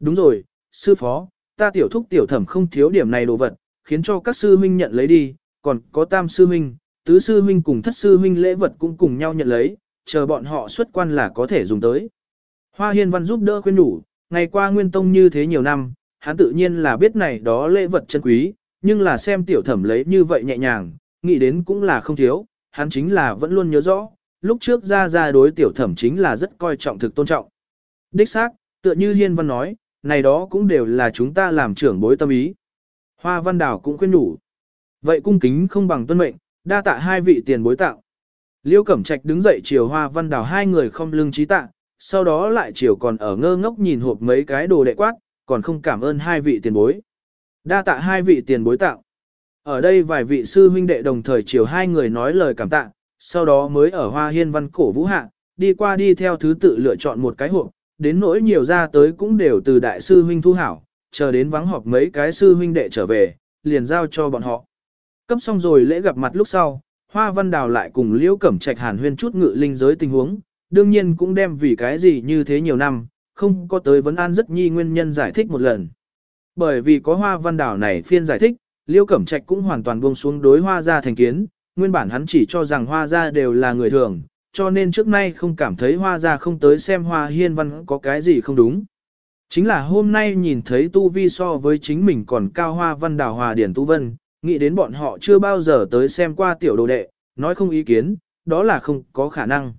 Đúng rồi, sư phó, ta tiểu thúc tiểu thẩm không thiếu điểm này đồ vật, khiến cho các sư huynh nhận lấy đi, còn có tam sư huynh, tứ sư huynh cùng thất sư huynh lễ vật cũng cùng nhau nhận lấy, chờ bọn họ xuất quan là có thể dùng tới. Hoa Hiên Văn giúp đỡ khuyên đủ, ngày qua Nguyên Tông như thế nhiều năm, hắn tự nhiên là biết này đó lễ vật chân quý, nhưng là xem tiểu thẩm lấy như vậy nhẹ nhàng, nghĩ đến cũng là không thiếu, hắn chính là vẫn luôn nhớ rõ, lúc trước ra ra đối tiểu thẩm chính là rất coi trọng thực tôn trọng. Đích xác, tựa như Hiên Văn nói, này đó cũng đều là chúng ta làm trưởng bối tâm ý. Hoa Văn Đào cũng khuyên đủ. Vậy cung kính không bằng tuân mệnh, đa tạ hai vị tiền bối tạo. Liêu Cẩm Trạch đứng dậy chiều Hoa Văn Đào hai người không lưng trí tạ, sau đó lại chiều còn ở ngơ ngốc nhìn hộp mấy cái đồ đệ quát, còn không cảm ơn hai vị tiền bối. Đa tạ hai vị tiền bối tạo. Ở đây vài vị sư huynh đệ đồng thời chiều hai người nói lời cảm tạ, sau đó mới ở Hoa Hiên Văn cổ vũ hạ, đi qua đi theo thứ tự lựa chọn một cái hộp, đến nỗi nhiều ra tới cũng đều từ đại sư huynh thu hảo, chờ đến vắng họp mấy cái sư huynh đệ trở về, liền giao cho bọn họ. Cấp xong rồi lễ gặp mặt lúc sau, Hoa Văn Đào lại cùng Liễu Cẩm Trạch Hàn Huyên chút ngự linh giới tình huống, đương nhiên cũng đem vì cái gì như thế nhiều năm, không có tới vấn an rất nhi nguyên nhân giải thích một lần. Bởi vì có Hoa Văn Đào này phiên giải thích, Liễu Cẩm Trạch cũng hoàn toàn buông xuống đối Hoa gia thành kiến, nguyên bản hắn chỉ cho rằng Hoa gia đều là người thường, cho nên trước nay không cảm thấy Hoa gia không tới xem Hoa Hiên Văn có cái gì không đúng. Chính là hôm nay nhìn thấy Tu Vi so với chính mình còn cao Hoa Văn Đào Hòa Điển Tu Vân, nghĩ đến bọn họ chưa bao giờ tới xem qua tiểu đồ đệ, nói không ý kiến, đó là không có khả năng.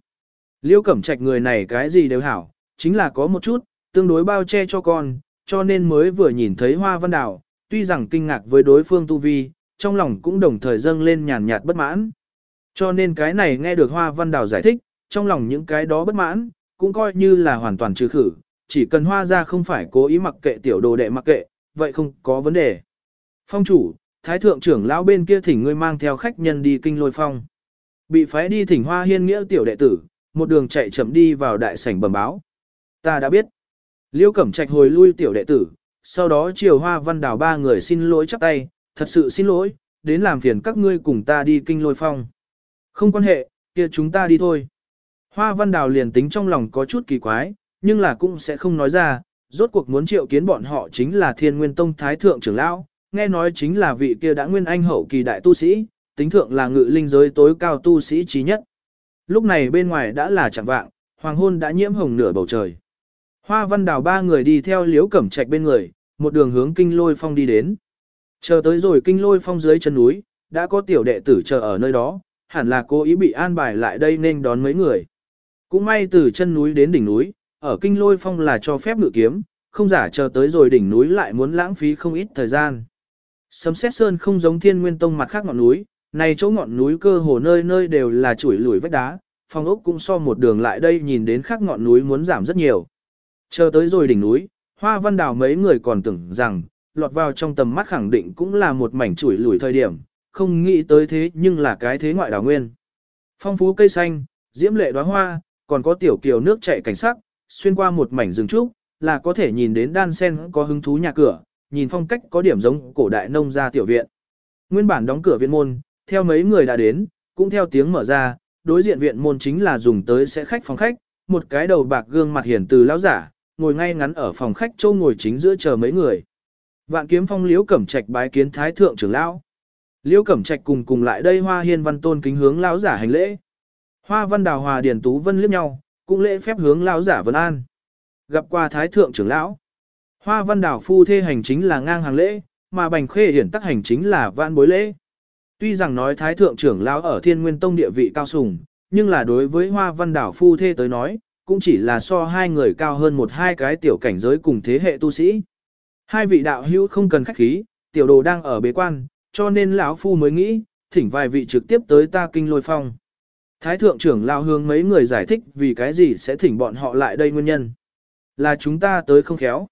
Liêu cẩm trạch người này cái gì đều hảo, chính là có một chút, tương đối bao che cho con, cho nên mới vừa nhìn thấy hoa văn đào, tuy rằng kinh ngạc với đối phương tu vi, trong lòng cũng đồng thời dâng lên nhàn nhạt bất mãn. Cho nên cái này nghe được hoa văn đào giải thích, trong lòng những cái đó bất mãn, cũng coi như là hoàn toàn trừ khử, chỉ cần hoa ra không phải cố ý mặc kệ tiểu đồ đệ mặc kệ, vậy không có vấn đề. Phong chủ, thái thượng trưởng lão bên kia thỉnh ngươi mang theo khách nhân đi kinh lôi phong. Bị phái đi thỉnh hoa hiên nghĩa tiểu đệ tử, một đường chạy chậm đi vào đại sảnh bẩm báo. Ta đã biết. Liêu cẩm trạch hồi lui tiểu đệ tử, sau đó chiều hoa văn đào ba người xin lỗi chắp tay, thật sự xin lỗi, đến làm phiền các ngươi cùng ta đi kinh lôi phong. Không quan hệ, kia chúng ta đi thôi. Hoa văn đào liền tính trong lòng có chút kỳ quái, nhưng là cũng sẽ không nói ra, rốt cuộc muốn triệu kiến bọn họ chính là thiên nguyên tông thái thượng trưởng lão, nghe nói chính là vị kia đã nguyên anh hậu kỳ đại tu sĩ, tính thượng là ngự linh giới tối cao tu sĩ trí nhất. Lúc này bên ngoài đã là chẳng vạng, hoàng hôn đã nhiễm hồng nửa bầu trời. Hoa văn đào ba người đi theo liếu cẩm trạch bên người, một đường hướng kinh lôi phong đi đến. Chờ tới rồi kinh lôi phong dưới chân núi, đã có tiểu đệ tử chờ ở nơi đó, hẳn là cố ý bị an bài lại đây nên đón mấy người. Cũng may từ chân núi đến đỉnh núi, ở kinh lôi phong là cho phép ngự kiếm, không giả chờ tới rồi đỉnh núi lại muốn lãng phí không ít thời gian. Sấm xét sơn không giống thiên nguyên tông mặt khác ngọn núi, này chỗ ngọn núi cơ hồ nơi nơi đều là chuỗi lùi vách đá, phong ốc cũng so một đường lại đây nhìn đến khác ngọn núi muốn giảm rất nhiều. Chờ tới rồi đỉnh núi, hoa văn đào mấy người còn tưởng rằng, lọt vào trong tầm mắt khẳng định cũng là một mảnh chuỗi lùi thời điểm, không nghĩ tới thế nhưng là cái thế ngoại đảo nguyên. Phong phú cây xanh, diễm lệ đóa hoa, còn có tiểu kiều nước chảy cảnh sắc, xuyên qua một mảnh rừng trúc, là có thể nhìn đến đan sen có hứng thú nhà cửa, nhìn phong cách có điểm giống cổ đại nông gia tiểu viện. Nguyên bản đóng cửa viện môn, theo mấy người đã đến, cũng theo tiếng mở ra, đối diện viện môn chính là dùng tới sẽ khách phòng khách, một cái đầu bạc gương mặt hiển từ lão giả, ngồi ngay ngắn ở phòng khách châu ngồi chính giữa chờ mấy người. Vạn kiếm phong liễu cẩm trạch bái kiến thái thượng trưởng lão. Liễu cẩm trạch cùng cùng lại đây hoa hiên văn tôn kính hướng lão giả hành lễ. Hoa văn đào hòa điển tú vân liếc nhau, cũng lễ phép hướng lão giả vân an. Gặp qua thái thượng trưởng lão. Hoa văn Đào phu thê hành chính là ngang hàng lễ, mà bành khê hiển tắc hành chính là vạn bối lễ. Tuy rằng nói thái thượng trưởng lão ở thiên nguyên tông địa vị cao sùng, nhưng là đối với hoa văn Đào phu thê tới nói, cũng chỉ là so hai người cao hơn một hai cái tiểu cảnh giới cùng thế hệ tu sĩ. Hai vị đạo hữu không cần khách khí, tiểu đồ đang ở bế quan, cho nên lão phu mới nghĩ, thỉnh vài vị trực tiếp tới ta kinh lôi phong. Thái thượng trưởng lao hướng mấy người giải thích vì cái gì sẽ thỉnh bọn họ lại đây nguyên nhân. Là chúng ta tới không khéo.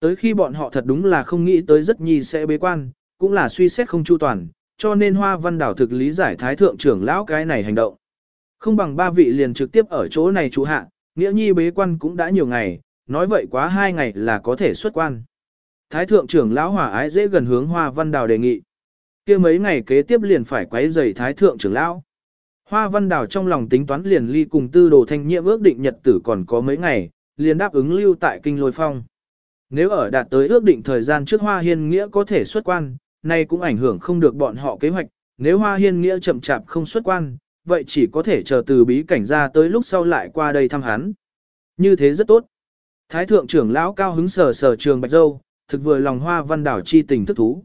Tới khi bọn họ thật đúng là không nghĩ tới rất nhi sẽ bế quan, cũng là suy xét không chu toàn, cho nên hoa văn đảo thực lý giải thái thượng trưởng lão cái này hành động. Không bằng ba vị liền trực tiếp ở chỗ này chú hạ, nghĩa nhi bế quan cũng đã nhiều ngày, nói vậy quá hai ngày là có thể xuất quan. Thái thượng trưởng lão hòa ái dễ gần hướng hoa văn đảo đề nghị kia mấy ngày kế tiếp liền phải quấy rầy thái thượng trưởng lão. Hoa văn đảo trong lòng tính toán liền ly cùng tư đồ thanh nhiệm ước định nhật tử còn có mấy ngày, liền đáp ứng lưu tại kinh lôi phong. Nếu ở đạt tới ước định thời gian trước Hoa Hiên Nghĩa có thể xuất quan, nay cũng ảnh hưởng không được bọn họ kế hoạch, nếu Hoa Hiên Nghĩa chậm chạp không xuất quan, vậy chỉ có thể chờ từ bí cảnh ra tới lúc sau lại qua đây thăm hắn. Như thế rất tốt. Thái thượng trưởng lão cao hứng sờ sờ trường Bạch Dâu, thực vừa lòng Hoa Văn Đảo chi tình thức thú.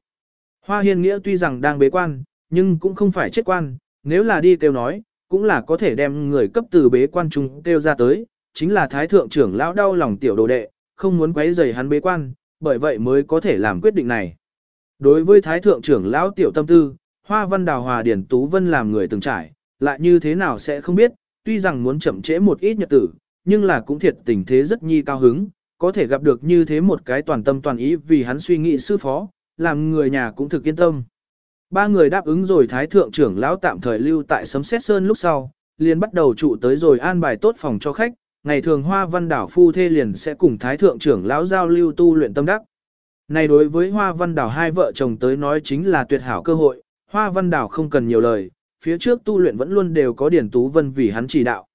Hoa Hiên Nghĩa tuy rằng đang bế quan, nhưng cũng không phải chết quan, nếu là đi kêu nói, cũng là có thể đem người cấp từ bế quan trung kêu ra tới, chính là thái thượng trưởng lão đau lòng tiểu đồ đệ, không muốn quấy rầy hắn bế quan, bởi vậy mới có thể làm quyết định này. Đối với thái thượng trưởng lão tiểu tâm tư, Hoa Văn Đào Hòa Điển Tú Vân làm người từng trải, lại như thế nào sẽ không biết, tuy rằng muốn chậm trễ một ít nhật tử, nhưng là cũng thiệt tình thế rất nhi cao hứng, có thể gặp được như thế một cái toàn tâm toàn ý vì hắn suy nghĩ sư phó, làm người nhà cũng thực yên tâm. Ba người đáp ứng rồi thái thượng trưởng lão tạm thời lưu tại sấm xét sơn lúc sau, liền bắt đầu trụ tới rồi an bài tốt phòng cho khách, ngày thường hoa văn đảo phu thê liền sẽ cùng thái thượng trưởng lão giao lưu tu luyện tâm đắc. Này đối với hoa văn đảo hai vợ chồng tới nói chính là tuyệt hảo cơ hội, hoa văn đảo không cần nhiều lời, phía trước tu luyện vẫn luôn đều có Điền Tú Vân vì hắn chỉ đạo.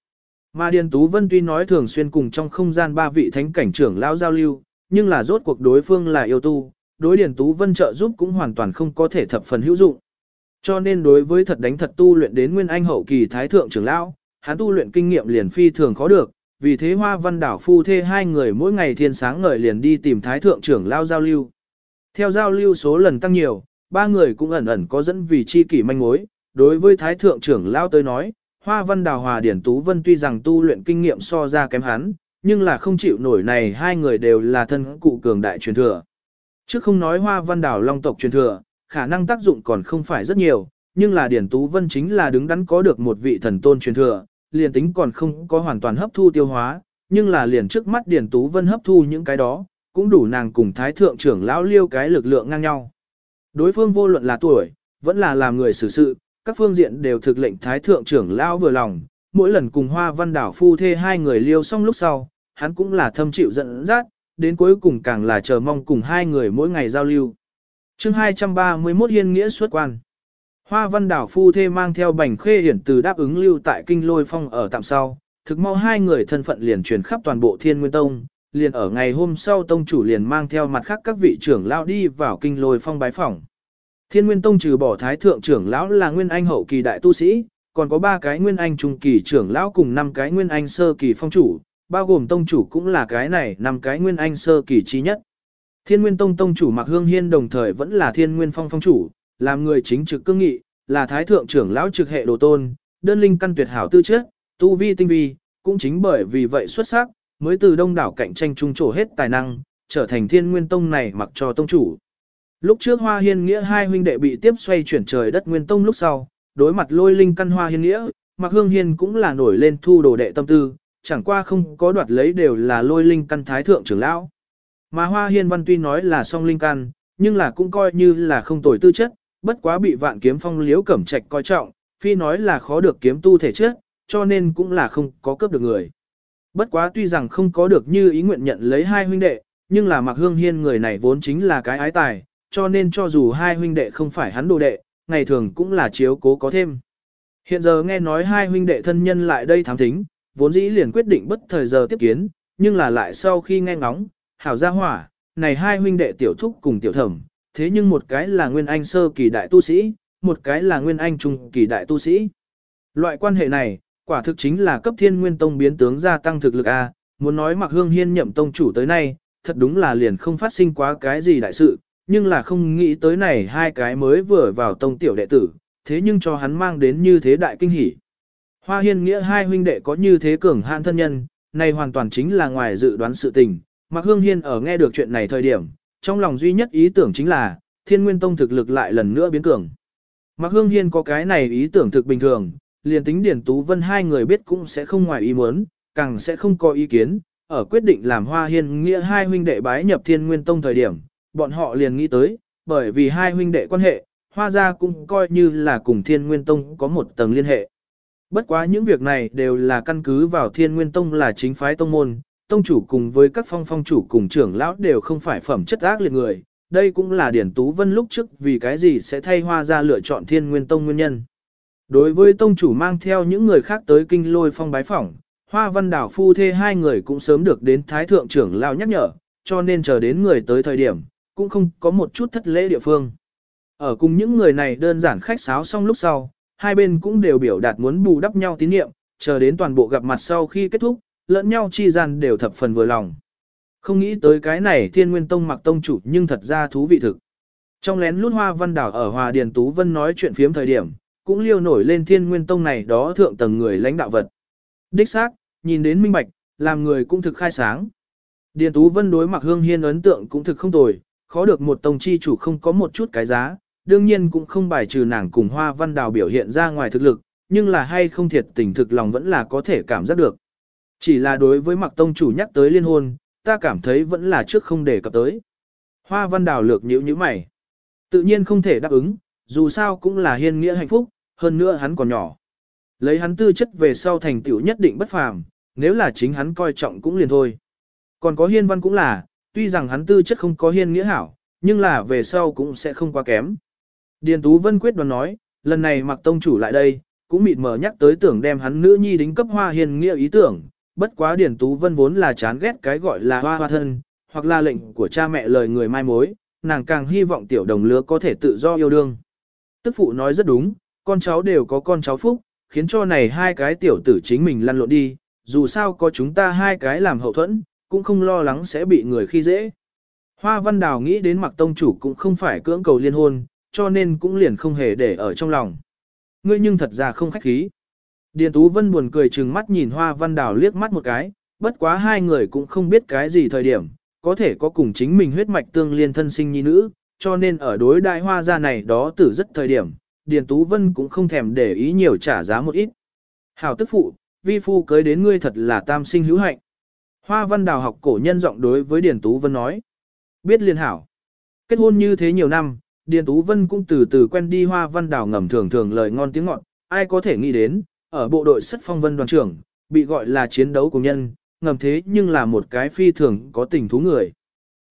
Mà Điền Tú Vân tuy nói thường xuyên cùng trong không gian ba vị thánh cảnh trưởng lão giao lưu, nhưng là rốt cuộc đối phương là yêu tu, đối Điền Tú Vân trợ giúp cũng hoàn toàn không có thể thập phần hữu dụng. Cho nên đối với thật đánh thật tu luyện đến nguyên anh hậu kỳ thái thượng trưởng lão, hắn tu luyện kinh nghiệm liền phi thường khó được, vì thế Hoa Văn Đảo phu thê hai người mỗi ngày thiên sáng ngời liền đi tìm thái thượng trưởng lão giao lưu. Theo giao lưu số lần tăng nhiều, ba người cũng ẩn ẩn có dẫn vì chi kỷ manh mối, đối với thái thượng trưởng lão tới nói, Hoa Văn Đào Hòa Điển Tú Vân tuy rằng tu luyện kinh nghiệm so ra kém hắn, nhưng là không chịu nổi này hai người đều là thân cụ cường đại truyền thừa chứ không nói Hoa Văn đảo Long tộc truyền thừa, khả năng tác dụng còn không phải rất nhiều, nhưng là Điển Tú Vân chính là đứng đắn có được một vị thần tôn truyền thừa, liền tính còn không có hoàn toàn hấp thu tiêu hóa, nhưng là liền trước mắt Điển Tú Vân hấp thu những cái đó, cũng đủ nàng cùng Thái Thượng trưởng lão liêu cái lực lượng ngang nhau. Đối phương vô luận là tuổi, vẫn là làm người xử sự, các phương diện đều thực lệnh Thái Thượng trưởng lão vừa lòng, mỗi lần cùng Hoa Văn Đảo phu thê hai người liêu xong lúc sau, hắn cũng là thâm chịu giận dắt, đến cuối cùng càng là chờ mong cùng hai người mỗi ngày giao lưu. chương 231 Hiên Nghĩa xuất quan. Hoa Văn Đảo phu thê mang theo bành khê hiển từ đáp ứng lưu tại kinh lôi phong ở tạm sau, thực mau hai người thân phận liền truyền khắp toàn bộ thiên nguyên tông, liền ở ngày hôm sau tông chủ liền mang theo mặt khác các vị trưởng lão đi vào kinh lôi phong bái phỏng. Thiên Nguyên Tông trừ bỏ thái thượng trưởng lão là nguyên anh hậu kỳ đại tu sĩ, còn có ba cái nguyên anh trung kỳ trưởng lão cùng năm cái nguyên anh sơ kỳ phong chủ, bao gồm tông chủ cũng là cái này năm cái nguyên anh sơ kỳ chi nhất. Thiên Nguyên Tông tông chủ Mạc Hương Hiên đồng thời vẫn là Thiên Nguyên Phong phong chủ, làm người chính trực cương nghị, là thái thượng trưởng lão trực hệ đồ tôn, đơn linh căn tuyệt hảo tư chất, tu vi tinh vi, cũng chính bởi vì vậy xuất sắc, mới từ đông đảo cạnh tranh trung trổ hết tài năng, trở thành Thiên Nguyên Tông này mặc cho tông chủ. Lúc trước Hoa Hiên Nghĩa hai huynh đệ bị tiếp xoay chuyển trời đất nguyên tông lúc sau, đối mặt lôi linh căn Hoa Hiên Nghĩa, Mạc Hương Hiên cũng là nổi lên thu đồ đệ tâm tư, chẳng qua không có đoạt lấy đều là lôi linh căn thái thượng trưởng lão. Mà Hoa Hiên Văn tuy nói là song linh căn, nhưng là cũng coi như là không tồi tư chất, bất quá bị vạn kiếm phong liếu cẩm trạch coi trọng, phi nói là khó được kiếm tu thể chất, cho nên cũng là không có cướp được người. Bất quá tuy rằng không có được như ý nguyện nhận lấy hai huynh đệ, nhưng là Mạc Hương Hiên người này vốn chính là cái ái tài, cho nên cho dù hai huynh đệ không phải hắn đồ đệ, ngày thường cũng là chiếu cố có thêm. Hiện giờ nghe nói hai huynh đệ thân nhân lại đây thám thính, vốn dĩ liền quyết định bất thời giờ tiếp kiến, nhưng là lại sau khi nghe ngóng, hảo gia hỏa, này hai huynh đệ tiểu thúc cùng tiểu thẩm, thế nhưng một cái là nguyên anh sơ kỳ đại tu sĩ, một cái là nguyên anh trung kỳ đại tu sĩ. Loại quan hệ này, quả thực chính là cấp thiên nguyên tông biến tướng gia tăng thực lực A, muốn nói mặc hương hiên nhậm tông chủ tới nay, thật đúng là liền không phát sinh quá cái gì đại sự, nhưng là không nghĩ tới này hai cái mới vừa vào tông tiểu đệ tử, thế nhưng cho hắn mang đến như thế đại kinh hỷ. Hoa hiên nghĩa hai huynh đệ có như thế cường hạn thân nhân, này hoàn toàn chính là ngoài dự đoán sự tình. Mạc Hương Hiên ở nghe được chuyện này thời điểm, trong lòng duy nhất ý tưởng chính là, thiên nguyên tông thực lực lại lần nữa biến cường. Mạc Hương Hiên có cái này ý tưởng thực bình thường, liền tính Điển Tú Vân hai người biết cũng sẽ không ngoài ý muốn, càng sẽ không có ý kiến, ở quyết định làm Hoa Hiên nghĩa hai huynh đệ bái nhập thiên nguyên tông thời điểm, bọn họ liền nghĩ tới, bởi vì hai huynh đệ quan hệ, hoa gia cũng coi như là cùng thiên nguyên tông có một tầng liên hệ. Bất quá những việc này đều là căn cứ vào thiên nguyên tông là chính phái tông môn, tông chủ cùng với các phong phong chủ cùng trưởng lão đều không phải phẩm chất ác liệt người. Đây cũng là Điển Tú Vân lúc trước vì cái gì sẽ thay hoa gia lựa chọn thiên nguyên tông nguyên nhân. Đối với tông chủ mang theo những người khác tới kinh lôi phong bái phỏng, hoa văn đảo phu thê hai người cũng sớm được đến thái thượng trưởng lão nhắc nhở, cho nên chờ đến người tới thời điểm, cũng không có một chút thất lễ địa phương. Ở cùng những người này đơn giản khách sáo xong lúc sau, hai bên cũng đều biểu đạt muốn bù đắp nhau tín nhiệm, chờ đến toàn bộ gặp mặt sau khi kết thúc, lẫn nhau chi gian đều thập phần vừa lòng. Không nghĩ tới cái này thiên nguyên tông mặc tông chủ nhưng thật ra thú vị thực. Trong lén lút hoa văn đảo ở Hòa Điền Tú Vân nói chuyện phiếm thời điểm, cũng liêu nổi lên thiên nguyên tông này đó thượng tầng người lãnh đạo vật. Đích xác, nhìn đến minh bạch, làm người cũng thực khai sáng. Điền Tú Vân đối mặc hương hiên ấn tượng cũng thực không tồi, khó được một tông chi chủ không có một chút cái giá, đương nhiên cũng không bài trừ nàng cùng hoa văn đào biểu hiện ra ngoài thực lực, nhưng là hay không thiệt tình thực lòng vẫn là có thể cảm giác được. Chỉ là đối với mặc tông chủ nhắc tới liên hôn, ta cảm thấy vẫn là trước không để cập tới. Hoa văn đào lược nhữ như mày. Tự nhiên không thể đáp ứng, dù sao cũng là hiên nghĩa hạnh phúc, hơn nữa hắn còn nhỏ. Lấy hắn tư chất về sau thành tựu nhất định bất phàm, nếu là chính hắn coi trọng cũng liền thôi. Còn có hiên văn cũng là, tuy rằng hắn tư chất không có hiên nghĩa hảo, nhưng là về sau cũng sẽ không quá kém. Điền Tú Vân quyết đoán nói, lần này mặc tông chủ lại đây, cũng mịt mờ nhắc tới tưởng đem hắn nữ nhi đính cấp hoa hiền nghĩa ý tưởng, bất quá Điền Tú Vân vốn là chán ghét cái gọi là hoa hoa thân, hoặc là lệnh của cha mẹ lời người mai mối, nàng càng hy vọng tiểu đồng lứa có thể tự do yêu đương. Tức phụ nói rất đúng, con cháu đều có con cháu phúc, khiến cho này hai cái tiểu tử chính mình lăn lộn đi, dù sao có chúng ta hai cái làm hậu thuẫn, cũng không lo lắng sẽ bị người khi dễ. Hoa Văn Đào nghĩ đến mặc tông chủ cũng không phải cưỡng cầu liên hôn, cho nên cũng liền không hề để ở trong lòng. Ngươi nhưng thật ra không khách khí. Điền Tú Vân buồn cười chừng mắt nhìn Hoa Văn Đào liếc mắt một cái, bất quá hai người cũng không biết cái gì thời điểm, có thể có cùng chính mình huyết mạch tương liên thân sinh nhi nữ, cho nên ở đối đại hoa gia này đó từ rất thời điểm, Điền Tú Vân cũng không thèm để ý nhiều trả giá một ít. Hảo tức phụ, vi phu cưới đến ngươi thật là tam sinh hữu hạnh. Hoa Văn Đào học cổ nhân giọng đối với Điền Tú Vân nói. Biết liên hảo. Kết hôn như thế nhiều năm, Điền Tú Vân cũng từ từ quen đi Hoa Văn đảo ngầm thường thường lời ngon tiếng ngọt, ai có thể nghĩ đến, ở bộ đội sất phong vân đoàn trưởng, bị gọi là chiến đấu cùng nhân, ngầm thế nhưng là một cái phi thường có tình thú người.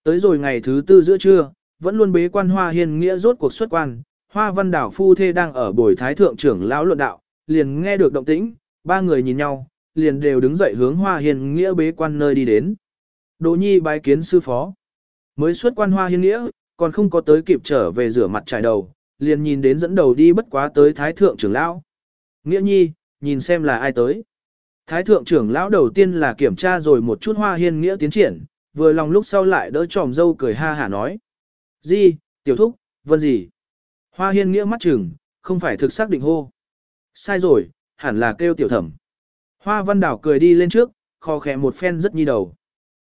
Tới rồi ngày thứ tư giữa trưa, vẫn luôn bế quan Hoa Hiên Nghĩa rốt cuộc xuất quan, Hoa Văn Đảo phu thê đang ở bồi thái thượng trưởng lão luận đạo, liền nghe được động tĩnh, ba người nhìn nhau, liền đều đứng dậy hướng Hoa Hiên Nghĩa bế quan nơi đi đến. Đỗ Nhi bái kiến sư phó. Mới xuất quan Hoa Hiên Nghĩa, còn không có tới kịp trở về rửa mặt trải đầu, liền nhìn đến dẫn đầu đi bất quá tới thái thượng trưởng lão. Nghĩa Nhi, nhìn xem là ai tới. Thái thượng trưởng lão đầu tiên là kiểm tra rồi một chút Hoa Hiên Nghĩa tiến triển, vừa lòng lúc sau lại đỡ tròm dâu cười ha hả nói. Di, tiểu thúc, vân gì? Hoa hiên nghĩa mắt chừng, không phải thực xác định hô. Sai rồi, hẳn là kêu tiểu thẩm. Hoa văn đảo cười đi lên trước, kho khẽ một phen rất nhi đầu.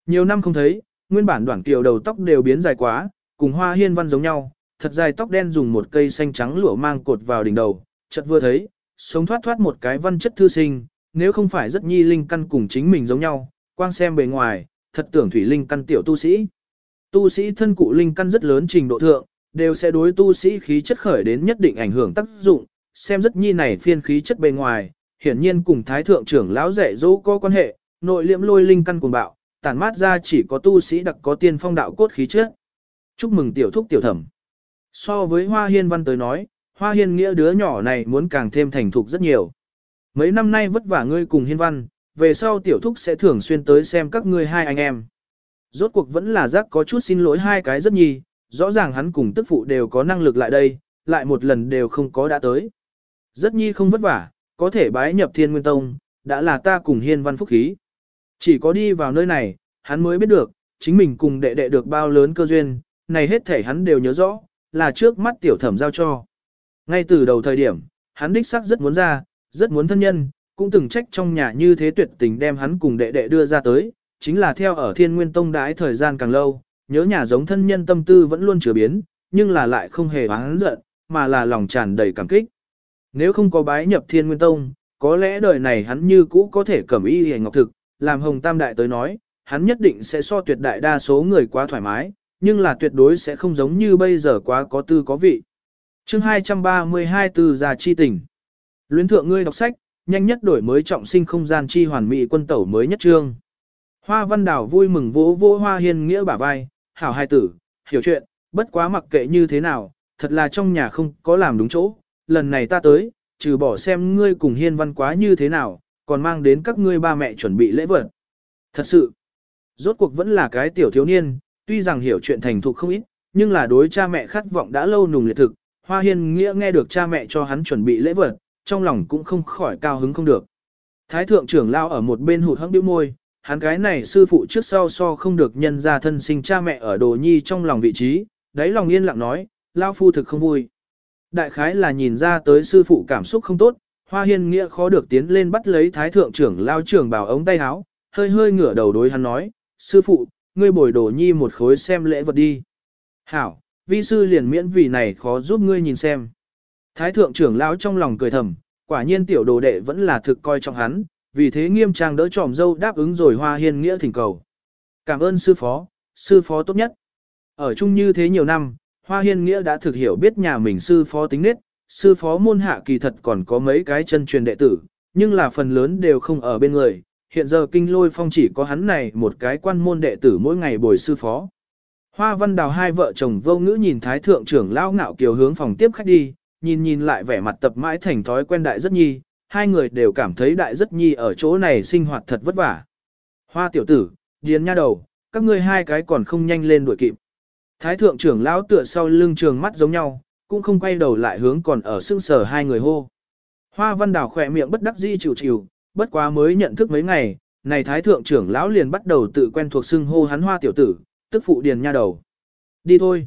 Nhiều năm không thấy, nguyên bản đoạn kiều đầu tóc đều biến dài quá, cùng hoa hiên văn giống nhau, thật dài tóc đen dùng một cây xanh trắng lụa mang cột vào đỉnh đầu, chợt vừa thấy, sống thoát thoát một cái văn chất thư sinh, nếu không phải rất nhi linh căn cùng chính mình giống nhau, quang xem bề ngoài, thật tưởng thủy linh căn tiểu tu sĩ. Tu sĩ thân cụ linh căn rất lớn trình độ thượng, đều sẽ đối tu sĩ khí chất khởi đến nhất định ảnh hưởng tác dụng, xem rất nhi này phiên khí chất bề ngoài, hiển nhiên cùng thái thượng trưởng lão dạy dỗ có quan hệ, nội liễm lôi linh căn cùng bạo, tản mát ra chỉ có tu sĩ đặc có tiên phong đạo cốt khí chất. Chúc mừng tiểu thúc tiểu thẩm. So với Hoa Hiên Văn tới nói, Hoa Hiên nghĩa đứa nhỏ này muốn càng thêm thành thục rất nhiều. Mấy năm nay vất vả ngươi cùng Hiên Văn, về sau tiểu thúc sẽ thường xuyên tới xem các ngươi hai anh em. Rốt cuộc vẫn là giác có chút xin lỗi hai cái rất nhi, rõ ràng hắn cùng tức phụ đều có năng lực lại đây, lại một lần đều không có đã tới. Rất nhi không vất vả, có thể bái nhập thiên nguyên tông, đã là ta cùng hiên văn phúc khí. Chỉ có đi vào nơi này, hắn mới biết được, chính mình cùng đệ đệ được bao lớn cơ duyên, này hết thể hắn đều nhớ rõ, là trước mắt tiểu thẩm giao cho. Ngay từ đầu thời điểm, hắn đích xác rất muốn ra, rất muốn thân nhân, cũng từng trách trong nhà như thế tuyệt tình đem hắn cùng đệ đệ đưa ra tới, chính là theo ở thiên nguyên tông đãi thời gian càng lâu, nhớ nhà giống thân nhân tâm tư vẫn luôn chứa biến, nhưng là lại không hề oán giận, mà là lòng tràn đầy cảm kích. Nếu không có bái nhập thiên nguyên tông, có lẽ đời này hắn như cũ có thể cẩm y hề ngọc thực, làm hồng tam đại tới nói, hắn nhất định sẽ so tuyệt đại đa số người quá thoải mái, nhưng là tuyệt đối sẽ không giống như bây giờ quá có tư có vị. chương 232 từ già chi tình. Luyến thượng ngươi đọc sách, nhanh nhất đổi mới trọng sinh không gian chi hoàn mỹ quân tẩu mới nhất trương. Hoa văn đảo vui mừng vỗ vỗ hoa hiên nghĩa bả vai, hảo hai tử, hiểu chuyện, bất quá mặc kệ như thế nào, thật là trong nhà không có làm đúng chỗ, lần này ta tới, trừ bỏ xem ngươi cùng hiên văn quá như thế nào, còn mang đến các ngươi ba mẹ chuẩn bị lễ vật. Thật sự, Rốt cuộc vẫn là cái tiểu thiếu niên, tuy rằng hiểu chuyện thành thục không ít, nhưng là đối cha mẹ khát vọng đã lâu nùng liệt thực, Hoa Hiên nghĩa nghe được cha mẹ cho hắn chuẩn bị lễ vật, trong lòng cũng không khỏi cao hứng không được. Thái thượng trưởng lao ở một bên hụt hẫng bĩu môi, hắn cái này sư phụ trước sau so không được nhân ra thân sinh cha mẹ ở đồ nhi trong lòng vị trí, đáy lòng yên lặng nói, lao phu thực không vui. Đại khái là nhìn ra tới sư phụ cảm xúc không tốt, Hoa Hiên nghĩa khó được tiến lên bắt lấy thái thượng trưởng lao trưởng bảo ống tay áo, hơi hơi ngửa đầu đối hắn nói, sư phụ, ngươi bồi đồ nhi một khối xem lễ vật đi. Hảo, vi sư liền miễn vì này khó giúp ngươi nhìn xem. Thái thượng trưởng lão trong lòng cười thầm, quả nhiên tiểu đồ đệ vẫn là thực coi trọng hắn, vì thế nghiêm trang đỡ tròm dâu đáp ứng rồi hoa hiên nghĩa thỉnh cầu. Cảm ơn sư phó, sư phó tốt nhất. Ở chung như thế nhiều năm, hoa hiên nghĩa đã thực hiểu biết nhà mình sư phó tính nết, sư phó môn hạ kỳ thật còn có mấy cái chân truyền đệ tử, nhưng là phần lớn đều không ở bên người. Hiện giờ kinh lôi phong chỉ có hắn này một cái quan môn đệ tử mỗi ngày bồi sư phó. Hoa văn đào hai vợ chồng vô ngữ nhìn thái thượng trưởng lao ngạo kiều hướng phòng tiếp khách đi, nhìn nhìn lại vẻ mặt tập mãi thành thói quen đại rất nhi, hai người đều cảm thấy đại rất nhi ở chỗ này sinh hoạt thật vất vả. Hoa tiểu tử, điền nha đầu, các ngươi hai cái còn không nhanh lên đuổi kịp. Thái thượng trưởng lão tựa sau lưng trường mắt giống nhau, cũng không quay đầu lại hướng còn ở xương sở hai người hô. Hoa văn đào khỏe miệng bất đắc dĩ chịu chịu, bất quá mới nhận thức mấy ngày, này thái thượng trưởng lão liền bắt đầu tự quen thuộc xưng hô hắn hoa tiểu tử, tức phụ điền nha đầu. Đi thôi.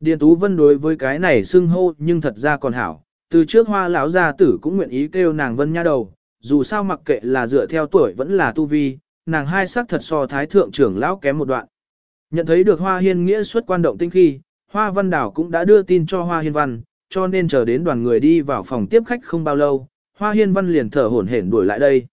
Điền Tú Vân đối với cái này xưng hô nhưng thật ra còn hảo, từ trước hoa lão gia tử cũng nguyện ý kêu nàng Vân nha đầu, dù sao mặc kệ là dựa theo tuổi vẫn là tu vi, nàng hai sắc thật so thái thượng trưởng lão kém một đoạn. Nhận thấy được hoa hiên nghĩa xuất quan động tinh khi, hoa văn đảo cũng đã đưa tin cho hoa hiên văn, cho nên chờ đến đoàn người đi vào phòng tiếp khách không bao lâu, hoa hiên văn liền thở hổn hển đuổi lại đây.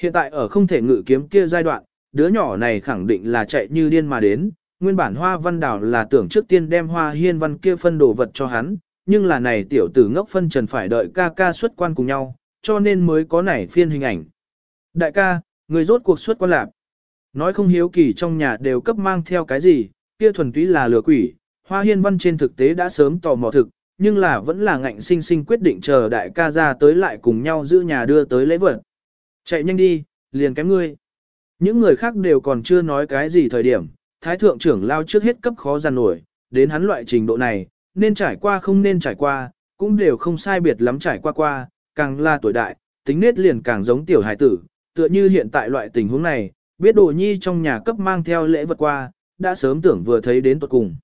Hiện tại ở không thể ngự kiếm kia giai đoạn, đứa nhỏ này khẳng định là chạy như điên mà đến, nguyên bản hoa văn Đào là tưởng trước tiên đem hoa hiên văn kia phân đồ vật cho hắn, nhưng là này tiểu tử ngốc phân trần phải đợi ca ca xuất quan cùng nhau, cho nên mới có nảy phiên hình ảnh. Đại ca, người rốt cuộc xuất quan lạc. Nói không hiếu kỳ trong nhà đều cấp mang theo cái gì, kia thuần túy là lừa quỷ, hoa hiên văn trên thực tế đã sớm tò mò thực, nhưng là vẫn là ngạnh sinh sinh quyết định chờ đại ca ra tới lại cùng nhau giữ nhà đưa tới lễ vật. Chạy nhanh đi, liền kém ngươi. Những người khác đều còn chưa nói cái gì thời điểm, thái thượng trưởng lao trước hết cấp khó giàn nổi, đến hắn loại trình độ này, nên trải qua không nên trải qua, cũng đều không sai biệt lắm trải qua qua, càng là tuổi đại, tính nết liền càng giống tiểu hải tử, tựa như hiện tại loại tình huống này, biết đồ nhi trong nhà cấp mang theo lễ vật qua, đã sớm tưởng vừa thấy đến tuột cùng.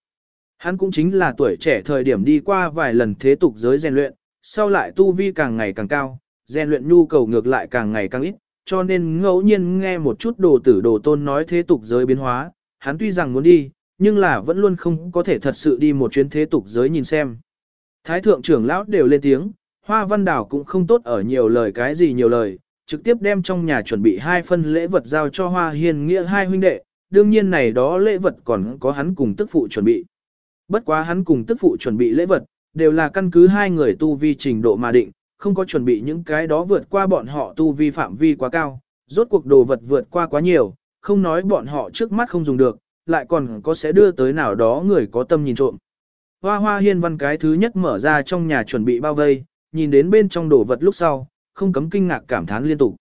Hắn cũng chính là tuổi trẻ thời điểm đi qua vài lần thế tục giới rèn luyện, sau lại tu vi càng ngày càng cao, rèn luyện nhu cầu ngược lại càng ngày càng ít, cho nên ngẫu nhiên nghe một chút đồ tử đồ tôn nói thế tục giới biến hóa, hắn tuy rằng muốn đi, nhưng là vẫn luôn không có thể thật sự đi một chuyến thế tục giới nhìn xem. Thái thượng trưởng lão đều lên tiếng, hoa văn đảo cũng không tốt ở nhiều lời cái gì nhiều lời, trực tiếp đem trong nhà chuẩn bị hai phân lễ vật giao cho hoa hiền nghĩa hai huynh đệ, đương nhiên này đó lễ vật còn có hắn cùng tức phụ chuẩn bị. Bất quá hắn cùng tức phụ chuẩn bị lễ vật, đều là căn cứ hai người tu vi trình độ mà định, không có chuẩn bị những cái đó vượt qua bọn họ tu vi phạm vi quá cao, rốt cuộc đồ vật vượt qua quá nhiều, không nói bọn họ trước mắt không dùng được, lại còn có sẽ đưa tới nào đó người có tâm nhìn trộm. Hoa hoa hiên văn cái thứ nhất mở ra trong nhà chuẩn bị bao vây, nhìn đến bên trong đồ vật lúc sau, không cấm kinh ngạc cảm thán liên tục.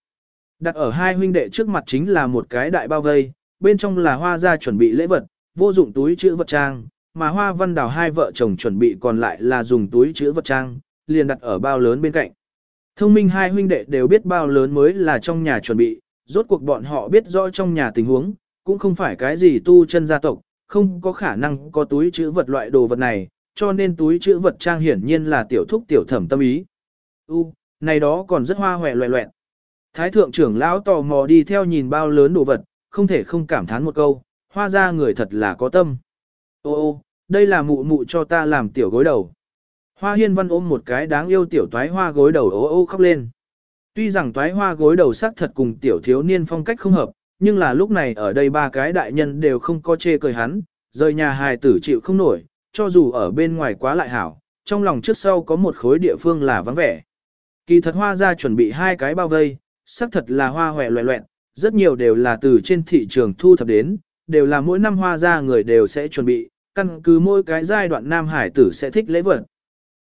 Đặt ở hai huynh đệ trước mặt chính là một cái đại bao vây, bên trong là hoa ra chuẩn bị lễ vật, vô dụng túi chữ vật trang, mà hoa văn đào hai vợ chồng chuẩn bị còn lại là dùng túi chữ vật trang, liền đặt ở bao lớn bên cạnh. Thông minh hai huynh đệ đều biết bao lớn mới là trong nhà chuẩn bị, rốt cuộc bọn họ biết rõ trong nhà tình huống, cũng không phải cái gì tu chân gia tộc, không có khả năng có túi chữ vật loại đồ vật này, cho nên túi chữ vật trang hiển nhiên là tiểu thúc tiểu thẩm tâm ý. U, này đó còn rất hoa hòe loẹ loẹn. Thái thượng trưởng lão tò mò đi theo nhìn bao lớn đồ vật, không thể không cảm thán một câu, hoa ra người thật là có tâm. Ô ô, đây là mụ mụ cho ta làm tiểu gối đầu. Hoa hiên văn ôm một cái đáng yêu tiểu toái hoa gối đầu ô ô khóc lên. Tuy rằng toái hoa gối đầu sắc thật cùng tiểu thiếu niên phong cách không hợp, nhưng là lúc này ở đây ba cái đại nhân đều không có chê cười hắn, rời nhà hài tử chịu không nổi, cho dù ở bên ngoài quá lại hảo, trong lòng trước sau có một khối địa phương là vắng vẻ. Kỳ thật hoa ra chuẩn bị hai cái bao vây, sắc thật là hoa hòe loẹ loẹn, rất nhiều đều là từ trên thị trường thu thập đến, đều là mỗi năm hoa ra người đều sẽ chuẩn bị, căn cứ mỗi cái giai đoạn nam hải tử sẽ thích lễ vật.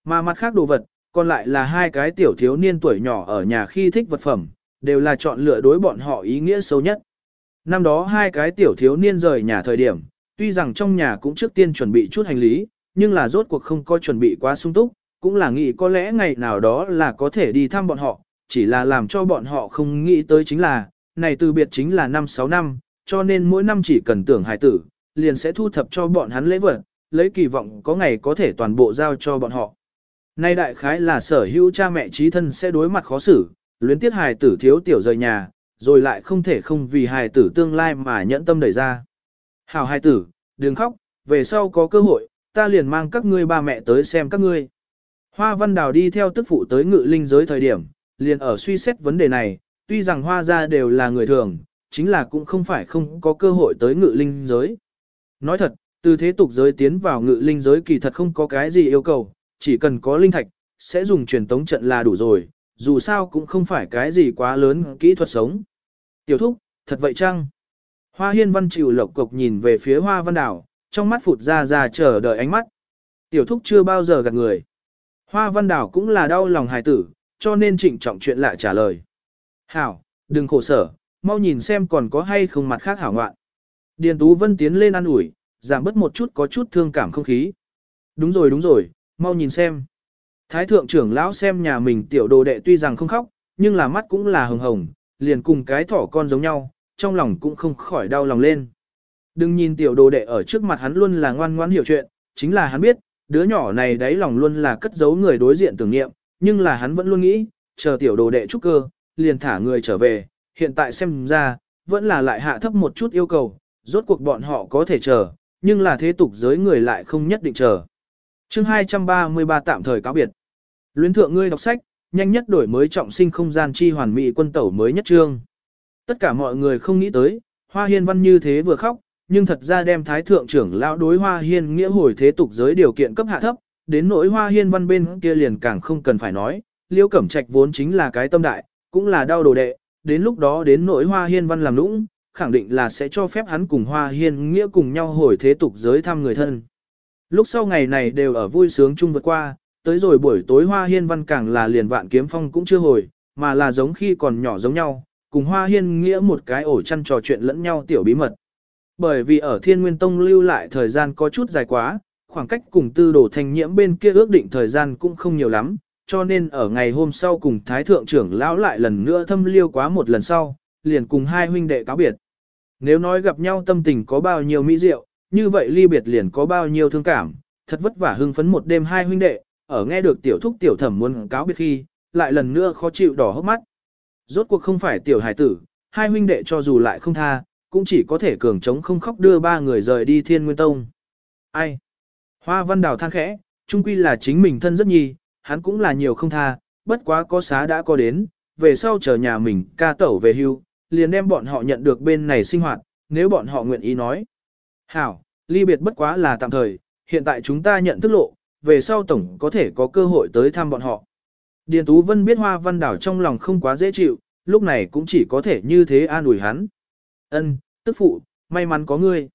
Mà mặt khác đồ vật, còn lại là hai cái tiểu thiếu niên tuổi nhỏ ở nhà khi thích vật phẩm, đều là chọn lựa đối bọn họ ý nghĩa sâu nhất. Năm đó hai cái tiểu thiếu niên rời nhà thời điểm, tuy rằng trong nhà cũng trước tiên chuẩn bị chút hành lý, nhưng là rốt cuộc không có chuẩn bị quá sung túc, cũng là nghĩ có lẽ ngày nào đó là có thể đi thăm bọn họ, chỉ là làm cho bọn họ không nghĩ tới chính là, này từ biệt chính là 5-6 năm, cho nên mỗi năm chỉ cần tưởng hài tử, liền sẽ thu thập cho bọn hắn lễ vật, lấy kỳ vọng có ngày có thể toàn bộ giao cho bọn họ. Nay đại khái là sở hữu cha mẹ trí thân sẽ đối mặt khó xử, luyến tiết hài tử thiếu tiểu rời nhà, rồi lại không thể không vì hài tử tương lai mà nhẫn tâm đẩy ra. Hảo hài tử, đừng khóc, về sau có cơ hội, ta liền mang các ngươi ba mẹ tới xem các ngươi. Hoa Văn Đào đi theo tức phụ tới ngự linh giới thời điểm, liền ở suy xét vấn đề này, tuy rằng hoa gia đều là người thường, chính là cũng không phải không có cơ hội tới ngự linh giới. Nói thật, từ thế tục giới tiến vào ngự linh giới kỳ thật không có cái gì yêu cầu, chỉ cần có linh thạch, sẽ dùng truyền tống trận là đủ rồi, dù sao cũng không phải cái gì quá lớn kỹ thuật sống. Tiểu thúc, thật vậy chăng? Hoa hiên văn chịu lộc cộc nhìn về phía hoa văn đảo, trong mắt phụt ra ra chờ đợi ánh mắt. Tiểu thúc chưa bao giờ gạt người. Hoa văn đảo cũng là đau lòng hài tử, cho nên trịnh trọng chuyện lại trả lời. Hảo, đừng khổ sở, mau nhìn xem còn có hay không mặt khác hảo ngoạn. Điền Tú Vân tiến lên ăn ủi, giảm bớt một chút có chút thương cảm không khí. Đúng rồi đúng rồi, mau nhìn xem. Thái thượng trưởng lão xem nhà mình tiểu đồ đệ tuy rằng không khóc, nhưng là mắt cũng là hồng hồng, liền cùng cái thỏ con giống nhau, trong lòng cũng không khỏi đau lòng lên. Đừng nhìn tiểu đồ đệ ở trước mặt hắn luôn là ngoan ngoãn hiểu chuyện, chính là hắn biết, đứa nhỏ này đáy lòng luôn là cất giấu người đối diện tưởng niệm, nhưng là hắn vẫn luôn nghĩ, chờ tiểu đồ đệ trúc cơ, liền thả người trở về, hiện tại xem ra, vẫn là lại hạ thấp một chút yêu cầu, rốt cuộc bọn họ có thể chờ, nhưng là thế tục giới người lại không nhất định chờ. Chương 233 tạm thời cáo biệt. Luyến thượng ngươi đọc sách, nhanh nhất đổi mới trọng sinh không gian chi hoàn mỹ quân tẩu mới nhất trương. Tất cả mọi người không nghĩ tới, Hoa Hiên Văn như thế vừa khóc, nhưng thật ra đem thái thượng trưởng lão đối Hoa Hiên nghĩa hồi thế tục giới điều kiện cấp hạ thấp, đến nỗi Hoa Hiên Văn bên kia liền càng không cần phải nói, Liêu Cẩm Trạch vốn chính là cái tâm đại, cũng là đau đồ đệ, đến lúc đó đến nỗi Hoa Hiên Văn làm lũng khẳng định là sẽ cho phép hắn cùng Hoa Hiên nghĩa cùng nhau hồi thế tục giới thăm người thân. Lúc sau ngày này đều ở vui sướng chung vượt qua, tới rồi buổi tối Hoa Hiên Văn càng là liền vạn kiếm phong cũng chưa hồi, mà là giống khi còn nhỏ giống nhau, cùng Hoa Hiên nghĩa một cái ổ chăn trò chuyện lẫn nhau tiểu bí mật. Bởi vì ở Thiên Nguyên Tông lưu lại thời gian có chút dài quá, khoảng cách cùng tư đồ thành nhiễm bên kia ước định thời gian cũng không nhiều lắm, cho nên ở ngày hôm sau cùng Thái Thượng trưởng lão lại lần nữa thâm liêu quá một lần sau, liền cùng hai huynh đệ cáo biệt. Nếu nói gặp nhau tâm tình có bao nhiêu mỹ diệu, như vậy ly biệt liền có bao nhiêu thương cảm, thật vất vả hưng phấn một đêm hai huynh đệ, ở nghe được tiểu thúc tiểu thẩm muốn cáo biệt khi, lại lần nữa khó chịu đỏ hốc mắt. Rốt cuộc không phải tiểu hải tử, hai huynh đệ cho dù lại không tha, cũng chỉ có thể cường trống không khóc đưa ba người rời đi thiên nguyên tông. Ai? Hoa văn đào than khẽ, trung quy là chính mình thân rất nhi, hắn cũng là nhiều không tha, bất quá có xá đã có đến, về sau chờ nhà mình ca tẩu về hưu, liền đem bọn họ nhận được bên này sinh hoạt, nếu bọn họ nguyện ý nói. Hảo, ly biệt bất quá là tạm thời, hiện tại chúng ta nhận thức lộ, về sau tổng có thể có cơ hội tới thăm bọn họ. Điền Tú Vân biết Hoa Văn Đảo trong lòng không quá dễ chịu, lúc này cũng chỉ có thể như thế an ủi hắn. Ân, tức phụ, may mắn có ngươi.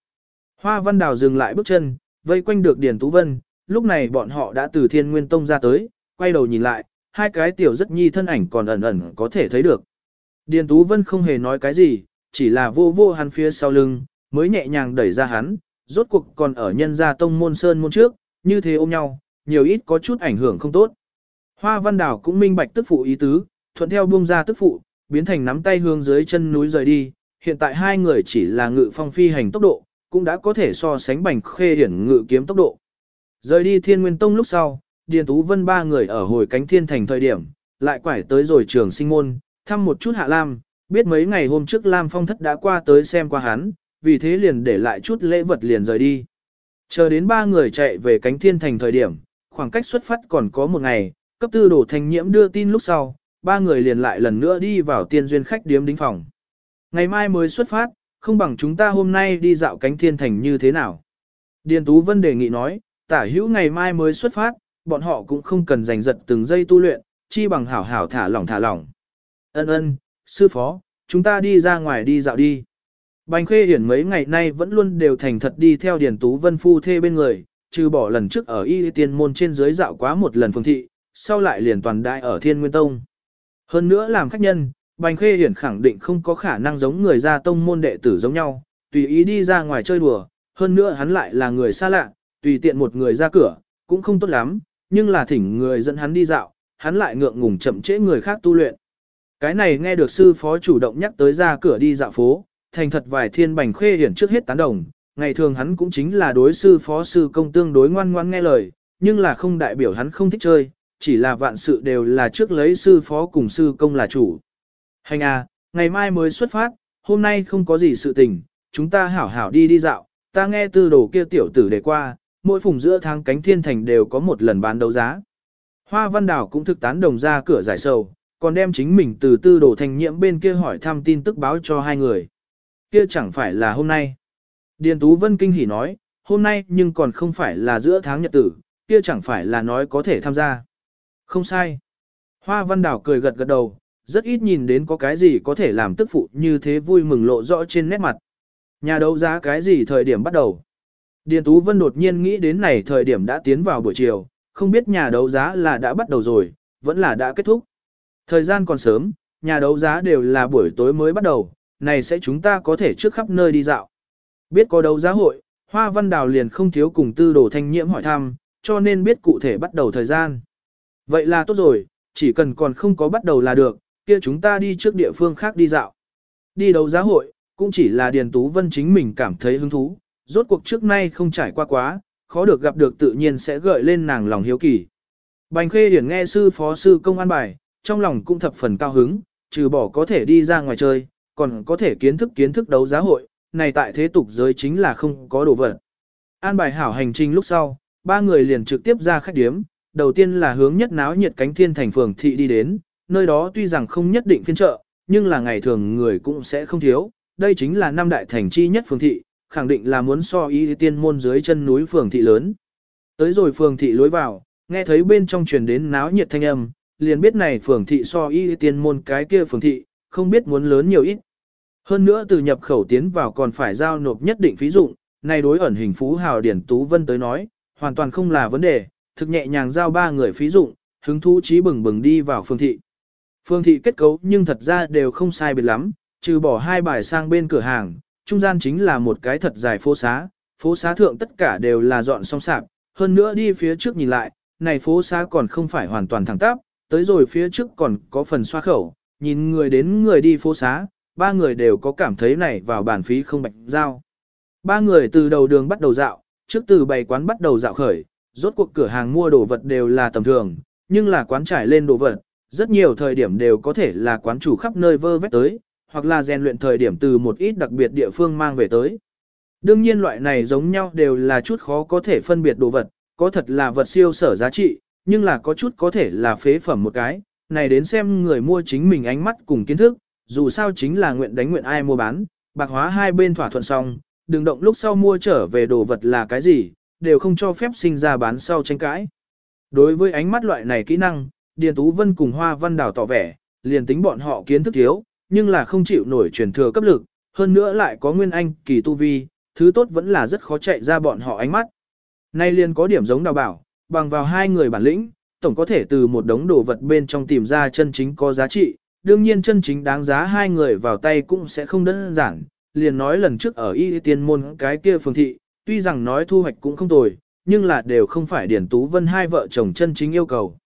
Hoa Văn Đảo dừng lại bước chân, vây quanh được Điền Tú Vân, lúc này bọn họ đã từ Thiên Nguyên Tông ra tới, quay đầu nhìn lại, hai cái tiểu rất nhi thân ảnh còn ẩn ẩn có thể thấy được. Điền Tú Vân không hề nói cái gì, chỉ là vô vô hắn phía sau lưng, mới nhẹ nhàng đẩy ra hắn, rốt cuộc còn ở nhân gia tông môn sơn môn trước, như thế ôm nhau, nhiều ít có chút ảnh hưởng không tốt. Hoa Văn Đảo cũng minh bạch tức phụ ý tứ, thuận theo buông ra tức phụ, biến thành nắm tay hướng dưới chân núi rời đi, hiện tại hai người chỉ là ngự phong phi hành tốc độ, cũng đã có thể so sánh bành khê hiển ngự kiếm tốc độ. Rời đi Thiên Nguyên Tông lúc sau, Điền Tú Vân ba người ở hồi cánh thiên thành thời điểm, lại quải tới rồi trường sinh môn, thăm một chút Hạ Lam, biết mấy ngày hôm trước Lam Phong Thất đã qua tới xem qua hắn, vì thế liền để lại chút lễ vật liền rời đi. Chờ đến ba người chạy về cánh thiên thành thời điểm, khoảng cách xuất phát còn có một ngày, cấp tư đổ thành nhiễm đưa tin lúc sau, ba người liền lại lần nữa đi vào tiên duyên khách điếm đính phòng. Ngày mai mới xuất phát, không bằng chúng ta hôm nay đi dạo cánh thiên thành như thế nào. Điền Tú Vân đề nghị nói, tả hữu ngày mai mới xuất phát, bọn họ cũng không cần giành giật từng giây tu luyện, chi bằng hảo hảo thả lỏng thả lỏng. Ân ân, sư phó, chúng ta đi ra ngoài đi dạo đi. Bành Khê Hiển mấy ngày nay vẫn luôn đều thành thật đi theo Điền Tú Vân phu thê bên người, trừ bỏ lần trước ở y tiên môn trên dưới dạo quá một lần phương thị, sau lại liền toàn đại ở Thiên Nguyên Tông. Hơn nữa làm khách nhân, Bành Khê Hiển khẳng định không có khả năng giống người ra tông môn đệ tử giống nhau, tùy ý đi ra ngoài chơi đùa, hơn nữa hắn lại là người xa lạ, tùy tiện một người ra cửa, cũng không tốt lắm, nhưng là thỉnh người dẫn hắn đi dạo, hắn lại ngượng ngùng chậm trễ người khác tu luyện. Cái này nghe được sư phó chủ động nhắc tới ra cửa đi dạo phố, thành thật vài thiên bành khê hiển trước hết tán đồng, ngày thường hắn cũng chính là đối sư phó sư công tương đối ngoan ngoan nghe lời, nhưng là không đại biểu hắn không thích chơi, chỉ là vạn sự đều là trước lấy sư phó cùng sư công là chủ. Hành à, ngày mai mới xuất phát, hôm nay không có gì sự tình, chúng ta hảo hảo đi đi dạo, ta nghe tư đồ kia tiểu tử để qua, mỗi phùng giữa tháng cánh thiên thành đều có một lần bán đấu giá. Hoa văn đảo cũng thực tán đồng ra cửa giải sầu, còn đem chính mình từ tư đồ thành nhiễm bên kia hỏi thăm tin tức báo cho hai người. Kia chẳng phải là hôm nay. Điền Tú Vân kinh hỉ nói, hôm nay nhưng còn không phải là giữa tháng nhật tử, kia chẳng phải là nói có thể tham gia. Không sai. Hoa văn đảo cười gật gật đầu, rất ít nhìn đến có cái gì có thể làm tức phụ như thế vui mừng lộ rõ trên nét mặt. Nhà đấu giá cái gì thời điểm bắt đầu? Điền Tú Vân đột nhiên nghĩ đến này thời điểm đã tiến vào buổi chiều, không biết nhà đấu giá là đã bắt đầu rồi, vẫn là đã kết thúc. Thời gian còn sớm, nhà đấu giá đều là buổi tối mới bắt đầu, này sẽ chúng ta có thể trước khắp nơi đi dạo. Biết có đấu giá hội, Hoa Văn Đào liền không thiếu cùng tư đồ thanh nhiễm hỏi thăm, cho nên biết cụ thể bắt đầu thời gian. Vậy là tốt rồi, chỉ cần còn không có bắt đầu là được, kia chúng ta đi trước địa phương khác đi dạo. Đi đấu giá hội, cũng chỉ là Điền Tú Vân chính mình cảm thấy hứng thú, rốt cuộc trước nay không trải qua quá, khó được gặp được tự nhiên sẽ gợi lên nàng lòng hiếu kỳ. Bành Khê Hiển nghe sư phó sư công an bài, trong lòng cũng thập phần cao hứng, trừ bỏ có thể đi ra ngoài chơi, còn có thể kiến thức kiến thức đấu giá hội, này tại thế tục giới chính là không có đồ vật. An bài hảo hành trình lúc sau, ba người liền trực tiếp ra khách điếm, đầu tiên là hướng nhất náo nhiệt cánh thiên thành phường thị đi đến, nơi đó tuy rằng không nhất định phiên chợ, nhưng là ngày thường người cũng sẽ không thiếu, đây chính là năm đại thành chi nhất phường thị, khẳng định là muốn so y tiên môn dưới chân núi phường thị lớn. Tới rồi phường thị lối vào, nghe thấy bên trong truyền đến náo nhiệt thanh âm, liền biết này phường thị so y tiên môn cái kia phường thị, không biết muốn lớn nhiều ít. Hơn nữa từ nhập khẩu tiến vào còn phải giao nộp nhất định phí dụng, này đối ẩn hình phú hào điển tú vân tới nói, hoàn toàn không là vấn đề, thực nhẹ nhàng giao ba người phí dụng, hứng thú trí bừng bừng đi vào phường thị. Phường thị kết cấu nhưng thật ra đều không sai biệt lắm, trừ bỏ hai bài sang bên cửa hàng, trung gian chính là một cái thật dài phố xá, phố xá thượng tất cả đều là dọn xong sạp, hơn nữa đi phía trước nhìn lại, này phố xá còn không phải hoàn toàn thẳng tắp, tới rồi phía trước còn có phần xoa khẩu, nhìn người đến người đi phố xá, ba người đều có cảm thấy này vào bản phí không bạch giao. Ba người từ đầu đường bắt đầu dạo, trước từ bày quán bắt đầu dạo khởi, rốt cuộc cửa hàng mua đồ vật đều là tầm thường, nhưng là quán trải lên đồ vật, rất nhiều thời điểm đều có thể là quán chủ khắp nơi vơ vét tới, hoặc là rèn luyện thời điểm từ một ít đặc biệt địa phương mang về tới. Đương nhiên loại này giống nhau đều là chút khó có thể phân biệt đồ vật, có thật là vật siêu sở giá trị, nhưng là có chút có thể là phế phẩm một cái, này đến xem người mua chính mình ánh mắt cùng kiến thức, dù sao chính là nguyện đánh nguyện ai mua bán, bạc hóa hai bên thỏa thuận xong, đừng động lúc sau mua trở về đồ vật là cái gì, đều không cho phép sinh ra bán sau tranh cãi. Đối với ánh mắt loại này kỹ năng, Điền Tú Vân cùng Hoa Văn Đào tỏ vẻ, liền tính bọn họ kiến thức thiếu, nhưng là không chịu nổi truyền thừa cấp lực, hơn nữa lại có nguyên anh kỳ tu vi, thứ tốt vẫn là rất khó chạy ra bọn họ ánh mắt. Nay liền có điểm giống đào bảo, bằng vào hai người bản lĩnh, tổng có thể từ một đống đồ vật bên trong tìm ra chân chính có giá trị, đương nhiên chân chính đáng giá hai người vào tay cũng sẽ không đơn giản, liền nói lần trước ở y tiên môn cái kia phường thị, tuy rằng nói thu hoạch cũng không tồi, nhưng là đều không phải Điển Tú Vân hai vợ chồng chân chính yêu cầu.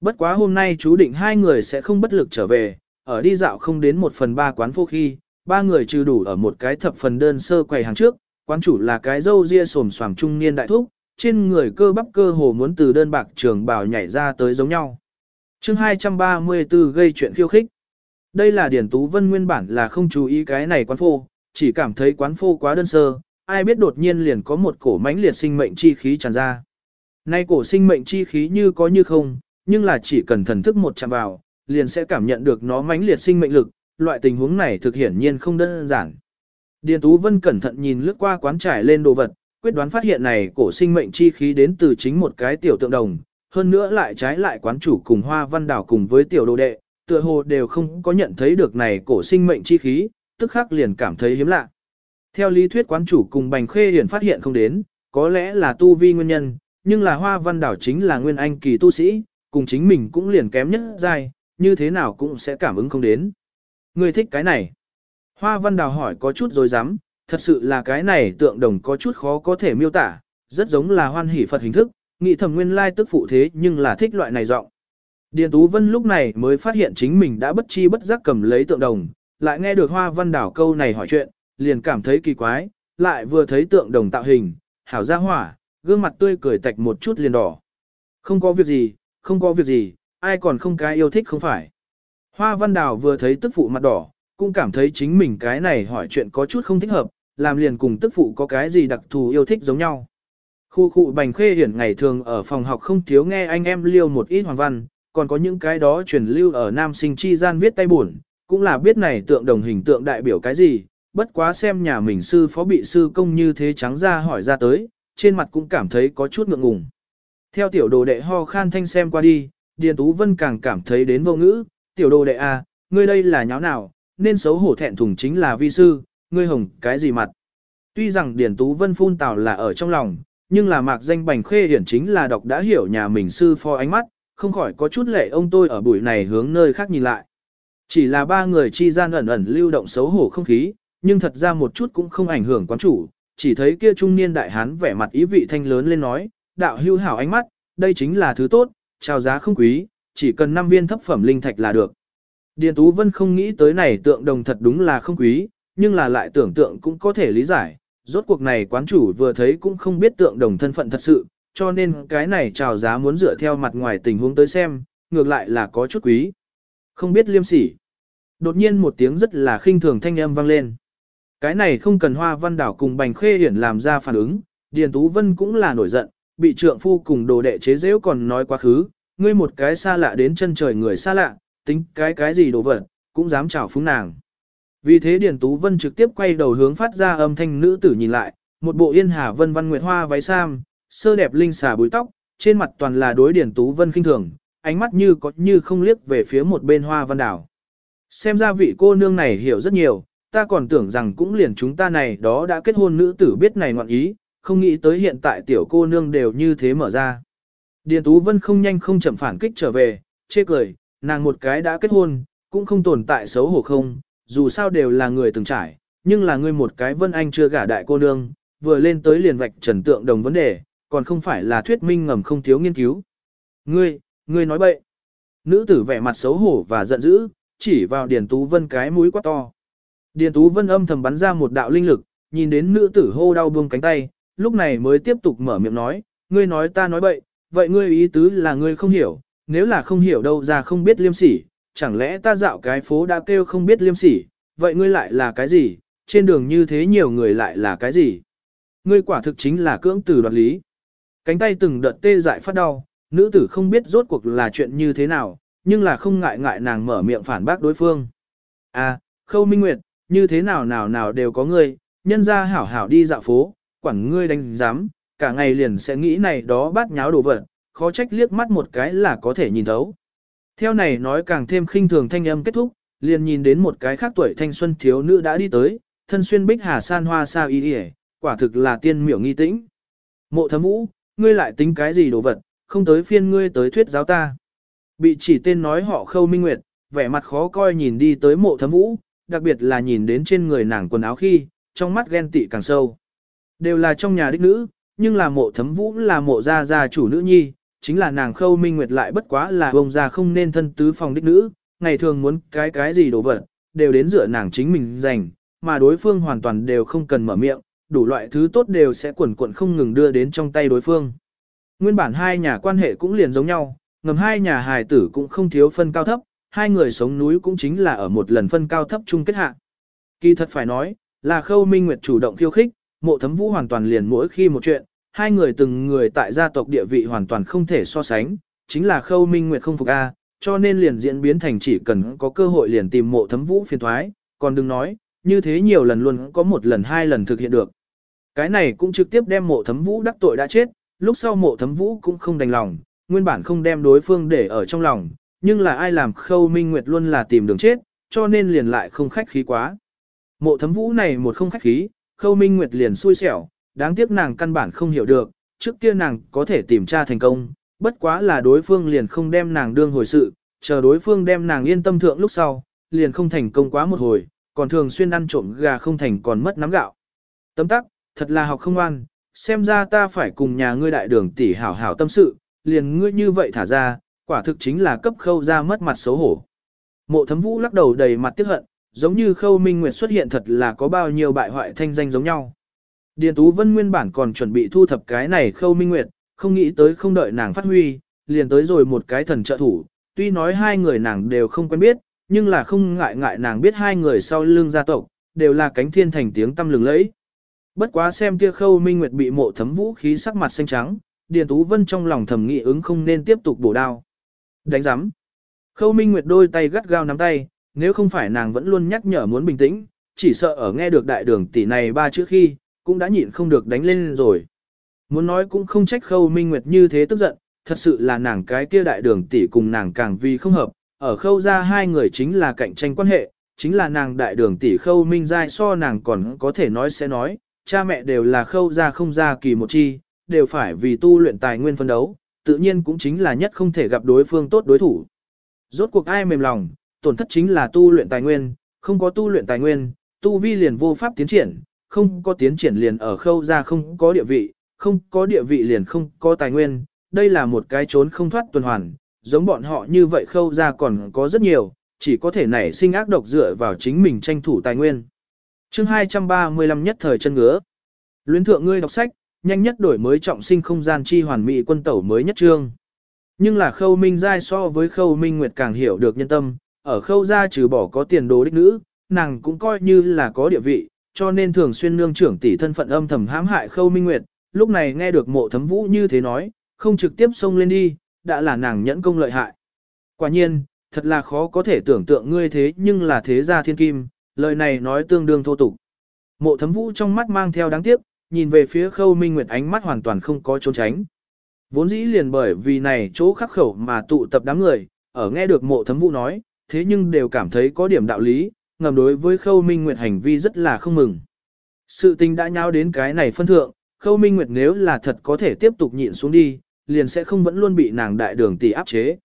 Bất quá hôm nay chú định hai người sẽ không bất lực trở về, ở đi dạo không đến một phần ba quán phô khi, ba người trừ đủ ở một cái thập phần đơn sơ quầy hàng trước, quán chủ là cái dâu ria sồm xoàm trung niên đại thúc, trên người cơ bắp cơ hồ muốn từ đơn bạc trường bào nhảy ra tới giống nhau. chương 234 gây chuyện khiêu khích. Đây là Điển Tú Vân nguyên bản là không chú ý cái này quán phô, chỉ cảm thấy quán phô quá đơn sơ, ai biết đột nhiên liền có một cổ mãnh liệt sinh mệnh chi khí tràn ra. Nay cổ sinh mệnh chi khí như có như không, nhưng là chỉ cần thần thức một chạm vào, liền sẽ cảm nhận được nó mãnh liệt sinh mệnh lực, loại tình huống này thực hiển nhiên không đơn giản. Điền Tú Vân cẩn thận nhìn lướt qua quán trải lên đồ vật, quyết đoán phát hiện này cổ sinh mệnh chi khí đến từ chính một cái tiểu tượng đồng, hơn nữa lại trái lại quán chủ cùng Hoa Văn Đảo cùng với tiểu đồ đệ, tựa hồ đều không có nhận thấy được này cổ sinh mệnh chi khí, tức khắc liền cảm thấy hiếm lạ. Theo lý thuyết quán chủ cùng Bành Khê Hiển phát hiện không đến, có lẽ là tu vi nguyên nhân, nhưng là Hoa Văn Đảo chính là nguyên anh kỳ tu sĩ, cùng chính mình cũng liền kém nhất giai, như thế nào cũng sẽ cảm ứng không đến. Ngươi thích cái này. Hoa văn đào hỏi có chút rồi dám, thật sự là cái này tượng đồng có chút khó có thể miêu tả, rất giống là hoan hỷ Phật hình thức, nghĩ thầm nguyên lai tức phụ thế nhưng là thích loại này giọng. Điền Tú Vân lúc này mới phát hiện chính mình đã bất chi bất giác cầm lấy tượng đồng, lại nghe được Hoa Văn Đảo câu này hỏi chuyện, liền cảm thấy kỳ quái, lại vừa thấy tượng đồng tạo hình, hảo ra hỏa, gương mặt tươi cười tạch một chút liền đỏ. Không có việc gì, không có việc gì, ai còn không cái yêu thích không phải. Hoa Văn Đào vừa thấy tức phụ mặt đỏ, cũng cảm thấy chính mình cái này hỏi chuyện có chút không thích hợp, làm liền cùng tức phụ có cái gì đặc thù yêu thích giống nhau. Khu khu bành khê hiển ngày thường ở phòng học không thiếu nghe anh em liêu một ít hoàng văn, còn có những cái đó truyền lưu ở nam sinh chi gian viết tay buồn, cũng là biết này tượng đồng hình tượng đại biểu cái gì, bất quá xem nhà mình sư phó bị sư công như thế trắng ra hỏi ra tới, trên mặt cũng cảm thấy có chút ngượng ngùng. Theo tiểu đồ đệ ho khan thanh xem qua đi, Điền Tú Vân càng cảm thấy đến vô ngữ, tiểu đồ đệ a, à, ngươi đây là nháo nào, nên xấu hổ thẹn thùng chính là vi sư, ngươi hồng cái gì mặt. Tuy rằng Điền Tú Vân phun tào là ở trong lòng, nhưng là mạc danh bành khê hiển chính là đọc đã hiểu nhà mình sư phó ánh mắt, không khỏi có chút lệ ông tôi ở buổi này hướng nơi khác nhìn lại. Chỉ là ba người chi gian ẩn ẩn lưu động xấu hổ không khí, nhưng thật ra một chút cũng không ảnh hưởng quán chủ, chỉ thấy kia trung niên đại hán vẻ mặt ý vị thanh lớn lên nói, đạo hưu hảo ánh mắt, đây chính là thứ tốt, trao giá không quý, chỉ cần 5 viên thấp phẩm linh thạch là được. Điền Tú Vân không nghĩ tới này tượng đồng thật đúng là không quý, nhưng là lại tưởng tượng cũng có thể lý giải, rốt cuộc này quán chủ vừa thấy cũng không biết tượng đồng thân phận thật sự, cho nên cái này chào giá muốn dựa theo mặt ngoài tình huống tới xem, ngược lại là có chút quý. Không biết liêm sỉ. Đột nhiên một tiếng rất là khinh thường thanh âm vang lên. Cái này không cần hoa văn đảo cùng bành khê hiển làm ra phản ứng, Điền Tú Vân cũng là nổi giận, bị trượng phu cùng đồ đệ chế dễu còn nói quá khứ, ngươi một cái xa lạ đến chân trời người xa lạ, tính cái cái gì đồ vật, cũng dám chào phúng nàng. Vì thế Điền Tú Vân trực tiếp quay đầu hướng phát ra âm thanh nữ tử nhìn lại, một bộ yên hà vân văn nguyệt hoa váy sam, sơ đẹp linh xà búi tóc, trên mặt toàn là đối Điền Tú Vân khinh thường, ánh mắt như có như không liếc về phía một bên hoa văn đảo. Xem ra vị cô nương này hiểu rất nhiều, ta còn tưởng rằng cũng liền chúng ta này đó đã kết hôn nữ tử biết này ngoạn ý, không nghĩ tới hiện tại tiểu cô nương đều như thế mở ra. Điền Tú Vân không nhanh không chậm phản kích trở về, chê cười, nàng một cái đã kết hôn, cũng không tồn tại xấu hổ không, dù sao đều là người từng trải, nhưng là ngươi một cái Vân Anh chưa gả đại cô nương, vừa lên tới liền vạch trần tượng đồng vấn đề, còn không phải là thuyết minh ngầm không thiếu nghiên cứu. Ngươi, ngươi nói bậy. Nữ tử vẻ mặt xấu hổ và giận dữ, chỉ vào Điền Tú Vân cái mũi quá to. Điền Tú Vân âm thầm bắn ra một đạo linh lực, nhìn đến nữ tử hô đau buông cánh tay, lúc này mới tiếp tục mở miệng nói, ngươi nói ta nói bậy, vậy ngươi ý tứ là ngươi không hiểu, nếu là không hiểu đâu ra không biết liêm sỉ, chẳng lẽ ta dạo cái phố đã kêu không biết liêm sỉ, vậy ngươi lại là cái gì, trên đường như thế nhiều người lại là cái gì? Ngươi quả thực chính là cưỡng tử đoạt lý. Cánh tay từng đợt tê dại phát đau, nữ tử không biết rốt cuộc là chuyện như thế nào, nhưng là không ngại ngại nàng mở miệng phản bác đối phương. À, khâu minh nguyệt, như thế nào nào nào đều có ngươi, nhân ra hảo hảo đi dạo phố, quản ngươi đánh giám, cả ngày liền sẽ nghĩ này đó bát nháo đồ vật, khó trách liếc mắt một cái là có thể nhìn thấu. Theo này nói càng thêm khinh thường thanh âm kết thúc, liền nhìn đến một cái khác tuổi thanh xuân thiếu nữ đã đi tới, thân xuyên bích hà san hoa sao y y, quả thực là tiên miểu nghi tĩnh. Mộ thấm vũ, ngươi lại tính cái gì đồ vật, không tới phiên ngươi tới thuyết giáo ta. Bị chỉ tên nói họ khâu minh nguyệt, vẻ mặt khó coi nhìn đi tới mộ thấm vũ, đặc biệt là nhìn đến trên người nàng quần áo khi, trong mắt ghen tị càng sâu. Đều là trong nhà đích nữ, nhưng là mộ thấm vũ là mộ gia gia chủ nữ nhi, chính là nàng khâu minh nguyệt lại bất quá là ông gia không nên thân tứ phòng đích nữ, ngày thường muốn cái cái gì đồ vật, đều đến dựa nàng chính mình dành, mà đối phương hoàn toàn đều không cần mở miệng, đủ loại thứ tốt đều sẽ quẩn quẩn không ngừng đưa đến trong tay đối phương. Nguyên bản hai nhà quan hệ cũng liền giống nhau, ngầm hai nhà hài tử cũng không thiếu phân cao thấp, hai người sống núi cũng chính là ở một lần phân cao thấp chung kết hạ. Kỳ thật phải nói, là khâu minh nguyệt chủ động khiêu khích, mộ thấm vũ hoàn toàn liền mỗi khi một chuyện, hai người từng người tại gia tộc địa vị hoàn toàn không thể so sánh, chính là khâu minh nguyệt không phục A, cho nên liền diễn biến thành chỉ cần có cơ hội liền tìm mộ thấm vũ phiền thoái, còn đừng nói, như thế nhiều lần luôn có một lần hai lần thực hiện được. Cái này cũng trực tiếp đem mộ thấm vũ đắc tội đã chết, lúc sau mộ thấm vũ cũng không đành lòng, nguyên bản không đem đối phương để ở trong lòng, nhưng là ai làm khâu minh nguyệt luôn là tìm đường chết, cho nên liền lại không khách khí quá. Mộ thấm vũ này một không khách khí, khâu minh nguyệt liền xui xẻo, đáng tiếc nàng căn bản không hiểu được, trước kia nàng có thể tìm tra thành công, bất quá là đối phương liền không đem nàng đương hồi sự, chờ đối phương đem nàng yên tâm thượng lúc sau, liền không thành công quá một hồi, còn thường xuyên ăn trộm gà không thành còn mất nắm gạo. Tấm tắc, thật là học không ngoan, xem ra ta phải cùng nhà ngươi đại đường tỷ hảo hảo tâm sự, liền ngươi như vậy thả ra, quả thực chính là cấp khâu ra mất mặt xấu hổ. Mộ thấm vũ lắc đầu đầy mặt tiếc hận, giống như khâu minh nguyệt xuất hiện thật là có bao nhiêu bại hoại thanh danh giống nhau. Điền Tú Vân nguyên bản còn chuẩn bị thu thập cái này khâu minh nguyệt, không nghĩ tới không đợi nàng phát huy, liền tới rồi một cái thần trợ thủ, tuy nói hai người nàng đều không quen biết, nhưng là không ngại ngại nàng biết hai người sau lưng gia tộc, đều là cánh thiên thành tiếng tâm lừng lẫy. Bất quá xem kia khâu minh nguyệt bị mộ thấm vũ khí sắc mặt xanh trắng, Điền Tú Vân trong lòng thầm nghĩ ứng không nên tiếp tục bổ đao. Đánh giắm. Khâu minh nguyệt đôi tay gắt gao nắm tay, nếu không phải nàng vẫn luôn nhắc nhở muốn bình tĩnh, chỉ sợ ở nghe được đại đường tỷ này ba chữ khi, cũng đã nhịn không được đánh lên rồi. Muốn nói cũng không trách khâu minh nguyệt như thế tức giận, thật sự là nàng cái kia đại đường tỷ cùng nàng càng vì không hợp, ở khâu ra hai người chính là cạnh tranh quan hệ, chính là nàng đại đường tỷ khâu minh giai so nàng còn có thể nói sẽ nói, cha mẹ đều là khâu ra không ra kỳ một chi, đều phải vì tu luyện tài nguyên phân đấu, tự nhiên cũng chính là nhất không thể gặp đối phương tốt đối thủ. Rốt cuộc ai mềm lòng, tổn thất chính là tu luyện tài nguyên, không có tu luyện tài nguyên, tu vi liền vô pháp tiến triển, không có tiến triển liền ở khâu ra không có địa vị, không có địa vị liền không có tài nguyên, đây là một cái trốn không thoát tuần hoàn, giống bọn họ như vậy khâu ra còn có rất nhiều, chỉ có thể nảy sinh ác độc dựa vào chính mình tranh thủ tài nguyên. chương 235 nhất thời chân ngứa. Luyến thượng ngươi đọc sách, nhanh nhất đổi mới trọng sinh không gian chi hoàn mỹ quân tẩu mới nhất trương. Nhưng là khâu minh giai so với khâu minh nguyệt càng hiểu được nhân tâm, ở khâu gia trừ bỏ có tiền đồ đích nữ, nàng cũng coi như là có địa vị, cho nên thường xuyên nương trưởng tỷ thân phận âm thầm hãm hại khâu minh nguyệt, lúc này nghe được mộ thấm vũ như thế nói, không trực tiếp xông lên đi, đã là nàng nhẫn công lợi hại. Quả nhiên, thật là khó có thể tưởng tượng ngươi thế nhưng là thế gia thiên kim, lời này nói tương đương thô tục. Mộ thấm vũ trong mắt mang theo đáng tiếc, nhìn về phía khâu minh nguyệt ánh mắt hoàn toàn không có trốn tránh. Vốn dĩ liền bởi vì này chỗ khắc khẩu mà tụ tập đám người, ở nghe được mộ thấm vũ nói, thế nhưng đều cảm thấy có điểm đạo lý, ngầm đối với khâu minh nguyệt hành vi rất là không mừng. Sự tình đã nháo đến cái này phân thượng, khâu minh nguyệt nếu là thật có thể tiếp tục nhịn xuống đi, liền sẽ không vẫn luôn bị nàng đại đường tỷ áp chế.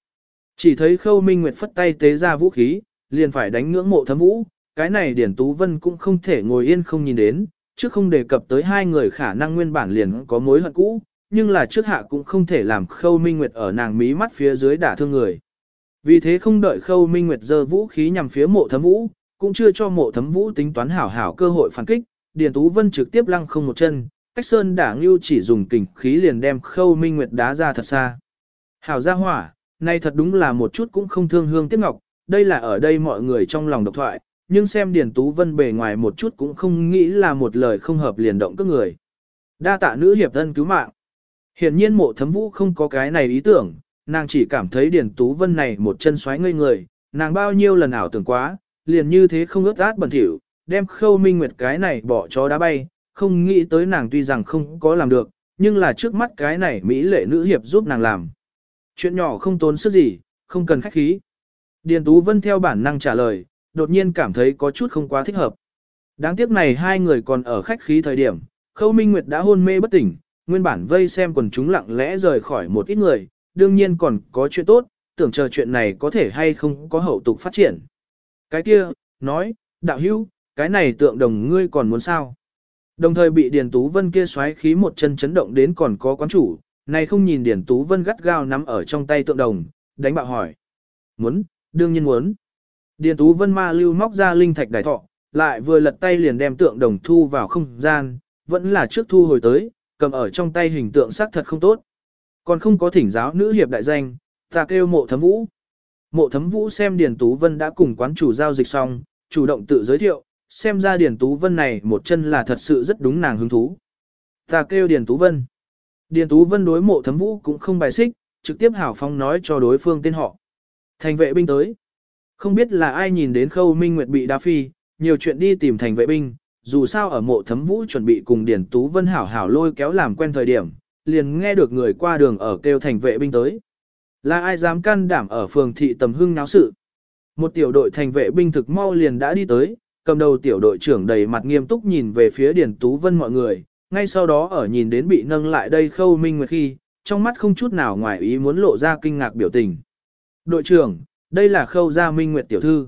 Chỉ thấy khâu minh nguyệt phất tay tế ra vũ khí, liền phải đánh ngưỡng mộ thấm vũ, cái này Điển Tú Vân cũng không thể ngồi yên không nhìn đến, chứ không đề cập tới hai người khả năng nguyên bản liền có mối hận cũ, nhưng là trước hạ cũng không thể làm khâu minh nguyệt ở nàng mí mắt phía dưới đả thương người. Vì thế không đợi khâu minh nguyệt giơ vũ khí nhằm phía mộ thấm vũ, cũng chưa cho mộ thấm vũ tính toán hảo hảo cơ hội phản kích, Điền Tú Vân trực tiếp lăng không một chân, cách sơn đả ngưu chỉ dùng kình khí liền đem khâu minh nguyệt đá ra thật xa. Hảo gia hỏa, nay thật đúng là một chút cũng không thương hương tiếc ngọc, đây là ở đây mọi người trong lòng độc thoại, nhưng xem Điền Tú Vân bề ngoài một chút cũng không nghĩ là một lời không hợp liền động các người. Đa tạ nữ hiệp thân cứu mạng. Hiển nhiên mộ thấm vũ không có cái này ý tưởng, nàng chỉ cảm thấy Điền Tú Vân này một chân xoáy ngây người, nàng bao nhiêu lần ảo tưởng quá, liền như thế không ướt át bẩn thỉu, đem khâu minh nguyệt cái này bỏ chó đá bay, không nghĩ tới nàng tuy rằng không có làm được, nhưng là trước mắt cái này Mỹ lệ nữ hiệp giúp nàng làm. Chuyện nhỏ không tốn sức gì, không cần khách khí. Điền Tú Vân theo bản năng trả lời, đột nhiên cảm thấy có chút không quá thích hợp. Đáng tiếc này hai người còn ở khách khí thời điểm, Khâu Minh Nguyệt đã hôn mê bất tỉnh, nguyên bản vây xem quần chúng lặng lẽ rời khỏi một ít người, đương nhiên còn có chuyện tốt, tưởng chờ chuyện này có thể hay không có hậu tục phát triển. Cái kia, nói, đạo hữu, cái này tượng đồng ngươi còn muốn sao? Đồng thời bị Điền Tú Vân kia xoáy khí một chân chấn động đến còn có quán chủ, này không nhìn Điền Tú Vân gắt gao nắm ở trong tay tượng đồng, đánh bạo hỏi. Muốn, đương nhiên muốn. Điền Tú Vân ma lưu móc ra linh thạch đại thọ, lại vừa lật tay liền đem tượng đồng thu vào không gian, vẫn là trước thu hồi tới, cầm ở trong tay hình tượng xác thật không tốt. Còn không có thỉnh giáo nữ hiệp đại danh, ta kêu mộ thấm vũ. Mộ thấm vũ xem Điền Tú Vân đã cùng quán chủ giao dịch xong, chủ động tự giới thiệu, xem ra Điền Tú Vân này một chân là thật sự rất đúng nàng hứng thú. Ta kêu Điền Tú Vân. Điền Tú Vân đối mộ thấm vũ cũng không bài xích, trực tiếp hảo phong nói cho đối phương tên họ. Thành vệ binh tới. Không biết là ai nhìn đến khâu minh nguyệt bị đa phi, nhiều chuyện đi tìm thành vệ binh, dù sao ở mộ thấm vũ chuẩn bị cùng Điền Tú Vân hảo hảo lôi kéo làm quen thời điểm, liền nghe được người qua đường ở kêu thành vệ binh tới. Là ai dám can đảm ở phường thị tầm hưng náo sự. Một tiểu đội thành vệ binh thực mau liền đã đi tới, cầm đầu tiểu đội trưởng đầy mặt nghiêm túc nhìn về phía Điền Tú Vân mọi người, ngay sau đó ở nhìn đến bị nâng lại đây khâu minh nguyệt khi, trong mắt không chút nào ngoài ý muốn lộ ra kinh ngạc biểu tình. Đội trưởng, đây là khâu gia minh nguyệt tiểu thư.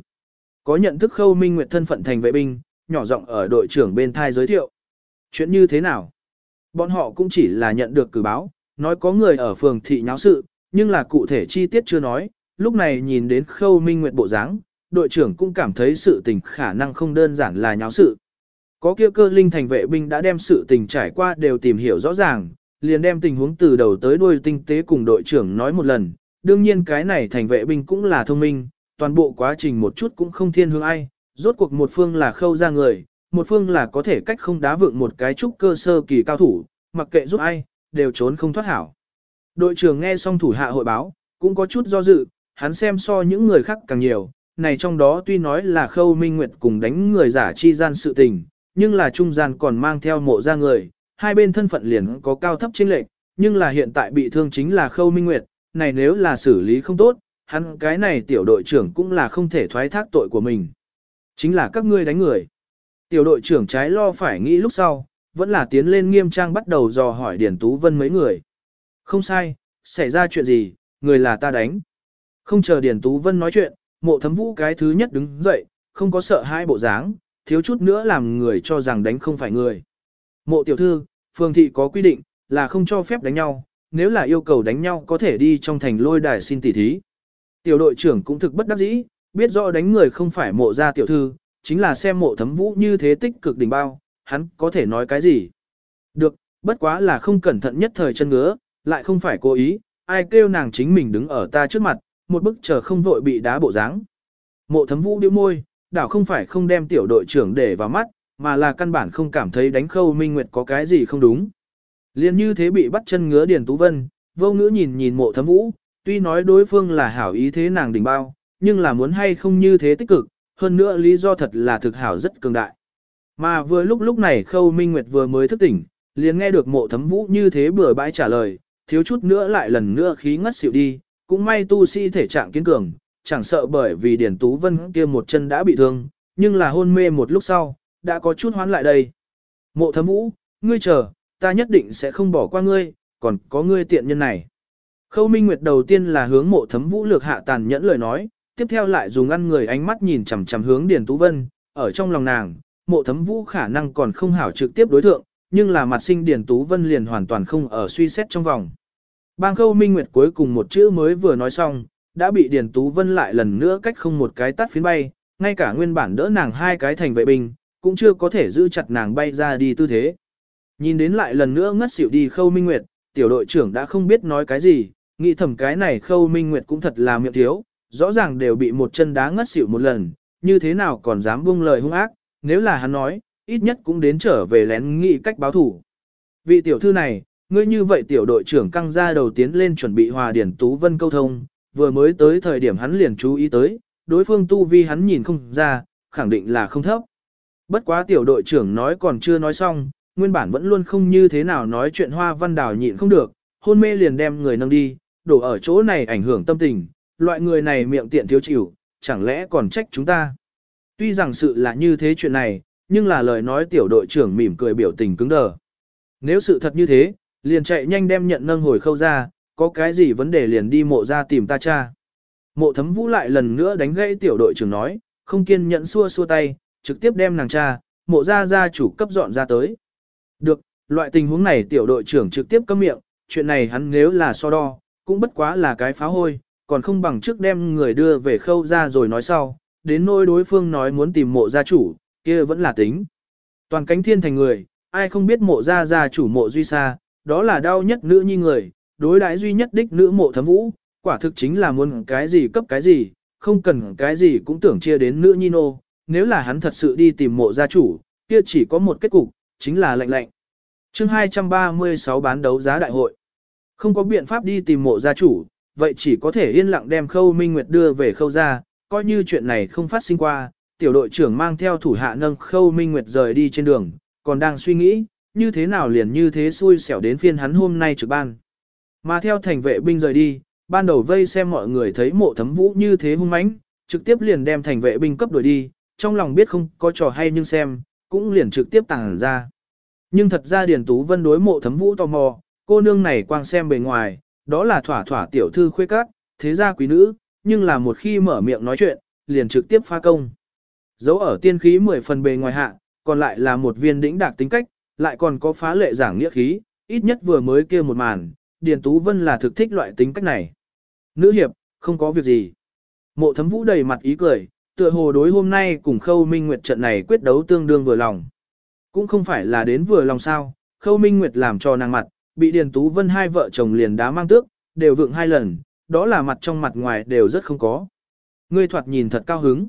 có nhận thức khâu minh nguyệt thân phận thành vệ binh, nhỏ giọng ở đội trưởng bên thai giới thiệu. Chuyện như thế nào? Bọn họ cũng chỉ là nhận được cử báo, nói có người ở phường thị nháo sự, nhưng là cụ thể chi tiết chưa nói, lúc này nhìn đến khâu minh nguyệt bộ dáng, đội trưởng cũng cảm thấy sự tình khả năng không đơn giản là nháo sự. Có kia cơ linh thành vệ binh đã đem sự tình trải qua đều tìm hiểu rõ ràng, liền đem tình huống từ đầu tới đuôi tinh tế cùng đội trưởng nói một lần. Đương nhiên cái này thành vệ binh cũng là thông minh, toàn bộ quá trình một chút cũng không thiên hướng ai, rốt cuộc một phương là khâu ra người, một phương là có thể cách không đá vượng một cái trúc cơ sơ kỳ cao thủ, mặc kệ giúp ai, đều trốn không thoát hảo. Đội trưởng nghe xong thủ hạ hội báo, cũng có chút do dự, hắn xem so những người khác càng nhiều, này trong đó tuy nói là khâu minh nguyệt cùng đánh người giả chi gian sự tình, nhưng là trung gian còn mang theo mộ ra người, hai bên thân phận liền có cao thấp chênh lệch, nhưng là hiện tại bị thương chính là khâu minh nguyệt, này nếu là xử lý không tốt, hắn cái này tiểu đội trưởng cũng là không thể thoái thác tội của mình. Chính là các ngươi đánh người. Tiểu đội trưởng trái lo phải nghĩ lúc sau, vẫn là tiến lên nghiêm trang bắt đầu dò hỏi Điển Tú Vân mấy người. Không sai, xảy ra chuyện gì, người là ta đánh. Không chờ Điển Tú Vân nói chuyện, mộ thấm vũ cái thứ nhất đứng dậy, không có sợ hai bộ dáng, thiếu chút nữa làm người cho rằng đánh không phải người. Mộ tiểu thư, phương thị có quy định, là không cho phép đánh nhau, nếu là yêu cầu đánh nhau có thể đi trong thành lôi đài xin tỉ thí. Tiểu đội trưởng cũng thực bất đắc dĩ, biết rõ đánh người không phải mộ gia tiểu thư, chính là xem mộ thấm vũ như thế tích cực đỉnh bao, hắn có thể nói cái gì. Được, bất quá là không cẩn thận nhất thời chân ngứa, lại không phải cố ý, ai kêu nàng chính mình đứng ở ta trước mặt, một bức chờ không vội bị đá bộ dáng. Mộ thấm vũ điêu môi, đảo không phải không đem tiểu đội trưởng để vào mắt, mà là căn bản không cảm thấy đánh khâu minh nguyệt có cái gì không đúng. Liên như thế bị bắt chân ngứa Điền Tú Vân, vô ngữ nhìn nhìn mộ thấm vũ, tuy nói đối phương là hảo ý thế nàng đỉnh bao, nhưng là muốn hay không như thế tích cực, hơn nữa lý do thật là thực hảo rất cường đại. Mà vừa lúc lúc này khâu minh nguyệt vừa mới thức tỉnh, liền nghe được mộ thấm vũ như thế bừa bãi trả lời, thiếu chút nữa lại lần nữa khí ngất xỉu đi, cũng may tu sĩ thể trạng kiên cường, chẳng sợ bởi vì Điển Tú Vân kia một chân đã bị thương, nhưng là hôn mê một lúc sau, đã có chút hoán lại đây. Mộ thấm vũ, ngươi chờ, ta nhất định sẽ không bỏ qua ngươi, còn có ngươi tiện nhân này. Khâu Minh Nguyệt đầu tiên là hướng mộ thấm vũ lược hạ tàn nhẫn lời nói, tiếp theo lại dùng ăn người ánh mắt nhìn chằm chằm hướng Điền Tú Vân, ở trong lòng nàng, mộ thấm vũ khả năng còn không hảo trực tiếp đối thượng, nhưng là mặt sinh Điền Tú Vân liền hoàn toàn không ở suy xét trong vòng. Bang Khâu Minh Nguyệt cuối cùng một chữ mới vừa nói xong, đã bị Điền Tú Vân lại lần nữa cách không một cái tắt phiến bay, ngay cả nguyên bản đỡ nàng hai cái thành vệ binh, cũng chưa có thể giữ chặt nàng bay ra đi tư thế. Nhìn đến lại lần nữa ngất xỉu đi Khâu Minh Nguyệt, tiểu đội trưởng đã không biết nói cái gì, nghĩ thầm cái này Khâu Minh Nguyệt cũng thật là miệng thiếu, rõ ràng đều bị một chân đá ngất xỉu một lần, như thế nào còn dám buông lời hung ác, nếu là hắn nói, ít nhất cũng đến trở về lén nghĩ cách báo thủ. Vị tiểu thư này, ngươi như vậy tiểu đội trưởng căng ra đầu tiến lên chuẩn bị hòa điển tú vân câu thông, vừa mới tới thời điểm hắn liền chú ý tới, đối phương tu vi hắn nhìn không ra, khẳng định là không thấp. Bất quá tiểu đội trưởng nói còn chưa nói xong, nguyên bản vẫn luôn không như thế nào nói chuyện hoa văn đào nhịn không được, hôn mê liền đem người nâng đi, đổ ở chỗ này ảnh hưởng tâm tình, loại người này miệng tiện thiếu chịu, chẳng lẽ còn trách chúng ta. Tuy rằng sự là như thế chuyện này, nhưng là lời nói tiểu đội trưởng mỉm cười biểu tình cứng đờ. Nếu sự thật như thế, liền chạy nhanh đem nhận nâng hồi khâu ra, có cái gì vấn đề liền đi mộ ra tìm ta cha. Mộ thấm vũ lại lần nữa đánh gãy tiểu đội trưởng nói, không kiên nhẫn xua xua tay, trực tiếp đem nàng cha, mộ ra ra chủ cấp dọn ra tới. Được, loại tình huống này tiểu đội trưởng trực tiếp cấm miệng, chuyện này hắn nếu là so đo, cũng bất quá là cái phá hôi, còn không bằng trước đem người đưa về khâu ra rồi nói sau, đến nỗi đối phương nói muốn tìm mộ gia chủ, kia vẫn là tính. Toàn cánh thiên thành người, ai không biết mộ gia gia chủ mộ duy xa đó là đau nhất nữ nhi người, đối đãi duy nhất đích nữ mộ thấm vũ, quả thực chính là muốn cái gì cấp cái gì, không cần cái gì cũng tưởng chia đến nữ nhi nô, nếu là hắn thật sự đi tìm mộ gia chủ, kia chỉ có một kết cục, chính là lệnh lệnh. Chương 236 bán đấu giá đại hội. Không có biện pháp đi tìm mộ gia chủ, vậy chỉ có thể yên lặng đem khâu minh nguyệt đưa về khâu ra, coi như chuyện này không phát sinh qua, tiểu đội trưởng mang theo thủ hạ nâng khâu minh nguyệt rời đi trên đường, còn đang suy nghĩ, như thế nào liền như thế xui xẻo đến phiên hắn hôm nay trực ban. Mà theo thành vệ binh rời đi, ban đầu vây xem mọi người thấy mộ thấm vũ như thế hung mãnh, trực tiếp liền đem thành vệ binh cấp đuổi đi, trong lòng biết không có trò hay nhưng xem, cũng liền trực tiếp tàng ra. Nhưng thật ra Điền Tú Vân đối mộ thấm vũ tò mò, cô nương này quang xem bề ngoài, đó là thỏa thỏa tiểu thư khuê các, thế gia quý nữ, nhưng là một khi mở miệng nói chuyện, liền trực tiếp pha công. Dấu ở tiên khí mười phần bề ngoài hạ, còn lại là một viên đĩnh đạc tính cách, lại còn có phá lệ giảng nghĩa khí, ít nhất vừa mới kia một màn, Điền Tú Vân là thực thích loại tính cách này. Nữ hiệp, không có việc gì. Mộ thấm vũ đầy mặt ý cười, tựa hồ đối hôm nay cùng Khâu Minh Nguyệt trận này quyết đấu tương đương vừa lòng. Cũng không phải là đến vừa lòng sao, Khâu Minh Nguyệt làm cho nàng mặt, bị Điền Tú Vân hai vợ chồng liền đá mang tước, đều vượng hai lần, đó là mặt trong mặt ngoài đều rất không có. Ngươi thoạt nhìn thật cao hứng.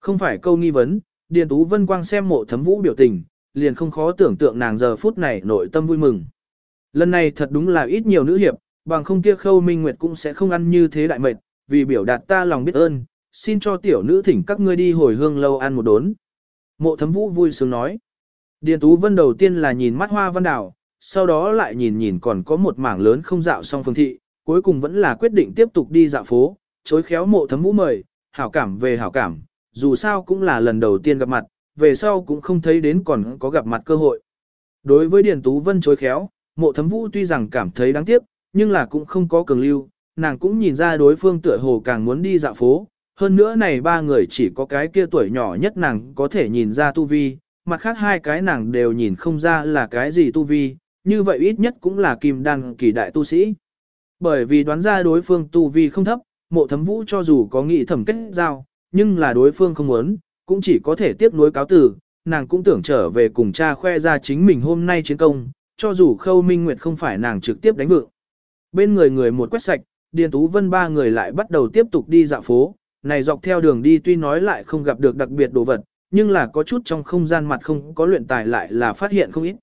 Không phải câu nghi vấn, Điền Tú Vân quang xem mộ thấm vũ biểu tình, liền không khó tưởng tượng nàng giờ phút này nội tâm vui mừng. Lần này thật đúng là ít nhiều nữ hiệp, bằng không kia khâu minh nguyệt cũng sẽ không ăn như thế đại mệt, vì biểu đạt ta lòng biết ơn, xin cho tiểu nữ thỉnh các ngươi đi hồi hương lâu ăn một đốn. Mộ thấm vũ vui sướng nói. Điền Tú Vân đầu tiên là nhìn mắt hoa văn đảo, sau đó lại nhìn nhìn còn có một mảng lớn không dạo xong phương thị, cuối cùng vẫn là quyết định tiếp tục đi dạo phố, chối khéo mộ thấm vũ mời, hảo cảm về hảo cảm, dù sao cũng là lần đầu tiên gặp mặt, về sau cũng không thấy đến còn có gặp mặt cơ hội. Đối với Điền Tú Vân chối khéo, mộ thấm vũ tuy rằng cảm thấy đáng tiếc, nhưng là cũng không có cường lưu, nàng cũng nhìn ra đối phương tựa hồ càng muốn đi dạo phố, hơn nữa này ba người chỉ có cái kia tuổi nhỏ nhất nàng có thể nhìn ra tu vi, mặt khác hai cái nàng đều nhìn không ra là cái gì tu vi, như vậy ít nhất cũng là kim đan kỳ đại tu sĩ. Bởi vì đoán ra đối phương tu vi không thấp, mộ thấm vũ cho dù có nghị thẩm kết giao, nhưng là đối phương không muốn, cũng chỉ có thể tiếp nối cáo tử, nàng cũng tưởng trở về cùng cha khoe ra chính mình hôm nay chiến công, cho dù khâu minh nguyệt không phải nàng trực tiếp đánh vượng. Bên người người một quét sạch, Điền Tú Vân ba người lại bắt đầu tiếp tục đi dạo phố, này dọc theo đường đi tuy nói lại không gặp được đặc biệt đồ vật, nhưng là có chút trong không gian mặt không có luyện tài lại là phát hiện không ít.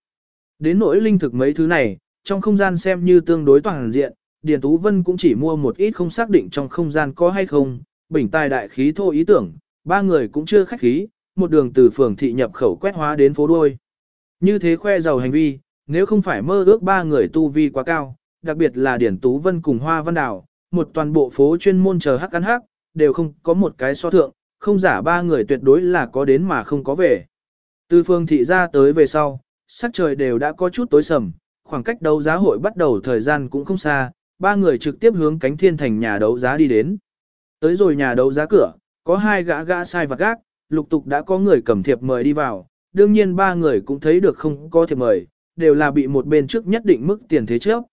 Đến nỗi linh thực mấy thứ này, trong không gian xem như tương đối toàn diện, Điền Tú Vân cũng chỉ mua một ít không xác định trong không gian có hay không, bình tài đại khí thô ý tưởng, ba người cũng chưa khách khí, một đường từ phường thị nhập khẩu quét hóa đến phố đuôi. Như thế khoe giàu hành vi, nếu không phải mơ ước ba người tu vi quá cao, đặc biệt là Điển Tú Vân cùng Hoa Văn Đào, một toàn bộ phố chuyên môn chờ hắc ăn hắc, đều không có một cái so thượng, không giả ba người tuyệt đối là có đến mà không có về. Từ phương thị ra tới về sau, sắc trời đều đã có chút tối sầm, khoảng cách đấu giá hội bắt đầu thời gian cũng không xa, ba người trực tiếp hướng cánh thiên thành nhà đấu giá đi đến. Tới rồi nhà đấu giá cửa, có hai gã gã sai vặt gác, lục tục đã có người cầm thiệp mời đi vào, đương nhiên ba người cũng thấy được không có thiệp mời, đều là bị một bên trước nhất định mức tiền thế trước.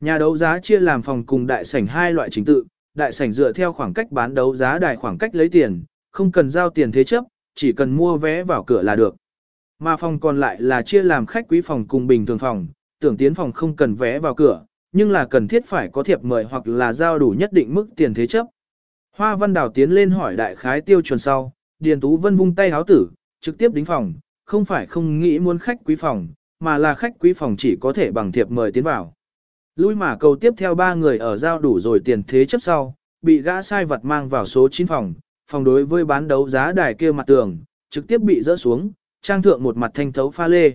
Nhà đấu giá chia làm phòng cùng đại sảnh hai loại chính tự, đại sảnh dựa theo khoảng cách bán đấu giá đài khoảng cách lấy tiền, không cần giao tiền thế chấp, chỉ cần mua vé vào cửa là được. Mà phòng còn lại là chia làm khách quý phòng cùng bình thường phòng, tưởng tiến phòng không cần vé vào cửa, nhưng là cần thiết phải có thiệp mời hoặc là giao đủ nhất định mức tiền thế chấp. Hoa Văn Đào tiến lên hỏi đại khái tiêu chuẩn sau, Điền Tú Vân vung tay háo tử, trực tiếp đính phòng, không phải không nghĩ muốn khách quý phòng, mà là khách quý phòng chỉ có thể bằng thiệp mời tiến vào. Lui mà cầu tiếp theo ba người ở giao đủ rồi tiền thế chấp sau, bị gã sai vật mang vào số 9 phòng, phòng đối với bán đấu giá đài kia mặt tường, trực tiếp bị rỡ xuống, trang thượng một mặt thanh thấu pha lê.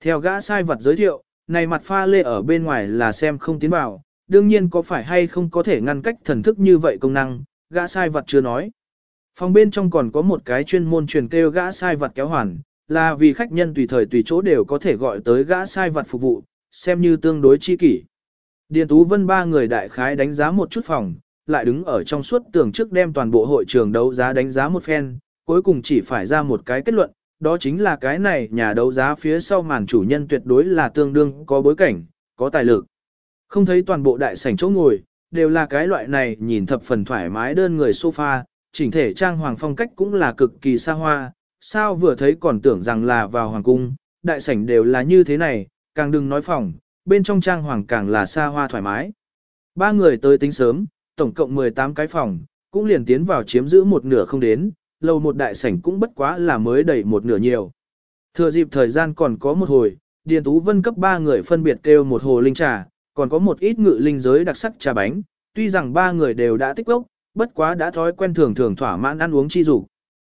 Theo gã sai vật giới thiệu, này mặt pha lê ở bên ngoài là xem không tiến vào, đương nhiên có phải hay không có thể ngăn cách thần thức như vậy công năng, gã sai vật chưa nói. Phòng bên trong còn có một cái chuyên môn truyền kêu gã sai vật kéo hoàn, là vì khách nhân tùy thời tùy chỗ đều có thể gọi tới gã sai vật phục vụ, xem như tương đối chi kỷ. Điền Tú Vân ba người đại khái đánh giá một chút phòng, lại đứng ở trong suốt tường trước đem toàn bộ hội trường đấu giá đánh giá một phen, cuối cùng chỉ phải ra một cái kết luận, đó chính là cái này nhà đấu giá phía sau màn chủ nhân tuyệt đối là tương đương có bối cảnh, có tài lực. Không thấy toàn bộ đại sảnh chỗ ngồi, đều là cái loại này nhìn thập phần thoải mái đơn người sofa, chỉnh thể trang hoàng phong cách cũng là cực kỳ xa hoa, sao vừa thấy còn tưởng rằng là vào hoàng cung, đại sảnh đều là như thế này, càng đừng nói phòng, bên trong trang hoàng càng là xa hoa thoải mái. Ba người tới tính sớm, tổng cộng 18 cái phòng, cũng liền tiến vào chiếm giữ một nửa không đến, lâu một đại sảnh cũng bất quá là mới đầy một nửa nhiều. Thừa dịp thời gian còn có một hồi, Điền Tú Vân cấp ba người phân biệt kêu một hồ linh trà, còn có một ít ngự linh giới đặc sắc trà bánh, tuy rằng ba người đều đã tích lốc bất quá đã thói quen thường thường thỏa mãn ăn uống chi dục.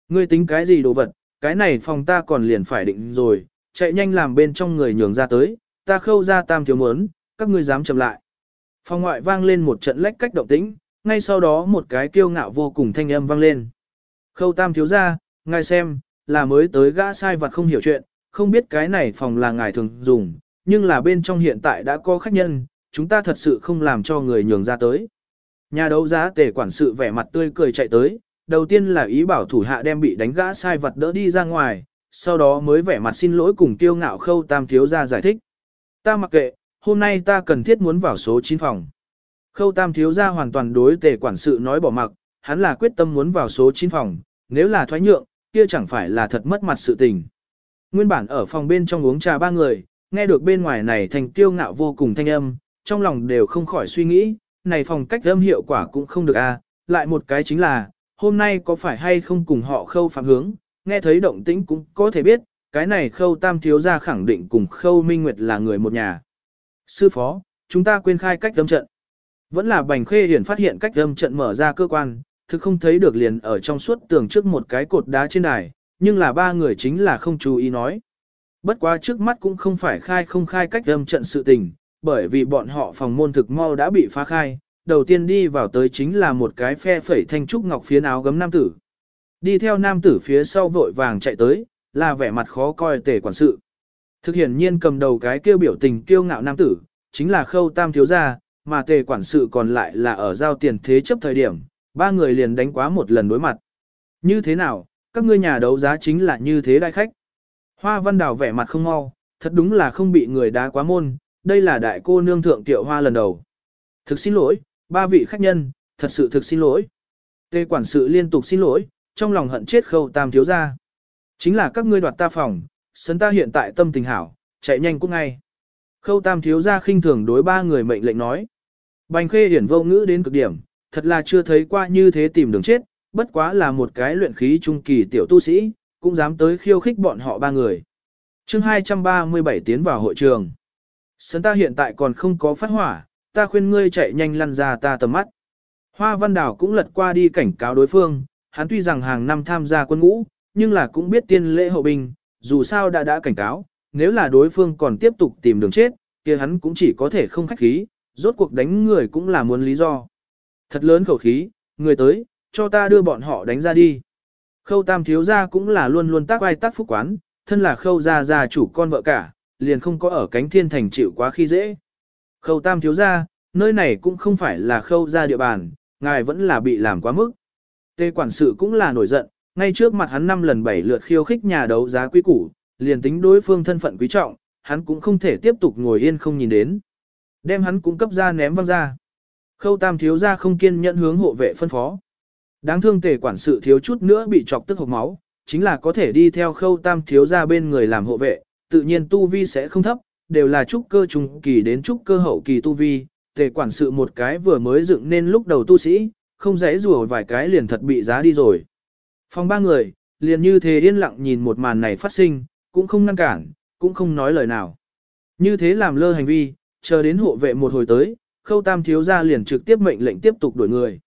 Ngươi tính cái gì đồ vật, cái này phòng ta còn liền phải định rồi, chạy nhanh làm bên trong người nhường ra tới, ta khâu ra tam thiếu muốn, các ngươi dám chậm lại. Phòng ngoại vang lên một trận lách cách động tĩnh, ngay sau đó một cái kiêu ngạo vô cùng thanh âm vang lên. Khâu tam thiếu ra, ngài xem, là mới tới gã sai vật không hiểu chuyện, không biết cái này phòng là ngài thường dùng, nhưng là bên trong hiện tại đã có khách nhân, chúng ta thật sự không làm cho người nhường ra tới. Nhà đấu giá tề quản sự vẻ mặt tươi cười chạy tới, đầu tiên là ý bảo thủ hạ đem bị đánh gã sai vật đỡ đi ra ngoài, sau đó mới vẻ mặt xin lỗi cùng tiêu ngạo khâu tam thiếu ra giải thích. Ta mặc kệ, hôm nay ta cần thiết muốn vào số 9 phòng. Khâu tam thiếu ra hoàn toàn đối tề quản sự nói bỏ mặc, hắn là quyết tâm muốn vào số 9 phòng, nếu là thoái nhượng, kia chẳng phải là thật mất mặt sự tình. Nguyên bản ở phòng bên trong uống trà ba người, nghe được bên ngoài này thành tiêu ngạo vô cùng thanh âm, trong lòng đều không khỏi suy nghĩ, này phòng cách âm hiệu quả cũng không được a. À. lại một cái chính là, hôm nay có phải hay không cùng họ khâu phạm hướng, nghe thấy động tĩnh cũng có thể biết, cái này khâu tam thiếu ra khẳng định cùng khâu minh nguyệt là người một nhà. Sư phó, chúng ta quên khai cách âm trận. Vẫn là bành khê hiển phát hiện cách âm trận mở ra cơ quan, thực không thấy được liền ở trong suốt tường trước một cái cột đá trên đài, nhưng là ba người chính là không chú ý nói. Bất quá trước mắt cũng không phải khai không khai cách âm trận sự tình, bởi vì bọn họ phòng môn thực mau đã bị phá khai, đầu tiên đi vào tới chính là một cái phe phẩy thanh trúc ngọc phiến áo gấm nam tử. Đi theo nam tử phía sau vội vàng chạy tới, là vẻ mặt khó coi tể quản sự. Thực hiện nhiên cầm đầu cái kêu biểu tình kiêu ngạo nam tử, chính là khâu tam thiếu gia, mà tề quản sự còn lại là ở giao tiền thế chấp thời điểm, ba người liền đánh quá một lần đối mặt. Như thế nào, các ngươi nhà đấu giá chính là như thế đại khách. Hoa văn đào vẻ mặt không mau, thật đúng là không bị người đá quá môn, đây là đại cô nương thượng tiệu hoa lần đầu. Thực xin lỗi, ba vị khách nhân, thật sự thực xin lỗi. Tề quản sự liên tục xin lỗi, trong lòng hận chết khâu tam thiếu gia. Chính là các ngươi đoạt ta phòng, sân ta hiện tại tâm tình hảo, chạy nhanh cũng ngay. Khâu tam thiếu gia khinh thường đối ba người mệnh lệnh nói. Bành khê hiển vô ngữ đến cực điểm, thật là chưa thấy qua như thế tìm đường chết, bất quá là một cái luyện khí trung kỳ tiểu tu sĩ, cũng dám tới khiêu khích bọn họ ba người. chương 237 tiến vào hội trường. sơn ta hiện tại còn không có phát hỏa, ta khuyên ngươi chạy nhanh lăn ra ta tầm mắt. Hoa văn đảo cũng lật qua đi cảnh cáo đối phương, hắn tuy rằng hàng năm tham gia quân ngũ, nhưng là cũng biết tiên lễ hậu binh, dù sao đã đã cảnh cáo, nếu là đối phương còn tiếp tục tìm đường chết, kia hắn cũng chỉ có thể không khách khí, rốt cuộc đánh người cũng là muốn lý do. Thật lớn khẩu khí, người tới, cho ta đưa bọn họ đánh ra đi. Khâu tam thiếu gia cũng là luôn luôn tác vai tác phúc quán, thân là khâu gia gia chủ con vợ cả, liền không có ở cánh thiên thành chịu quá khi dễ. Khâu tam thiếu gia, nơi này cũng không phải là khâu gia địa bàn, ngài vẫn là bị làm quá mức. Tê quản sự cũng là nổi giận, ngay trước mặt hắn năm lần bảy lượt khiêu khích nhà đấu giá quý củ, liền tính đối phương thân phận quý trọng, hắn cũng không thể tiếp tục ngồi yên không nhìn đến. Đem hắn cũng cấp ra ném văng ra. Khâu tam thiếu gia không kiên nhẫn hướng hộ vệ phân phó. Đáng thương tề quản sự thiếu chút nữa bị chọc tức hộc máu, chính là có thể đi theo khâu tam thiếu gia bên người làm hộ vệ, tự nhiên tu vi sẽ không thấp, đều là trúc cơ trung kỳ đến trúc cơ hậu kỳ tu vi, tề quản sự một cái vừa mới dựng nên lúc đầu tu sĩ, không dễ rùa vài cái liền thật bị giá đi rồi. Phòng ba người, liền như thế yên lặng nhìn một màn này phát sinh, cũng không ngăn cản, cũng không nói lời nào. Như thế làm lơ hành vi, chờ đến hộ vệ một hồi tới, khâu tam thiếu gia liền trực tiếp mệnh lệnh tiếp tục đuổi người.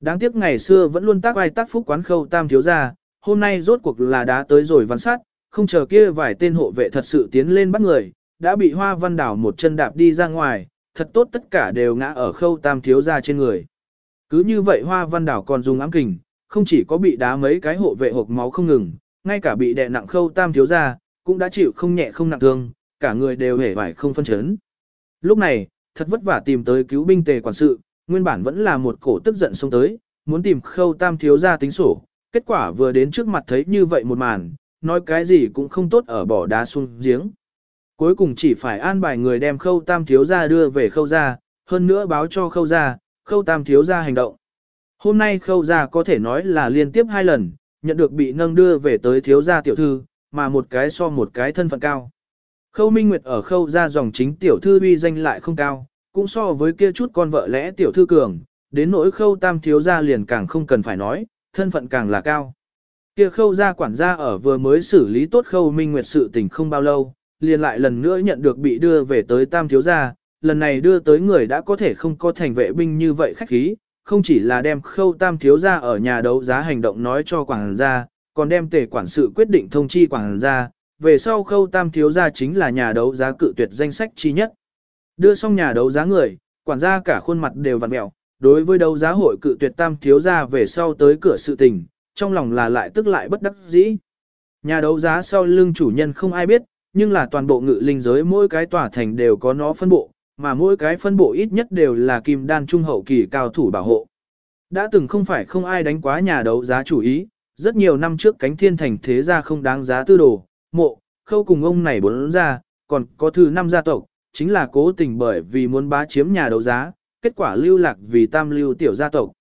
Đáng tiếc ngày xưa vẫn luôn tác ai tác phúc quán khâu tam thiếu gia, hôm nay rốt cuộc là đã tới rồi văn sát, không chờ kia vài tên hộ vệ thật sự tiến lên bắt người, đã bị hoa văn đảo một chân đạp đi ra ngoài, thật tốt tất cả đều ngã ở khâu tam thiếu gia trên người. Cứ như vậy hoa văn đảo còn dùng ám kình, không chỉ có bị đá mấy cái hộ vệ hộp máu không ngừng, ngay cả bị đè nặng khâu tam thiếu gia, cũng đã chịu không nhẹ không nặng thương, cả người đều hể vải không phân chấn. Lúc này, thật vất vả tìm tới cứu binh tề quản sự, nguyên bản vẫn là một cổ tức giận xông tới, muốn tìm khâu tam thiếu gia tính sổ, kết quả vừa đến trước mặt thấy như vậy một màn, nói cái gì cũng không tốt ở bỏ đá xuống giếng. Cuối cùng chỉ phải an bài người đem khâu tam thiếu gia đưa về khâu gia, hơn nữa báo cho khâu gia, khâu tam thiếu gia hành động. Hôm nay khâu gia có thể nói là liên tiếp hai lần, nhận được bị nâng đưa về tới thiếu gia tiểu thư, mà một cái so một cái thân phận cao. Khâu Minh Nguyệt ở khâu gia dòng chính tiểu thư uy danh lại không cao, cũng so với kia chút con vợ lẽ tiểu thư cường, đến nỗi khâu tam thiếu gia liền càng không cần phải nói, thân phận càng là cao. Kia khâu gia quản gia ở vừa mới xử lý tốt khâu Minh Nguyệt sự tình không bao lâu, liền lại lần nữa nhận được bị đưa về tới tam thiếu gia, lần này đưa tới người đã có thể không có thành vệ binh như vậy khách khí, không chỉ là đem khâu tam thiếu gia ở nhà đấu giá hành động nói cho quản gia, còn đem tề quản sự quyết định thông chi quản gia, về sau khâu tam thiếu gia chính là nhà đấu giá cự tuyệt danh sách chi nhất. Đưa xong nhà đấu giá người, quản gia cả khuôn mặt đều vặn mẹo, đối với đấu giá hội cự tuyệt tam thiếu gia về sau tới cửa sự tình, trong lòng là lại tức lại bất đắc dĩ. Nhà đấu giá sau lưng chủ nhân không ai biết, nhưng là toàn bộ ngự linh giới mỗi cái tòa thành đều có nó phân bộ, mà mỗi cái phân bộ ít nhất đều là kim đan trung hậu kỳ cao thủ bảo hộ. Đã từng không phải không ai đánh quá nhà đấu giá chủ ý, rất nhiều năm trước cánh thiên thành thế gia không đáng giá tư đồ, mộ, khâu cùng ông này bốn ra, còn có thứ năm gia tộc, chính là cố tình bởi vì muốn bá chiếm nhà đấu giá, kết quả lưu lạc vì tam lưu tiểu gia tộc.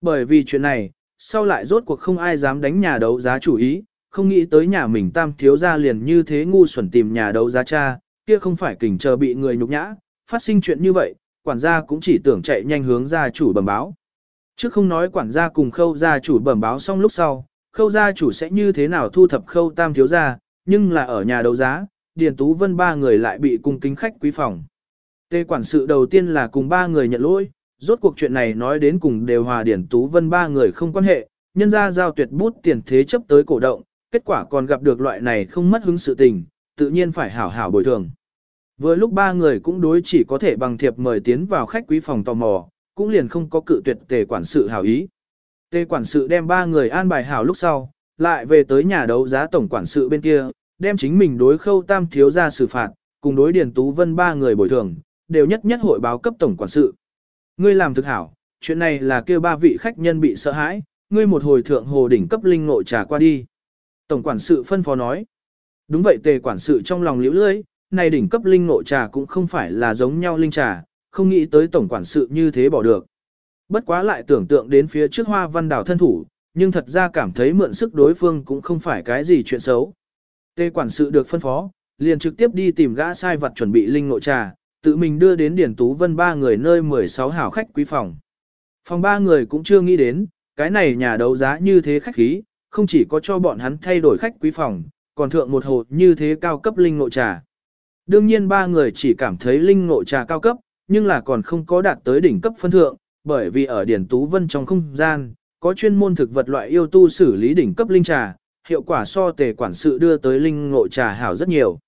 Bởi vì chuyện này, sau lại rốt cuộc không ai dám đánh nhà đấu giá chủ ý, không nghĩ tới nhà mình tam thiếu gia liền như thế ngu xuẩn tìm nhà đấu giá cha, kia không phải kình chờ bị người nhục nhã, phát sinh chuyện như vậy, quản gia cũng chỉ tưởng chạy nhanh hướng gia chủ bẩm báo. Trước không nói quản gia cùng khâu gia chủ bẩm báo xong lúc sau, khâu gia chủ sẽ như thế nào thu thập khâu tam thiếu gia, nhưng là ở nhà đấu giá, Điền Tú Vân ba người lại bị cung kính khách quý phòng. Tê quản sự đầu tiên là cùng ba người nhận lỗi, rốt cuộc chuyện này nói đến cùng đều hòa Điền Tú Vân ba người không quan hệ, nhân ra giao tuyệt bút tiền thế chấp tới cổ động, kết quả còn gặp được loại này không mất hứng sự tình, tự nhiên phải hảo hảo bồi thường. Vừa lúc ba người cũng đối chỉ có thể bằng thiệp mời tiến vào khách quý phòng tò mò, cũng liền không có cự tuyệt tề quản sự hảo ý. Tề quản sự đem ba người an bài hảo lúc sau, lại về tới nhà đấu giá tổng quản sự bên kia, đem chính mình đối khâu tam thiếu ra xử phạt, cùng đối điền tú vân ba người bồi thường, đều nhất nhất hội báo cấp tổng quản sự. Ngươi làm thực hảo, chuyện này là kêu ba vị khách nhân bị sợ hãi, ngươi một hồi thượng hồ đỉnh cấp linh ngộ trà qua đi. Tổng quản sự phân phó nói. Đúng vậy tề quản sự trong lòng liễu lưỡi, này đỉnh cấp linh ngộ trà cũng không phải là giống nhau linh trà, không nghĩ tới tổng quản sự như thế bỏ được. Bất quá lại tưởng tượng đến phía trước hoa văn đảo thân thủ, nhưng thật ra cảm thấy mượn sức đối phương cũng không phải cái gì chuyện xấu. Tề quản sự được phân phó, liền trực tiếp đi tìm gã sai vật chuẩn bị linh ngộ trà, tự mình đưa đến Điển Tú Vân ba người nơi 16 hảo khách quý phòng. Phòng ba người cũng chưa nghĩ đến, cái này nhà đấu giá như thế khách khí, không chỉ có cho bọn hắn thay đổi khách quý phòng, còn thượng một hồ như thế cao cấp linh ngộ trà. Đương nhiên ba người chỉ cảm thấy linh ngộ trà cao cấp, nhưng là còn không có đạt tới đỉnh cấp phân thượng, bởi vì ở Điển Tú Vân trong không gian, có chuyên môn thực vật loại yêu tu xử lý đỉnh cấp linh trà, hiệu quả so tề quản sự đưa tới linh ngộ trà hảo rất nhiều.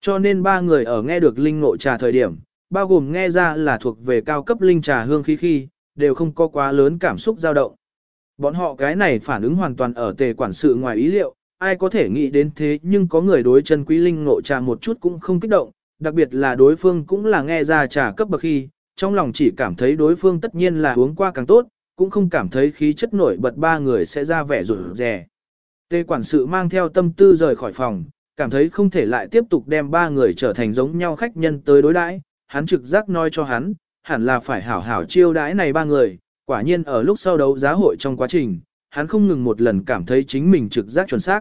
Cho nên ba người ở nghe được linh ngộ trà thời điểm, bao gồm nghe ra là thuộc về cao cấp linh trà hương khí khi, đều không có quá lớn cảm xúc dao động. Bọn họ cái này phản ứng hoàn toàn ở tề quản sự ngoài ý liệu, ai có thể nghĩ đến thế nhưng có người đối chân quý linh ngộ trà một chút cũng không kích động, đặc biệt là đối phương cũng là nghe ra trà cấp bậc khi, trong lòng chỉ cảm thấy đối phương tất nhiên là uống qua càng tốt, cũng không cảm thấy khí chất nổi bật ba người sẽ ra vẻ rủi rè. Tê quản sự mang theo tâm tư rời khỏi phòng, cảm thấy không thể lại tiếp tục đem ba người trở thành giống nhau khách nhân tới đối đãi, hắn trực giác nói cho hắn, hẳn là phải hảo hảo chiêu đãi này ba người, quả nhiên ở lúc sau đấu giá hội trong quá trình, hắn không ngừng một lần cảm thấy chính mình trực giác chuẩn xác.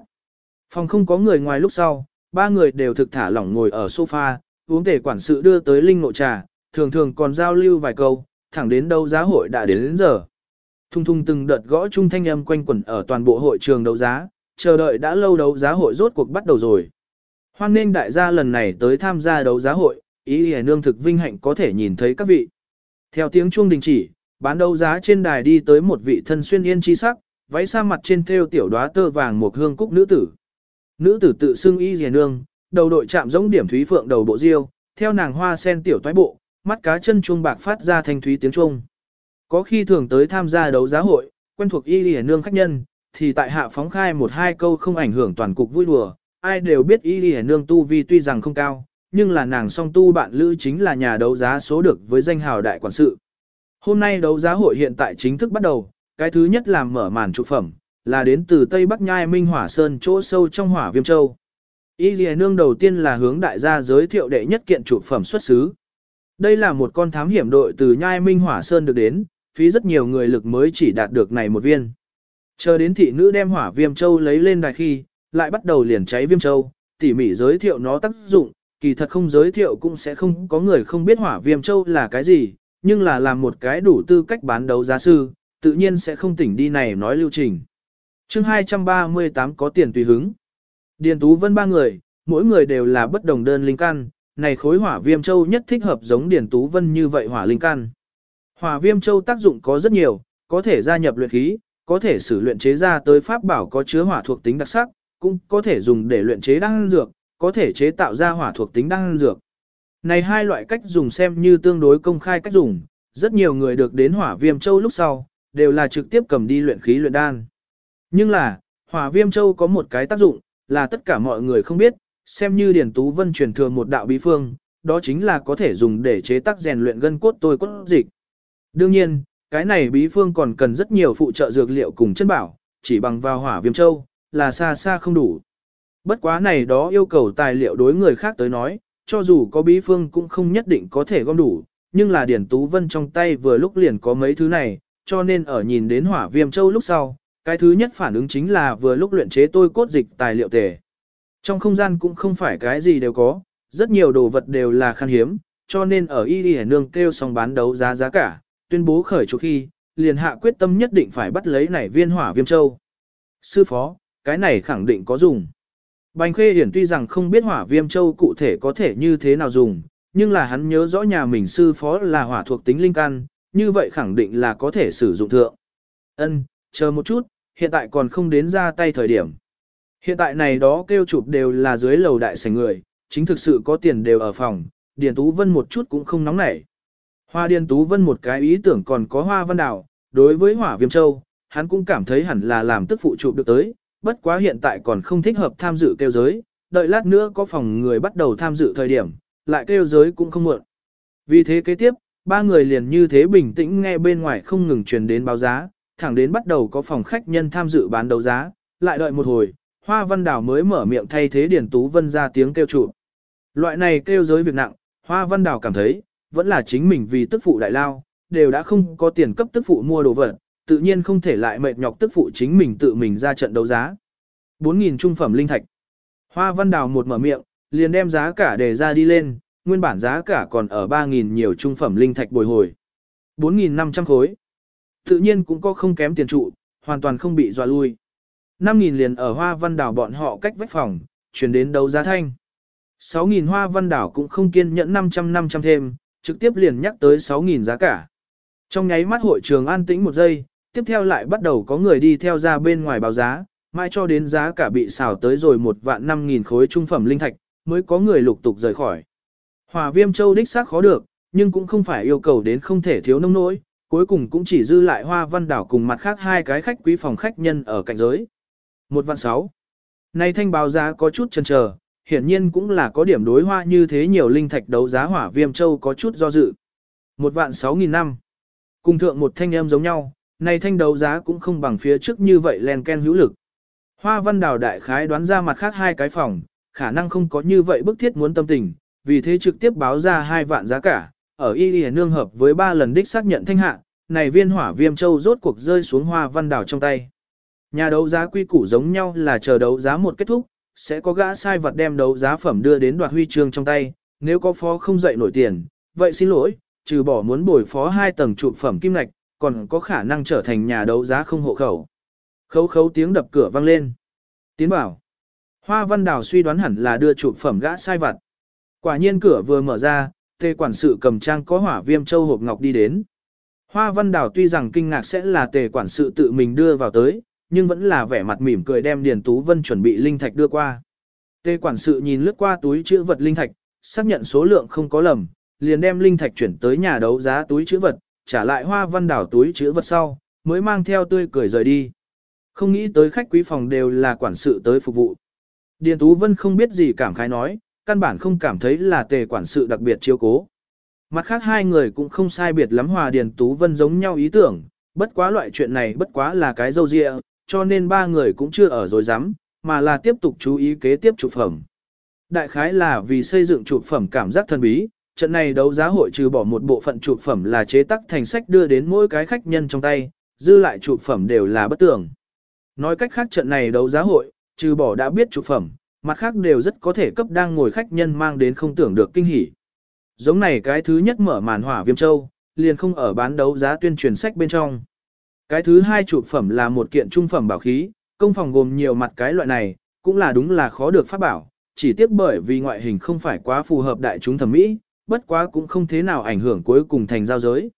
Phòng không có người ngoài lúc sau, ba người đều thực thả lỏng ngồi ở sofa, uống tể quản sự đưa tới linh ngộ trà, thường thường còn giao lưu vài câu, thẳng đến đấu giá hội đã đến đến giờ. Thung thung từng đợt gõ trung thanh âm quanh quẩn ở toàn bộ hội trường đấu giá, chờ đợi đã lâu đấu giá hội rốt cuộc bắt đầu rồi. Hoan nên đại gia lần này tới tham gia đấu giá hội, ý hề nương thực vinh hạnh có thể nhìn thấy các vị. Theo tiếng chuông đình chỉ, bán đấu giá trên đài đi tới một vị thân xuyên yên chi sắc, váy sa mặt trên thêu tiểu đóa tơ vàng một hương cúc nữ tử. Nữ tử tự xưng y hề nương, đầu đội chạm giống điểm thúy phượng đầu bộ diêu, theo nàng hoa sen tiểu toái bộ, mắt cá chân chuông bạc phát ra thanh thúy tiếng chuông. Có khi thường tới tham gia đấu giá hội, quen thuộc y hề nương khách nhân, thì tại hạ phóng khai một hai câu không ảnh hưởng toàn cục vui đùa, ai đều biết y hề nương tu vi tuy rằng không cao, nhưng là nàng song tu bạn lữ chính là nhà đấu giá số được với danh hào đại quản sự. Hôm nay đấu giá hội hiện tại chính thức bắt đầu, cái thứ nhất làm mở màn trụ phẩm, là đến từ Tây Bắc Nhai Minh Hỏa Sơn chỗ sâu trong hỏa viêm châu. Y Lìa Nương đầu tiên là hướng đại gia giới thiệu đệ nhất kiện trụ phẩm xuất xứ. Đây là một con thám hiểm đội từ Nhai Minh Hỏa Sơn được đến, phí rất nhiều người lực mới chỉ đạt được này một viên. Chờ đến thị nữ đem hỏa viêm châu lấy lên đài khi, lại bắt đầu liền cháy viêm châu, tỉ mỉ giới thiệu nó tác dụng, kỳ thật không giới thiệu cũng sẽ không có người không biết hỏa viêm châu là cái gì, nhưng là làm một cái đủ tư cách bán đấu giá sư, tự nhiên sẽ không tỉnh đi này nói lưu trình. chương 238 có tiền tùy hứng. Điền Tú Vân ba người, mỗi người đều là bất đồng đơn linh căn, này khối hỏa viêm châu nhất thích hợp giống Điền Tú Vân như vậy hỏa linh căn. Hỏa viêm châu tác dụng có rất nhiều, có thể gia nhập luyện khí, có thể sử luyện chế ra tới pháp bảo có chứa hỏa thuộc tính đặc sắc, cũng có thể dùng để luyện chế đan dược, có thể chế tạo ra hỏa thuộc tính đan dược. Này hai loại cách dùng xem như tương đối công khai cách dùng, rất nhiều người được đến hỏa viêm châu lúc sau, đều là trực tiếp cầm đi luyện khí luyện đan. Nhưng là, hỏa viêm châu có một cái tác dụng, là tất cả mọi người không biết, xem như Điển Tú Vân truyền thừa một đạo bí phương, đó chính là có thể dùng để chế tác rèn luyện gân cốt tôi cốt dịch. Đương nhiên, cái này bí phương còn cần rất nhiều phụ trợ dược liệu cùng chân bảo, chỉ bằng vào hỏa viêm châu, là xa xa không đủ. Bất quá này đó yêu cầu tài liệu đối người khác tới nói, cho dù có bí phương cũng không nhất định có thể gom đủ, nhưng là Điển Tú Vân trong tay vừa lúc liền có mấy thứ này, cho nên ở nhìn đến hỏa viêm châu lúc sau, cái thứ nhất phản ứng chính là vừa lúc luyện chế tôi cốt dịch tài liệu tề. Trong không gian cũng không phải cái gì đều có, rất nhiều đồ vật đều là khan hiếm, cho nên ở y đi nương kêu xong bán đấu giá giá cả, tuyên bố khởi chỗ khi, liền hạ quyết tâm nhất định phải bắt lấy nảy viên hỏa viêm châu. Sư phó, cái này khẳng định có dùng. Bành Khê Hiển tuy rằng không biết hỏa viêm châu cụ thể có thể như thế nào dùng, nhưng là hắn nhớ rõ nhà mình sư phó là hỏa thuộc tính linh căn, như vậy khẳng định là có thể sử dụng thượng. Ân, chờ một chút, hiện tại còn không đến ra tay thời điểm. Hiện tại này đó kêu chụp đều là dưới lầu đại sảnh người, chính thực sự có tiền đều ở phòng, Điền Tú Vân một chút cũng không nóng nảy. Hoa Điền Tú Vân một cái ý tưởng còn có hoa văn Đào, đối với hỏa viêm châu, hắn cũng cảm thấy hẳn là làm tức phụ chụp được tới, bất quá hiện tại còn không thích hợp tham dự kêu giới, đợi lát nữa có phòng người bắt đầu tham dự thời điểm, lại kêu giới cũng không muộn. Vì thế kế tiếp, ba người liền như thế bình tĩnh nghe bên ngoài không ngừng truyền đến báo giá, thẳng đến bắt đầu có phòng khách nhân tham dự bán đấu giá, lại đợi một hồi, Hoa Văn Đào mới mở miệng thay thế Điền Tú Vân ra tiếng kêu trụ. Loại này kêu giới việc nặng, Hoa Văn Đào cảm thấy, vẫn là chính mình vì tức phụ đại lao, đều đã không có tiền cấp tức phụ mua đồ vật, tự nhiên không thể lại mệt nhọc tức phụ chính mình tự mình ra trận đấu giá. 4.000 trung phẩm linh thạch. Hoa Văn Đào một mở miệng, liền đem giá cả đề ra đi lên, nguyên bản giá cả còn ở 3.000 nhiều trung phẩm linh thạch bồi hồi. 4.500 khối. Tự nhiên cũng có không kém tiền trụ, hoàn toàn không bị dọa lui. 5.000 liền ở Hoa Văn Đảo bọn họ cách vách phòng, chuyển đến đấu giá thanh. 6.000 Hoa Văn Đảo cũng không kiên nhẫn 500-500 thêm, trực tiếp liền nhắc tới 6.000 giá cả. Trong nháy mắt hội trường an tĩnh một giây, tiếp theo lại bắt đầu có người đi theo ra bên ngoài báo giá, mai cho đến giá cả bị xào tới rồi một vạn 5.000 khối trung phẩm linh thạch, mới có người lục tục rời khỏi. Hòa viêm châu đích xác khó được, nhưng cũng không phải yêu cầu đến không thể thiếu nông nỗi, cuối cùng cũng chỉ dư lại hoa văn đảo cùng mặt khác hai cái khách quý phòng khách nhân ở cạnh giới. Một vạn sáu. Nay thanh báo giá có chút chần chờ, hiển nhiên cũng là có điểm đối hoa như thế nhiều linh thạch đấu giá hỏa viêm châu có chút do dự. Một vạn sáu nghìn năm. Cùng thượng một thanh em giống nhau, này thanh đấu giá cũng không bằng phía trước như vậy len ken hữu lực. Hoa văn đào đại khái đoán ra mặt khác hai cái phòng, khả năng không có như vậy bức thiết muốn tâm tình, vì thế trực tiếp báo ra hai vạn giá cả, ở y y nương hợp với ba lần đích xác nhận thanh hạ, này viên hỏa viêm châu rốt cuộc rơi xuống hoa văn đào trong tay. Nhà đấu giá quy củ giống nhau là chờ đấu giá một kết thúc, sẽ có gã sai vật đem đấu giá phẩm đưa đến đoạt huy chương trong tay, nếu có phó không dậy nổi tiền, vậy xin lỗi, trừ bỏ muốn bồi phó hai tầng trụ phẩm kim lạch, còn có khả năng trở thành nhà đấu giá không hộ khẩu. Khấu khấu tiếng đập cửa vang lên. Tiến bảo. Hoa Văn Đào suy đoán hẳn là đưa trụ phẩm gã sai vặt. Quả nhiên cửa vừa mở ra, tê quản sự cầm trang có hỏa viêm châu hộp ngọc đi đến. Hoa Văn Đào tuy rằng kinh ngạc sẽ là tề quản sự tự mình đưa vào tới, nhưng vẫn là vẻ mặt mỉm cười đem Điền Tú Vân chuẩn bị linh thạch đưa qua. Tề quản sự nhìn lướt qua túi chữ vật linh thạch, xác nhận số lượng không có lầm, liền đem linh thạch chuyển tới nhà đấu giá túi chữ vật, trả lại Hoa Văn đảo túi chữ vật sau, mới mang theo tươi cười rời đi. Không nghĩ tới khách quý phòng đều là quản sự tới phục vụ. Điền Tú Vân không biết gì cảm khái nói, căn bản không cảm thấy là tề quản sự đặc biệt chiếu cố. Mặt khác hai người cũng không sai biệt lắm hòa Điền Tú Vân giống nhau ý tưởng, bất quá loại chuyện này bất quá là cái dâu dịa, cho nên ba người cũng chưa ở rồi dám, mà là tiếp tục chú ý kế tiếp chụp phẩm. Đại khái là vì xây dựng chụp phẩm cảm giác thần bí, trận này đấu giá hội trừ bỏ một bộ phận chụp phẩm là chế tác thành sách đưa đến mỗi cái khách nhân trong tay, dư lại chụp phẩm đều là bất tưởng. Nói cách khác trận này đấu giá hội, trừ bỏ đã biết chụp phẩm, mặt khác đều rất có thể cấp đang ngồi khách nhân mang đến không tưởng được kinh hỉ. Giống này cái thứ nhất mở màn hỏa viêm châu, liền không ở bán đấu giá tuyên truyền sách bên trong. Cái thứ hai chụp phẩm là một kiện trung phẩm bảo khí, công phòng gồm nhiều mặt cái loại này, cũng là đúng là khó được phát bảo, chỉ tiếc bởi vì ngoại hình không phải quá phù hợp đại chúng thẩm mỹ, bất quá cũng không thế nào ảnh hưởng cuối cùng thành giao giới.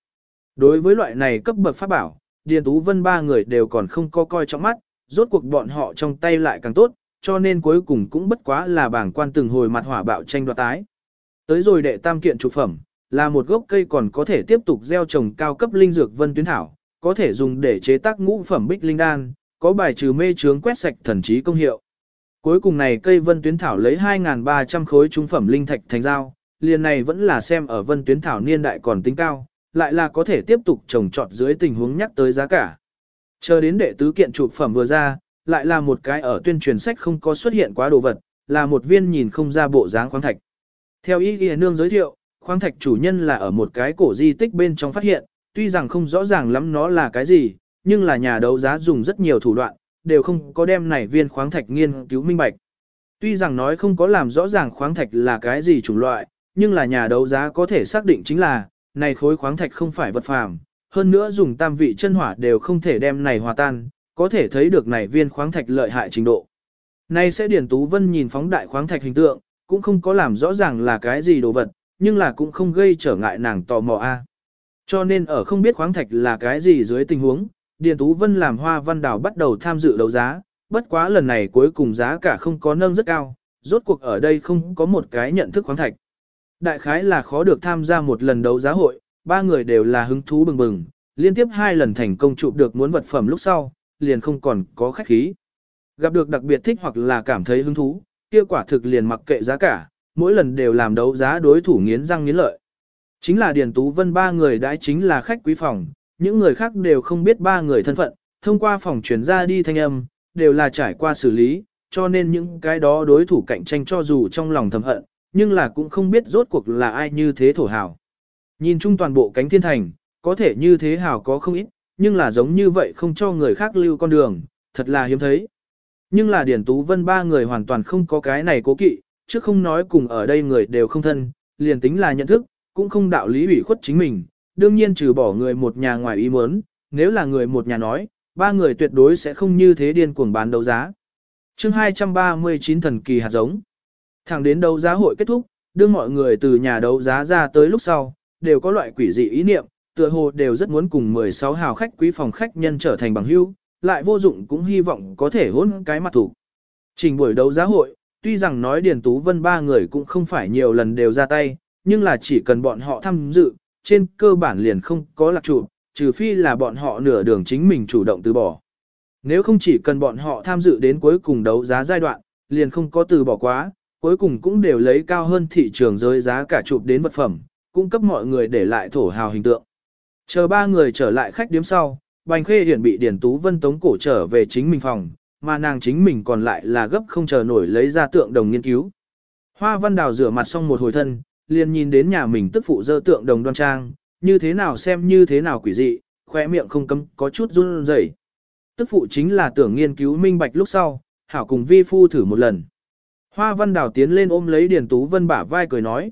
Đối với loại này cấp bậc pháp bảo, Điền Tú Vân ba người đều còn không có coi trọng mắt, rốt cuộc bọn họ trong tay lại càng tốt, cho nên cuối cùng cũng bất quá là bảng quan từng hồi mặt hỏa bạo tranh đoạt tái. Tới rồi đệ tam kiện trụ phẩm, là một gốc cây còn có thể tiếp tục gieo trồng cao cấp linh dược vân tuyến thảo, có thể dùng để chế tác ngũ phẩm bích linh đan, có bài trừ mê chướng quét sạch thần trí công hiệu. Cuối cùng này cây vân tuyến thảo lấy 2.300 khối trung phẩm linh thạch thành giao, liền này vẫn là xem ở vân tuyến thảo niên đại còn tính cao, lại là có thể tiếp tục trồng trọt dưới tình huống nhắc tới giá cả. Chờ đến đệ tứ kiện chụp phẩm vừa ra, lại là một cái ở tuyên truyền sách không có xuất hiện quá đồ vật, là một viên nhìn không ra bộ dáng khoáng thạch. Theo ý ghi nương giới thiệu, khoáng thạch chủ nhân là ở một cái cổ di tích bên trong phát hiện, tuy rằng không rõ ràng lắm nó là cái gì, nhưng là nhà đấu giá dùng rất nhiều thủ đoạn, đều không có đem này viên khoáng thạch nghiên cứu minh bạch. Tuy rằng nói không có làm rõ ràng khoáng thạch là cái gì chủng loại, nhưng là nhà đấu giá có thể xác định chính là, này khối khoáng thạch không phải vật phàm, hơn nữa dùng tam vị chân hỏa đều không thể đem này hòa tan, có thể thấy được này viên khoáng thạch lợi hại trình độ. Này sẽ Điển Tú Vân nhìn phóng đại khoáng thạch hình tượng, cũng không có làm rõ ràng là cái gì đồ vật, nhưng là cũng không gây trở ngại nàng tò mò a. Cho nên ở không biết khoáng thạch là cái gì dưới tình huống, Điền Tú Vân làm hoa văn đảo bắt đầu tham dự đấu giá, bất quá lần này cuối cùng giá cả không có nâng rất cao, rốt cuộc ở đây không có một cái nhận thức khoáng thạch. Đại khái là khó được tham gia một lần đấu giá hội, ba người đều là hứng thú bừng bừng, liên tiếp hai lần thành công chụp được muốn vật phẩm lúc sau, liền không còn có khách khí. Gặp được đặc biệt thích hoặc là cảm thấy hứng thú, kia quả thực liền mặc kệ giá cả, mỗi lần đều làm đấu giá đối thủ nghiến răng nghiến lợi. Chính là Điền Tú Vân ba người đãi chính là khách quý phòng, những người khác đều không biết ba người thân phận, thông qua phòng chuyển ra đi thanh âm, đều là trải qua xử lý, cho nên những cái đó đối thủ cạnh tranh cho dù trong lòng thầm hận, nhưng là cũng không biết rốt cuộc là ai như thế thổ hào. Nhìn chung toàn bộ cánh thiên thành, có thể như thế hào có không ít, nhưng là giống như vậy không cho người khác lưu con đường, thật là hiếm thấy. Nhưng là Điển Tú Vân ba người hoàn toàn không có cái này cố kỵ, chứ không nói cùng ở đây người đều không thân, liền tính là nhận thức, cũng không đạo lý ủy khuất chính mình, đương nhiên trừ bỏ người một nhà ngoài ý muốn, nếu là người một nhà nói, ba người tuyệt đối sẽ không như thế điên cuồng bán đấu giá. chương 239 thần kỳ hạt giống. Thẳng đến đấu giá hội kết thúc, đưa mọi người từ nhà đấu giá ra tới lúc sau, đều có loại quỷ dị ý niệm, tựa hồ đều rất muốn cùng 16 hào khách quý phòng khách nhân trở thành bằng hữu, lại vô dụng cũng hy vọng có thể hôn cái mặt thủ. Trình buổi đấu giá hội, tuy rằng nói Điền Tú Vân ba người cũng không phải nhiều lần đều ra tay, nhưng là chỉ cần bọn họ tham dự, trên cơ bản liền không có lạc trụ, trừ phi là bọn họ nửa đường chính mình chủ động từ bỏ. Nếu không chỉ cần bọn họ tham dự đến cuối cùng đấu giá giai đoạn, liền không có từ bỏ quá, cuối cùng cũng đều lấy cao hơn thị trường giới giá cả chụp đến vật phẩm, cung cấp mọi người để lại thổ hào hình tượng. Chờ ba người trở lại khách điếm sau, Bành Khê Hiển bị Điển Tú Vân tống cổ trở về chính mình phòng, mà nàng chính mình còn lại là gấp không chờ nổi lấy ra tượng đồng nghiên cứu. Hoa Văn Đào rửa mặt xong một hồi thân, liền nhìn đến nhà mình tức phụ dơ tượng đồng đoan trang, như thế nào xem như thế nào quỷ dị, khỏe miệng không cấm có chút run rẩy. Tức phụ chính là tưởng nghiên cứu minh bạch lúc sau, hảo cùng vi phu thử một lần. Hoa Văn Đào tiến lên ôm lấy Điền Tú Vân bả vai cười nói.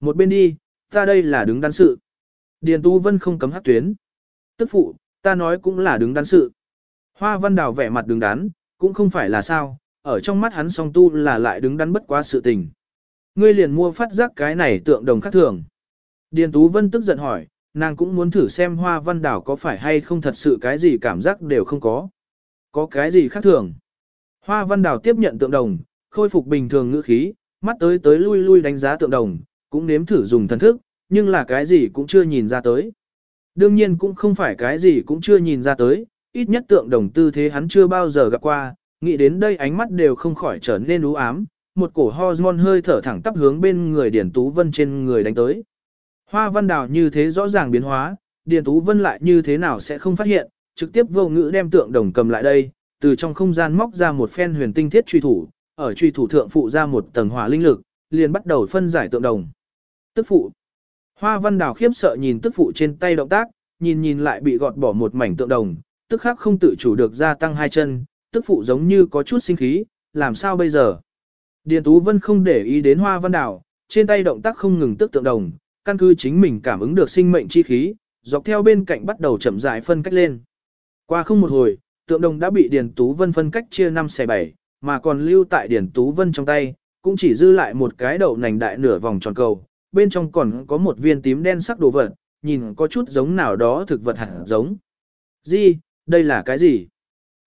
Một bên đi, ta đây là đứng đắn sự. Điền Tú Vân không cấm hắc tuyến. Tức phụ, ta nói cũng là đứng đắn sự. Hoa Văn Đào vẻ mặt đứng đắn, cũng không phải là sao, ở trong mắt hắn song tu là lại đứng đắn bất quá sự tình. Ngươi liền mua phát giác cái này tượng đồng khác thường. Điền Tú Vân tức giận hỏi, nàng cũng muốn thử xem Hoa Văn Đào có phải hay không thật sự cái gì cảm giác đều không có. Có cái gì khác thường. Hoa Văn Đào tiếp nhận tượng đồng, khôi phục bình thường ngữ khí, mắt tới tới lui lui đánh giá tượng đồng, cũng nếm thử dùng thần thức, nhưng là cái gì cũng chưa nhìn ra tới. Đương nhiên cũng không phải cái gì cũng chưa nhìn ra tới, ít nhất tượng đồng tư thế hắn chưa bao giờ gặp qua, nghĩ đến đây ánh mắt đều không khỏi trở nên u ám, một cổ hormone hơi thở thẳng tắp hướng bên người Điền Tú Vân trên người đánh tới. Hoa văn đào như thế rõ ràng biến hóa, Điền Tú Vân lại như thế nào sẽ không phát hiện, trực tiếp vô ngữ đem tượng đồng cầm lại đây, từ trong không gian móc ra một phen huyền tinh thiết truy thủ, ở truy thủ thượng phụ ra một tầng hỏa linh lực, liền bắt đầu phân giải tượng đồng. Tức phụ. Hoa văn đào khiếp sợ nhìn tức phụ trên tay động tác, nhìn nhìn lại bị gọt bỏ một mảnh tượng đồng, tức khắc không tự chủ được gia tăng hai chân, tức phụ giống như có chút sinh khí, làm sao bây giờ? Điền Tú Vân không để ý đến hoa văn đảo, trên tay động tác không ngừng tức tượng đồng, căn cứ chính mình cảm ứng được sinh mệnh chi khí, dọc theo bên cạnh bắt đầu chậm rãi phân cách lên. Qua không một hồi, tượng đồng đã bị Điền Tú Vân phân cách chia 5 xe 7, mà còn lưu tại Điền Tú Vân trong tay, cũng chỉ dư lại một cái đậu nành đại nửa vòng tròn cầu, bên trong còn có một viên tím đen sắc đồ vật, nhìn có chút giống nào đó thực vật hẳn giống. Gì, đây là cái gì?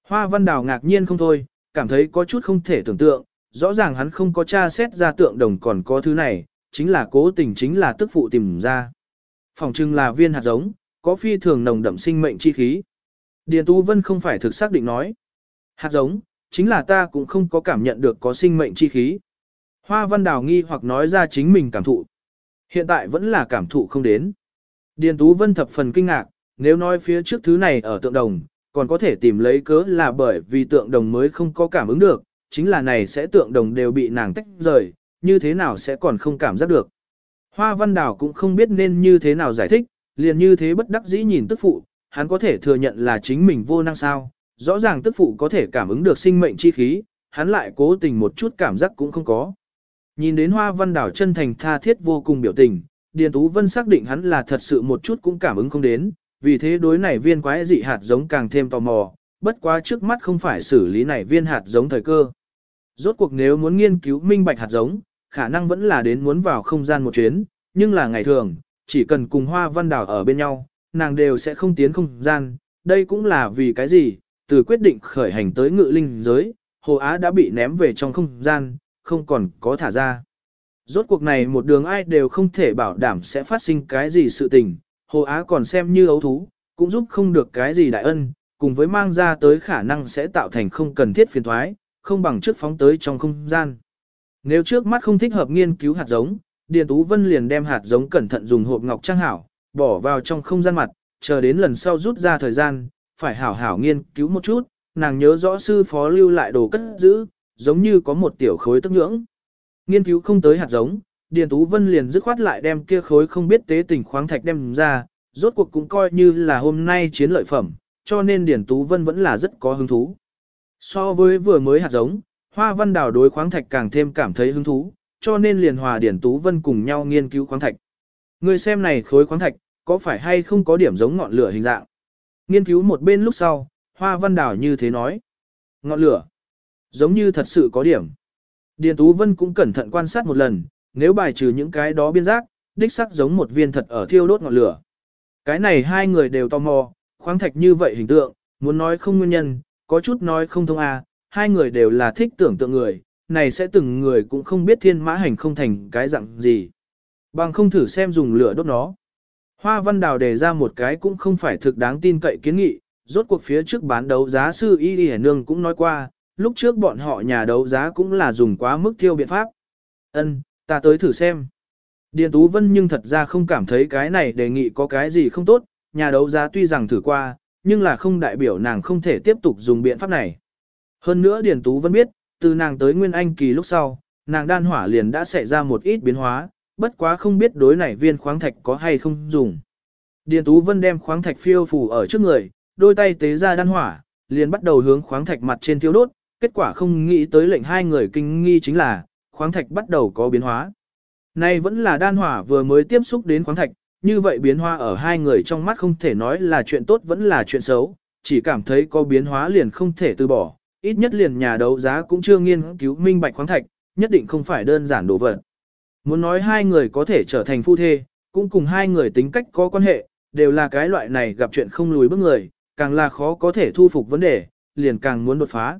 Hoa Văn Đào ngạc nhiên không thôi, cảm thấy có chút không thể tưởng tượng, rõ ràng hắn không có tra xét ra tượng đồng còn có thứ này, chính là cố tình chính là tức phụ tìm ra. Phòng trưng là viên hạt giống, có phi thường nồng đậm sinh mệnh chi khí. Điền Tú Vân không phải thực xác định nói. Hạt giống, chính là ta cũng không có cảm nhận được có sinh mệnh chi khí. Hoa Văn Đào nghi hoặc nói ra chính mình cảm thụ. Hiện tại vẫn là cảm thụ không đến. Điền Tú Vân thập phần kinh ngạc, nếu nói phía trước thứ này ở tượng đồng, còn có thể tìm lấy cớ là bởi vì tượng đồng mới không có cảm ứng được, chính là này sẽ tượng đồng đều bị nàng tách rời, như thế nào sẽ còn không cảm giác được. Hoa Văn Đào cũng không biết nên như thế nào giải thích, liền như thế bất đắc dĩ nhìn tức phụ, hắn có thể thừa nhận là chính mình vô năng sao, rõ ràng tức phụ có thể cảm ứng được sinh mệnh chi khí, hắn lại cố tình một chút cảm giác cũng không có. Nhìn đến Hoa Văn Đào chân thành tha thiết vô cùng biểu tình, Điền Tú Vân xác định hắn là thật sự một chút cũng cảm ứng không đến, vì thế đối này viên quái dị hạt giống càng thêm tò mò, bất quá trước mắt không phải xử lý này viên hạt giống thời cơ. Rốt cuộc nếu muốn nghiên cứu minh bạch hạt giống, khả năng vẫn là đến muốn vào không gian một chuyến, nhưng là ngày thường, chỉ cần cùng Hoa Văn Đào ở bên nhau, nàng đều sẽ không tiến không gian, đây cũng là vì cái gì, từ quyết định khởi hành tới ngự linh giới, Hồ Á đã bị ném về trong không gian, không còn có thả ra. Rốt cuộc này một đường ai đều không thể bảo đảm sẽ phát sinh cái gì sự tình, Hồ Á còn xem như ấu thú, cũng giúp không được cái gì đại ân, cùng với mang ra tới khả năng sẽ tạo thành không cần thiết phiền thoái, không bằng trước phóng tới trong không gian. Nếu trước mắt không thích hợp nghiên cứu hạt giống, Điền Tú Vân liền đem hạt giống cẩn thận dùng hộp ngọc trang hảo, bỏ vào trong không gian mặt, chờ đến lần sau rút ra thời gian, phải hảo hảo nghiên cứu một chút, nàng nhớ rõ sư phó lưu lại đồ cất giữ, giống như có một tiểu khối tức nhưỡng. Nghiên cứu không tới hạt giống, Điền Tú Vân liền dứt khoát lại đem kia khối không biết tế tình khoáng thạch đem ra, rốt cuộc cũng coi như là hôm nay chiến lợi phẩm, cho nên Điền Tú Vân vẫn là rất có hứng thú. So với vừa mới hạt giống, Hoa Văn Đào đối khoáng thạch càng thêm cảm thấy hứng thú, cho nên liền hòa Điền Tú Vân cùng nhau nghiên cứu khoáng thạch. Người xem này khối khoáng thạch, có phải hay không có điểm giống ngọn lửa hình dạng? Nghiên cứu một bên lúc sau, Hoa Văn Đào như thế nói. Ngọn lửa, giống như thật sự có điểm. Điền Tú Vân cũng cẩn thận quan sát một lần, nếu bài trừ những cái đó biên giác, đích sắc giống một viên thật ở thiêu đốt ngọn lửa. Cái này hai người đều tò mò, khoáng thạch như vậy hình tượng, muốn nói không nguyên nhân, có chút nói không thông a, à, hai người đều là thích tưởng tượng người, này sẽ từng người cũng không biết thiên mã hành không thành cái dạng gì. Bằng không thử xem dùng lửa đốt nó. Hoa Văn Đào đề ra một cái cũng không phải thực đáng tin cậy kiến nghị, rốt cuộc phía trước bán đấu giá sư Y Y Nương cũng nói qua, lúc trước bọn họ nhà đấu giá cũng là dùng quá mức thiêu biện pháp. Ân, ta tới thử xem. Điền Tú Vân nhưng thật ra không cảm thấy cái này đề nghị có cái gì không tốt, nhà đấu giá tuy rằng thử qua, nhưng là không đại biểu nàng không thể tiếp tục dùng biện pháp này. Hơn nữa Điền Tú vẫn biết, từ nàng tới Nguyên Anh kỳ lúc sau, nàng đan hỏa liền đã xảy ra một ít biến hóa, bất quá không biết đối này viên khoáng thạch có hay không dùng. Điền Tú Vân đem khoáng thạch phiêu phủ ở trước người, đôi tay tế ra đan hỏa, liền bắt đầu hướng khoáng thạch mặt trên thiêu đốt, kết quả không nghĩ tới lệnh hai người kinh nghi chính là, khoáng thạch bắt đầu có biến hóa. Nay vẫn là đan hỏa vừa mới tiếp xúc đến khoáng thạch, như vậy biến hóa ở hai người trong mắt không thể nói là chuyện tốt vẫn là chuyện xấu, chỉ cảm thấy có biến hóa liền không thể từ bỏ, ít nhất liền nhà đấu giá cũng chưa nghiên cứu minh bạch khoáng thạch, nhất định không phải đơn giản đồ vật. Muốn nói hai người có thể trở thành phu thê, cũng cùng hai người tính cách có quan hệ, đều là cái loại này gặp chuyện không lùi bước người, càng là khó có thể thu phục vấn đề, liền càng muốn đột phá.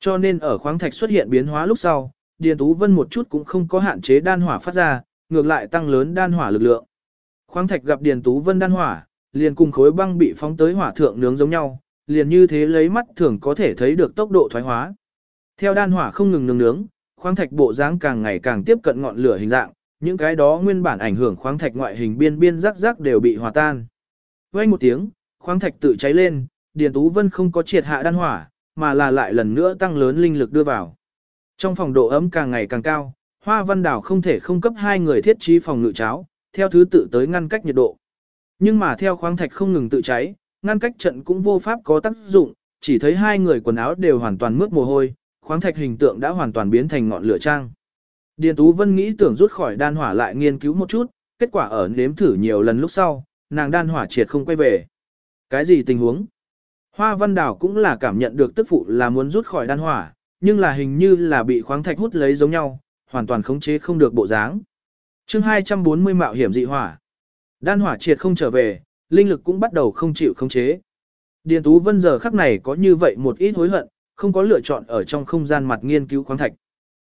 Cho nên ở khoáng thạch xuất hiện biến hóa lúc sau, Điền Tú Vân một chút cũng không có hạn chế đan hỏa phát ra, ngược lại tăng lớn đan hỏa lực lượng. Khoáng thạch gặp Điền Tú Vân đan hỏa, liền cùng khối băng bị phóng tới hỏa thượng nướng giống nhau, liền như thế lấy mắt thường có thể thấy được tốc độ thoái hóa. Theo đan hỏa không ngừng nướng nướng, khoáng thạch bộ dáng càng ngày càng tiếp cận ngọn lửa hình dạng, những cái đó nguyên bản ảnh hưởng khoáng thạch ngoại hình biên biên rắc rắc đều bị hòa tan. Vang một tiếng, khoáng thạch tự cháy lên, Điền Tú Vân không có triệt hạ đan hỏa, mà là lại lần nữa tăng lớn linh lực đưa vào. Trong phòng độ ấm càng ngày càng cao, Hoa Văn Đào không thể không cấp hai người thiết trí phòng ngự cháo, theo thứ tự tới ngăn cách nhiệt độ. Nhưng mà theo khoáng thạch không ngừng tự cháy, ngăn cách trận cũng vô pháp có tác dụng, chỉ thấy hai người quần áo đều hoàn toàn mướt mồ hôi, khoáng thạch hình tượng đã hoàn toàn biến thành ngọn lửa trang. Điền Tú Vân nghĩ tưởng rút khỏi đan hỏa lại nghiên cứu một chút, kết quả ở nếm thử nhiều lần lúc sau, nàng đan hỏa triệt không quay về. Cái gì tình huống? Hoa Văn Đảo cũng là cảm nhận được tức phụ là muốn rút khỏi đan hỏa, nhưng là hình như là bị khoáng thạch hút lấy giống nhau, hoàn toàn khống chế không được bộ dáng chương 240 mạo hiểm dị hỏa. Đan hỏa triệt không trở về, linh lực cũng bắt đầu không chịu khống chế. Điền Tú Vân giờ khắc này có như vậy một ít hối hận, không có lựa chọn ở trong không gian mặt nghiên cứu khoáng thạch.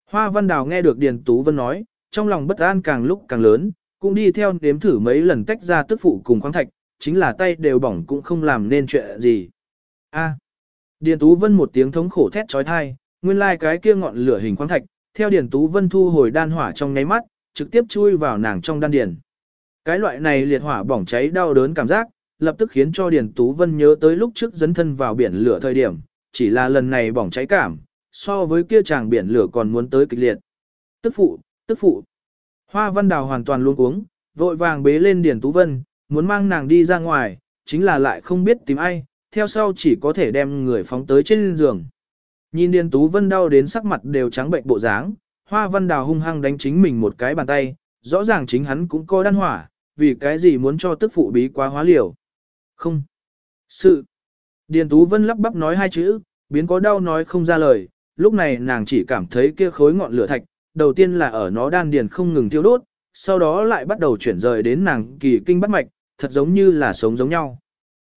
Hoa Văn Đào nghe được Điền Tú Vân nói, trong lòng bất an càng lúc càng lớn, cũng đi theo nếm thử mấy lần tách ra tức phụ cùng khoáng thạch, chính là tay đều bỏng cũng không làm nên chuyện gì. A. À. Điền Tú Vân một tiếng thống khổ thét trói thai, nguyên lai like cái kia ngọn lửa hình khoáng thạch, theo Điền Tú Vân thu hồi đan hỏa trong nháy mắt, trực tiếp chui vào nàng trong đan điền. Cái loại này liệt hỏa bỏng cháy đau đớn cảm giác, lập tức khiến cho Điền Tú Vân nhớ tới lúc trước dấn thân vào biển lửa thời điểm, chỉ là lần này bỏng cháy cảm, so với kia chàng biển lửa còn muốn tới kịch liệt. Tức phụ, tức phụ. Hoa Văn Đào hoàn toàn luôn cuống, vội vàng bế lên Điền Tú Vân, muốn mang nàng đi ra ngoài, chính là lại không biết tìm ai, theo sau chỉ có thể đem người phóng tới trên giường. Nhìn Điền Tú Vân đau đến sắc mặt đều trắng bệnh bộ dáng, Hoa Văn Đào hung hăng đánh chính mình một cái bàn tay, rõ ràng chính hắn cũng có đan hỏa, vì cái gì muốn cho tức phụ bí quá hóa liều. Không. Sự. Điền Tú Vân lắp bắp nói hai chữ, biến có đau nói không ra lời, lúc này nàng chỉ cảm thấy kia khối ngọn lửa thạch, đầu tiên là ở nó đan điền không ngừng thiêu đốt, sau đó lại bắt đầu chuyển rời đến nàng kỳ kinh bắt mạch, thật giống như là sống giống nhau.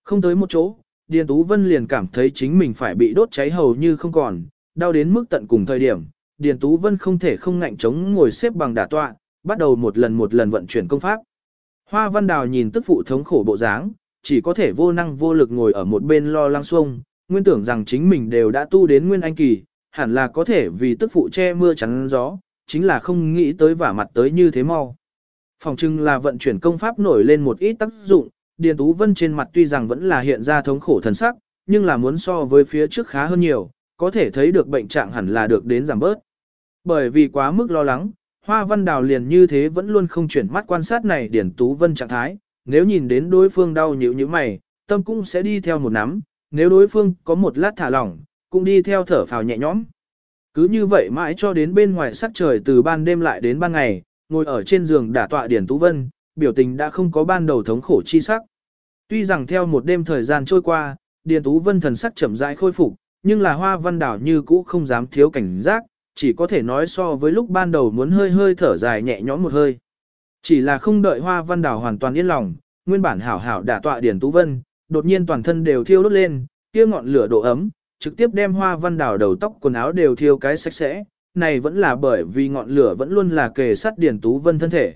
Không tới một chỗ, Điền Tú Vân liền cảm thấy chính mình phải bị đốt cháy hầu như không còn, đau đến mức tận cùng thời điểm. Điền Tú Vân không thể không ngạnh chống ngồi xếp bằng đả tọa, bắt đầu một lần một lần vận chuyển công pháp. Hoa Văn Đào nhìn tức phụ thống khổ bộ dáng, chỉ có thể vô năng vô lực ngồi ở một bên lo lắng xuông, nguyên tưởng rằng chính mình đều đã tu đến nguyên anh kỳ, hẳn là có thể vì tức phụ che mưa chắn gió, chính là không nghĩ tới vả mặt tới như thế mau. Phòng trưng là vận chuyển công pháp nổi lên một ít tác dụng, Điền Tú Vân trên mặt tuy rằng vẫn là hiện ra thống khổ thần sắc, nhưng là muốn so với phía trước khá hơn nhiều, có thể thấy được bệnh trạng hẳn là được đến giảm bớt. Bởi vì quá mức lo lắng, Hoa Văn Đào liền như thế vẫn luôn không chuyển mắt quan sát này Điền Tú Vân trạng thái, nếu nhìn đến đối phương đau nhíu như mày, tâm cũng sẽ đi theo một nắm, nếu đối phương có một lát thả lỏng, cũng đi theo thở phào nhẹ nhõm. Cứ như vậy mãi cho đến bên ngoài sắc trời từ ban đêm lại đến ban ngày, ngồi ở trên giường đả tọa Điển Tú Vân, biểu tình đã không có ban đầu thống khổ chi sắc. Tuy rằng theo một đêm thời gian trôi qua, Điền Tú Vân thần sắc chậm rãi khôi phục, nhưng là hoa văn đảo như cũ không dám thiếu cảnh giác, chỉ có thể nói so với lúc ban đầu muốn hơi hơi thở dài nhẹ nhõm một hơi. Chỉ là không đợi hoa văn đảo hoàn toàn yên lòng, nguyên bản hảo hảo đả tọa điển Tú Vân, đột nhiên toàn thân đều thiêu đốt lên, kia ngọn lửa độ ấm, trực tiếp đem hoa văn đảo đầu tóc quần áo đều thiêu cái sạch sẽ, này vẫn là bởi vì ngọn lửa vẫn luôn là kề sát điển Tú Vân thân thể.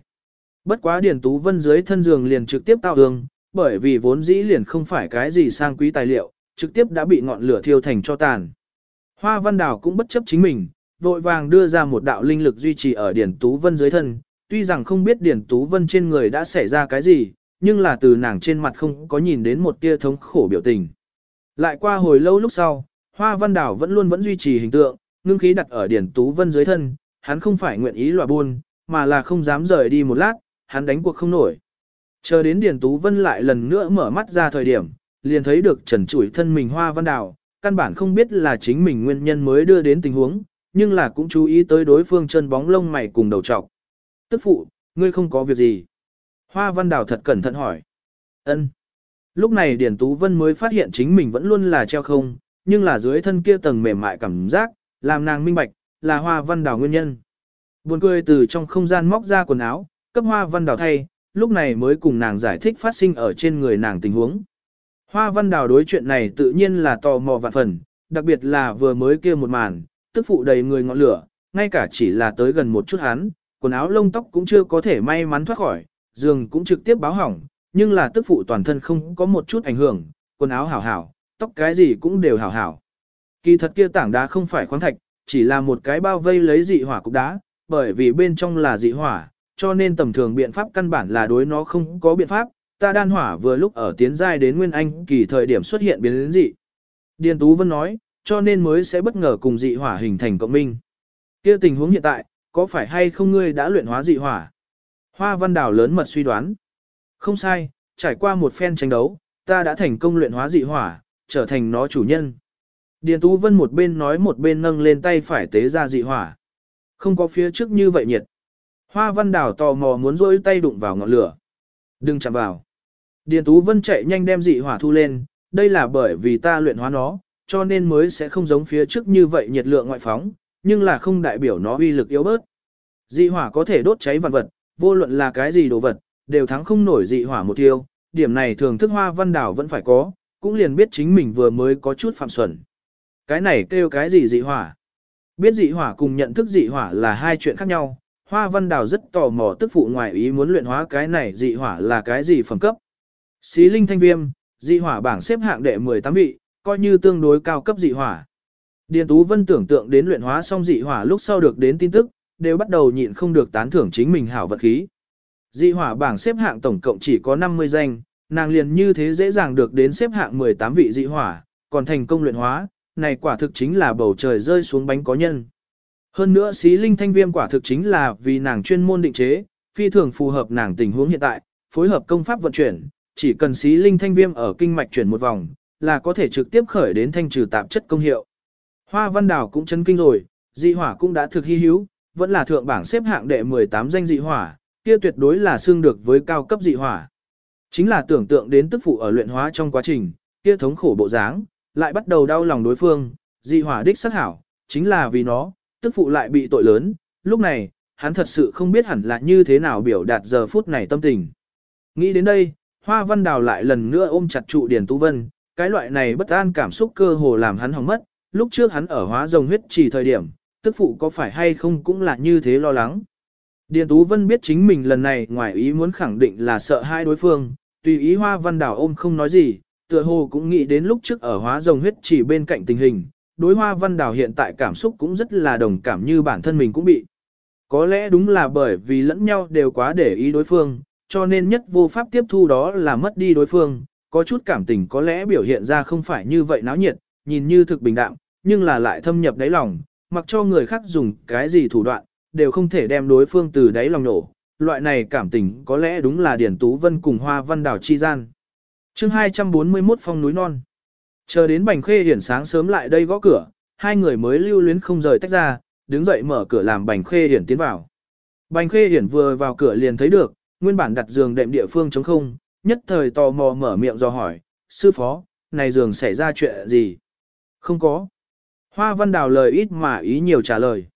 Bất quá điển Tú Vân dưới thân giường liền trực tiếp tạo hương, bởi vì vốn dĩ liền không phải cái gì sang quý tài liệu, trực tiếp đã bị ngọn lửa thiêu thành cho tàn. Hoa Văn Đào cũng bất chấp chính mình, vội vàng đưa ra một đạo linh lực duy trì ở Điền Tú Vân dưới thân, tuy rằng không biết Điền Tú Vân trên người đã xảy ra cái gì, nhưng là từ nàng trên mặt không có nhìn đến một tia thống khổ biểu tình. Lại qua hồi lâu lúc sau, Hoa Văn Đào vẫn luôn vẫn duy trì hình tượng, ngưng khí đặt ở Điền Tú Vân dưới thân, hắn không phải nguyện ý lòa buôn, mà là không dám rời đi một lát, hắn đánh cuộc không nổi. Chờ đến Điền Tú Vân lại lần nữa mở mắt ra thời điểm, liền thấy được trần trụi thân mình Hoa Văn Đảo, căn bản không biết là chính mình nguyên nhân mới đưa đến tình huống, nhưng là cũng chú ý tới đối phương chân bóng lông mày cùng đầu trọc. Tức phụ, ngươi không có việc gì. Hoa Văn Đào thật cẩn thận hỏi. Ân. Lúc này điển Tú Vân mới phát hiện chính mình vẫn luôn là treo không, nhưng là dưới thân kia tầng mềm mại cảm giác, làm nàng minh bạch, là Hoa Văn Đào nguyên nhân. Buồn cười từ trong không gian móc ra quần áo, cấp Hoa Văn Đào thay, lúc này mới cùng nàng giải thích phát sinh ở trên người nàng tình huống. Hoa Văn Đào đối chuyện này tự nhiên là tò mò vạn phần, đặc biệt là vừa mới kia một màn, tức phụ đầy người ngọn lửa, ngay cả chỉ là tới gần một chút hắn, quần áo lông tóc cũng chưa có thể may mắn thoát khỏi, giường cũng trực tiếp báo hỏng, nhưng là tức phụ toàn thân không có một chút ảnh hưởng, quần áo hảo hảo, tóc cái gì cũng đều hảo hảo. Kỳ thật kia tảng đá không phải khoáng thạch, chỉ là một cái bao vây lấy dị hỏa cục đá, bởi vì bên trong là dị hỏa, cho nên tầm thường biện pháp căn bản là đối nó không có biện pháp, ta đan hỏa vừa lúc ở tiến giai đến nguyên anh kỳ thời điểm xuất hiện biến đến dị. Điền Tú Vân nói, cho nên mới sẽ bất ngờ cùng dị hỏa hình thành cộng minh. Kia tình huống hiện tại, có phải hay không ngươi đã luyện hóa dị hỏa? Hoa Văn Đào lớn mật suy đoán. Không sai, trải qua một phen tranh đấu, ta đã thành công luyện hóa dị hỏa, trở thành nó chủ nhân. Điền Tú Vân một bên nói một bên nâng lên tay phải tế ra dị hỏa. Không có phía trước như vậy nhiệt. Hoa Văn Đào tò mò muốn rôi tay đụng vào ngọn lửa. Đừng chạm vào. Điền Tú Vân chạy nhanh đem dị hỏa thu lên, đây là bởi vì ta luyện hóa nó, cho nên mới sẽ không giống phía trước như vậy nhiệt lượng ngoại phóng, nhưng là không đại biểu nó uy lực yếu bớt. Dị hỏa có thể đốt cháy vạn vật, vô luận là cái gì đồ vật, đều thắng không nổi dị hỏa một tiêu, điểm này thường thức hoa văn đảo vẫn phải có, cũng liền biết chính mình vừa mới có chút phạm xuẩn. Cái này kêu cái gì dị hỏa? Biết dị hỏa cùng nhận thức dị hỏa là hai chuyện khác nhau, hoa văn đảo rất tò mò tức phụ ngoài ý muốn luyện hóa cái này dị hỏa là cái gì phẩm cấp. Xí linh thanh viêm, dị hỏa bảng xếp hạng đệ 18 vị, coi như tương đối cao cấp dị hỏa. Điền Tú Vân tưởng tượng đến luyện hóa xong dị hỏa lúc sau được đến tin tức, đều bắt đầu nhịn không được tán thưởng chính mình hảo vật khí. Dị hỏa bảng xếp hạng tổng cộng chỉ có 50 danh, nàng liền như thế dễ dàng được đến xếp hạng 18 vị dị hỏa, còn thành công luyện hóa, này quả thực chính là bầu trời rơi xuống bánh có nhân. Hơn nữa xí linh thanh viêm quả thực chính là vì nàng chuyên môn định chế, phi thường phù hợp nàng tình huống hiện tại, phối hợp công pháp vận chuyển, chỉ cần xí linh thanh viêm ở kinh mạch chuyển một vòng, là có thể trực tiếp khởi đến thanh trừ tạp chất công hiệu. Hoa văn đào cũng chấn kinh rồi, dị hỏa cũng đã thực hy hữu, vẫn là thượng bảng xếp hạng đệ 18 danh dị hỏa, kia tuyệt đối là xương được với cao cấp dị hỏa. Chính là tưởng tượng đến tức phụ ở luyện hóa trong quá trình, kia thống khổ bộ dáng, lại bắt đầu đau lòng đối phương, dị hỏa đích sắc hảo, chính là vì nó, tức phụ lại bị tội lớn, lúc này, hắn thật sự không biết hẳn là như thế nào biểu đạt giờ phút này tâm tình. Nghĩ đến đây, Hoa Văn Đào lại lần nữa ôm chặt trụ Điền Tú Vân, cái loại này bất an cảm xúc cơ hồ làm hắn hỏng mất, lúc trước hắn ở hóa rồng huyết chỉ thời điểm, tức phụ có phải hay không cũng là như thế lo lắng. Điền Tú Vân biết chính mình lần này ngoài ý muốn khẳng định là sợ hai đối phương, tùy ý Hoa Văn Đào ôm không nói gì, tựa hồ cũng nghĩ đến lúc trước ở hóa rồng huyết chỉ bên cạnh tình hình, đối Hoa Văn Đào hiện tại cảm xúc cũng rất là đồng cảm như bản thân mình cũng bị. Có lẽ đúng là bởi vì lẫn nhau đều quá để ý đối phương, cho nên nhất vô pháp tiếp thu đó là mất đi đối phương, có chút cảm tình có lẽ biểu hiện ra không phải như vậy náo nhiệt, nhìn như thực bình đạm, nhưng là lại thâm nhập đáy lòng, mặc cho người khác dùng cái gì thủ đoạn, đều không thể đem đối phương từ đáy lòng nổ. Loại này cảm tình có lẽ đúng là Điển Tú Vân cùng Hoa Văn Đảo chi gian. chương 241 phong núi non. Chờ đến Bành Khê Hiển sáng sớm lại đây gõ cửa, hai người mới lưu luyến không rời tách ra, đứng dậy mở cửa làm Bành Khê Hiển tiến vào. Bành Khê Hiển vừa vào cửa liền thấy được, nguyên bản đặt giường đệm địa phương trống không, nhất thời tò mò mở miệng do hỏi, sư phó, này giường xảy ra chuyện gì? Không có. Hoa Văn Đào lời ít mà ý nhiều trả lời.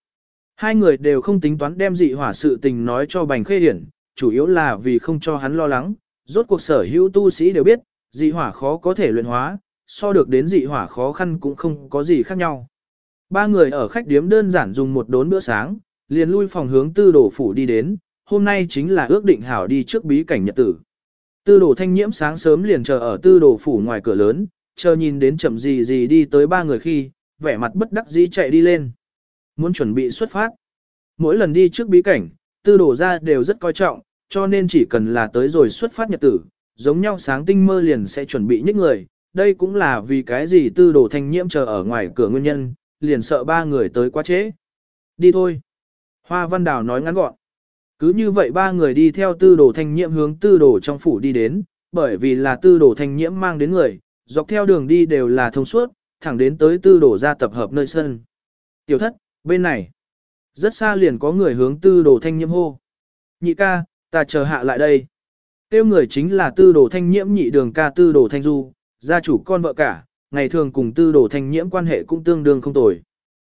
Hai người đều không tính toán đem dị hỏa sự tình nói cho Bành Khê Hiển, chủ yếu là vì không cho hắn lo lắng, rốt cuộc sở hữu tu sĩ đều biết, dị hỏa khó có thể luyện hóa, so được đến dị hỏa khó khăn cũng không có gì khác nhau. Ba người ở khách điếm đơn giản dùng một đốn bữa sáng, liền lui phòng hướng tư đổ phủ đi đến, hôm nay chính là ước định hảo đi trước bí cảnh nhật tử. Tư đồ thanh nhiễm sáng sớm liền chờ ở tư đồ phủ ngoài cửa lớn, chờ nhìn đến chậm gì gì đi tới ba người khi, vẻ mặt bất đắc dĩ chạy đi lên. Muốn chuẩn bị xuất phát. Mỗi lần đi trước bí cảnh, tư đồ ra đều rất coi trọng, cho nên chỉ cần là tới rồi xuất phát nhật tử, giống nhau sáng tinh mơ liền sẽ chuẩn bị những người. Đây cũng là vì cái gì tư đồ thanh nhiễm chờ ở ngoài cửa nguyên nhân, liền sợ ba người tới quá trễ. Đi thôi. Hoa Văn Đào nói ngắn gọn. Cứ như vậy ba người đi theo tư đồ thanh nhiễm hướng tư đồ trong phủ đi đến, bởi vì là tư đồ thanh nhiễm mang đến người, dọc theo đường đi đều là thông suốt, thẳng đến tới tư đồ ra tập hợp nơi sân. Tiểu thất, bên này, rất xa liền có người hướng tư đồ thanh nhiễm hô. Nhị ca, ta chờ hạ lại đây. Tiêu người chính là tư đồ thanh nhiễm nhị đường ca tư đồ thanh du, gia chủ con vợ cả, ngày thường cùng tư đồ thanh nhiễm quan hệ cũng tương đương không tồi.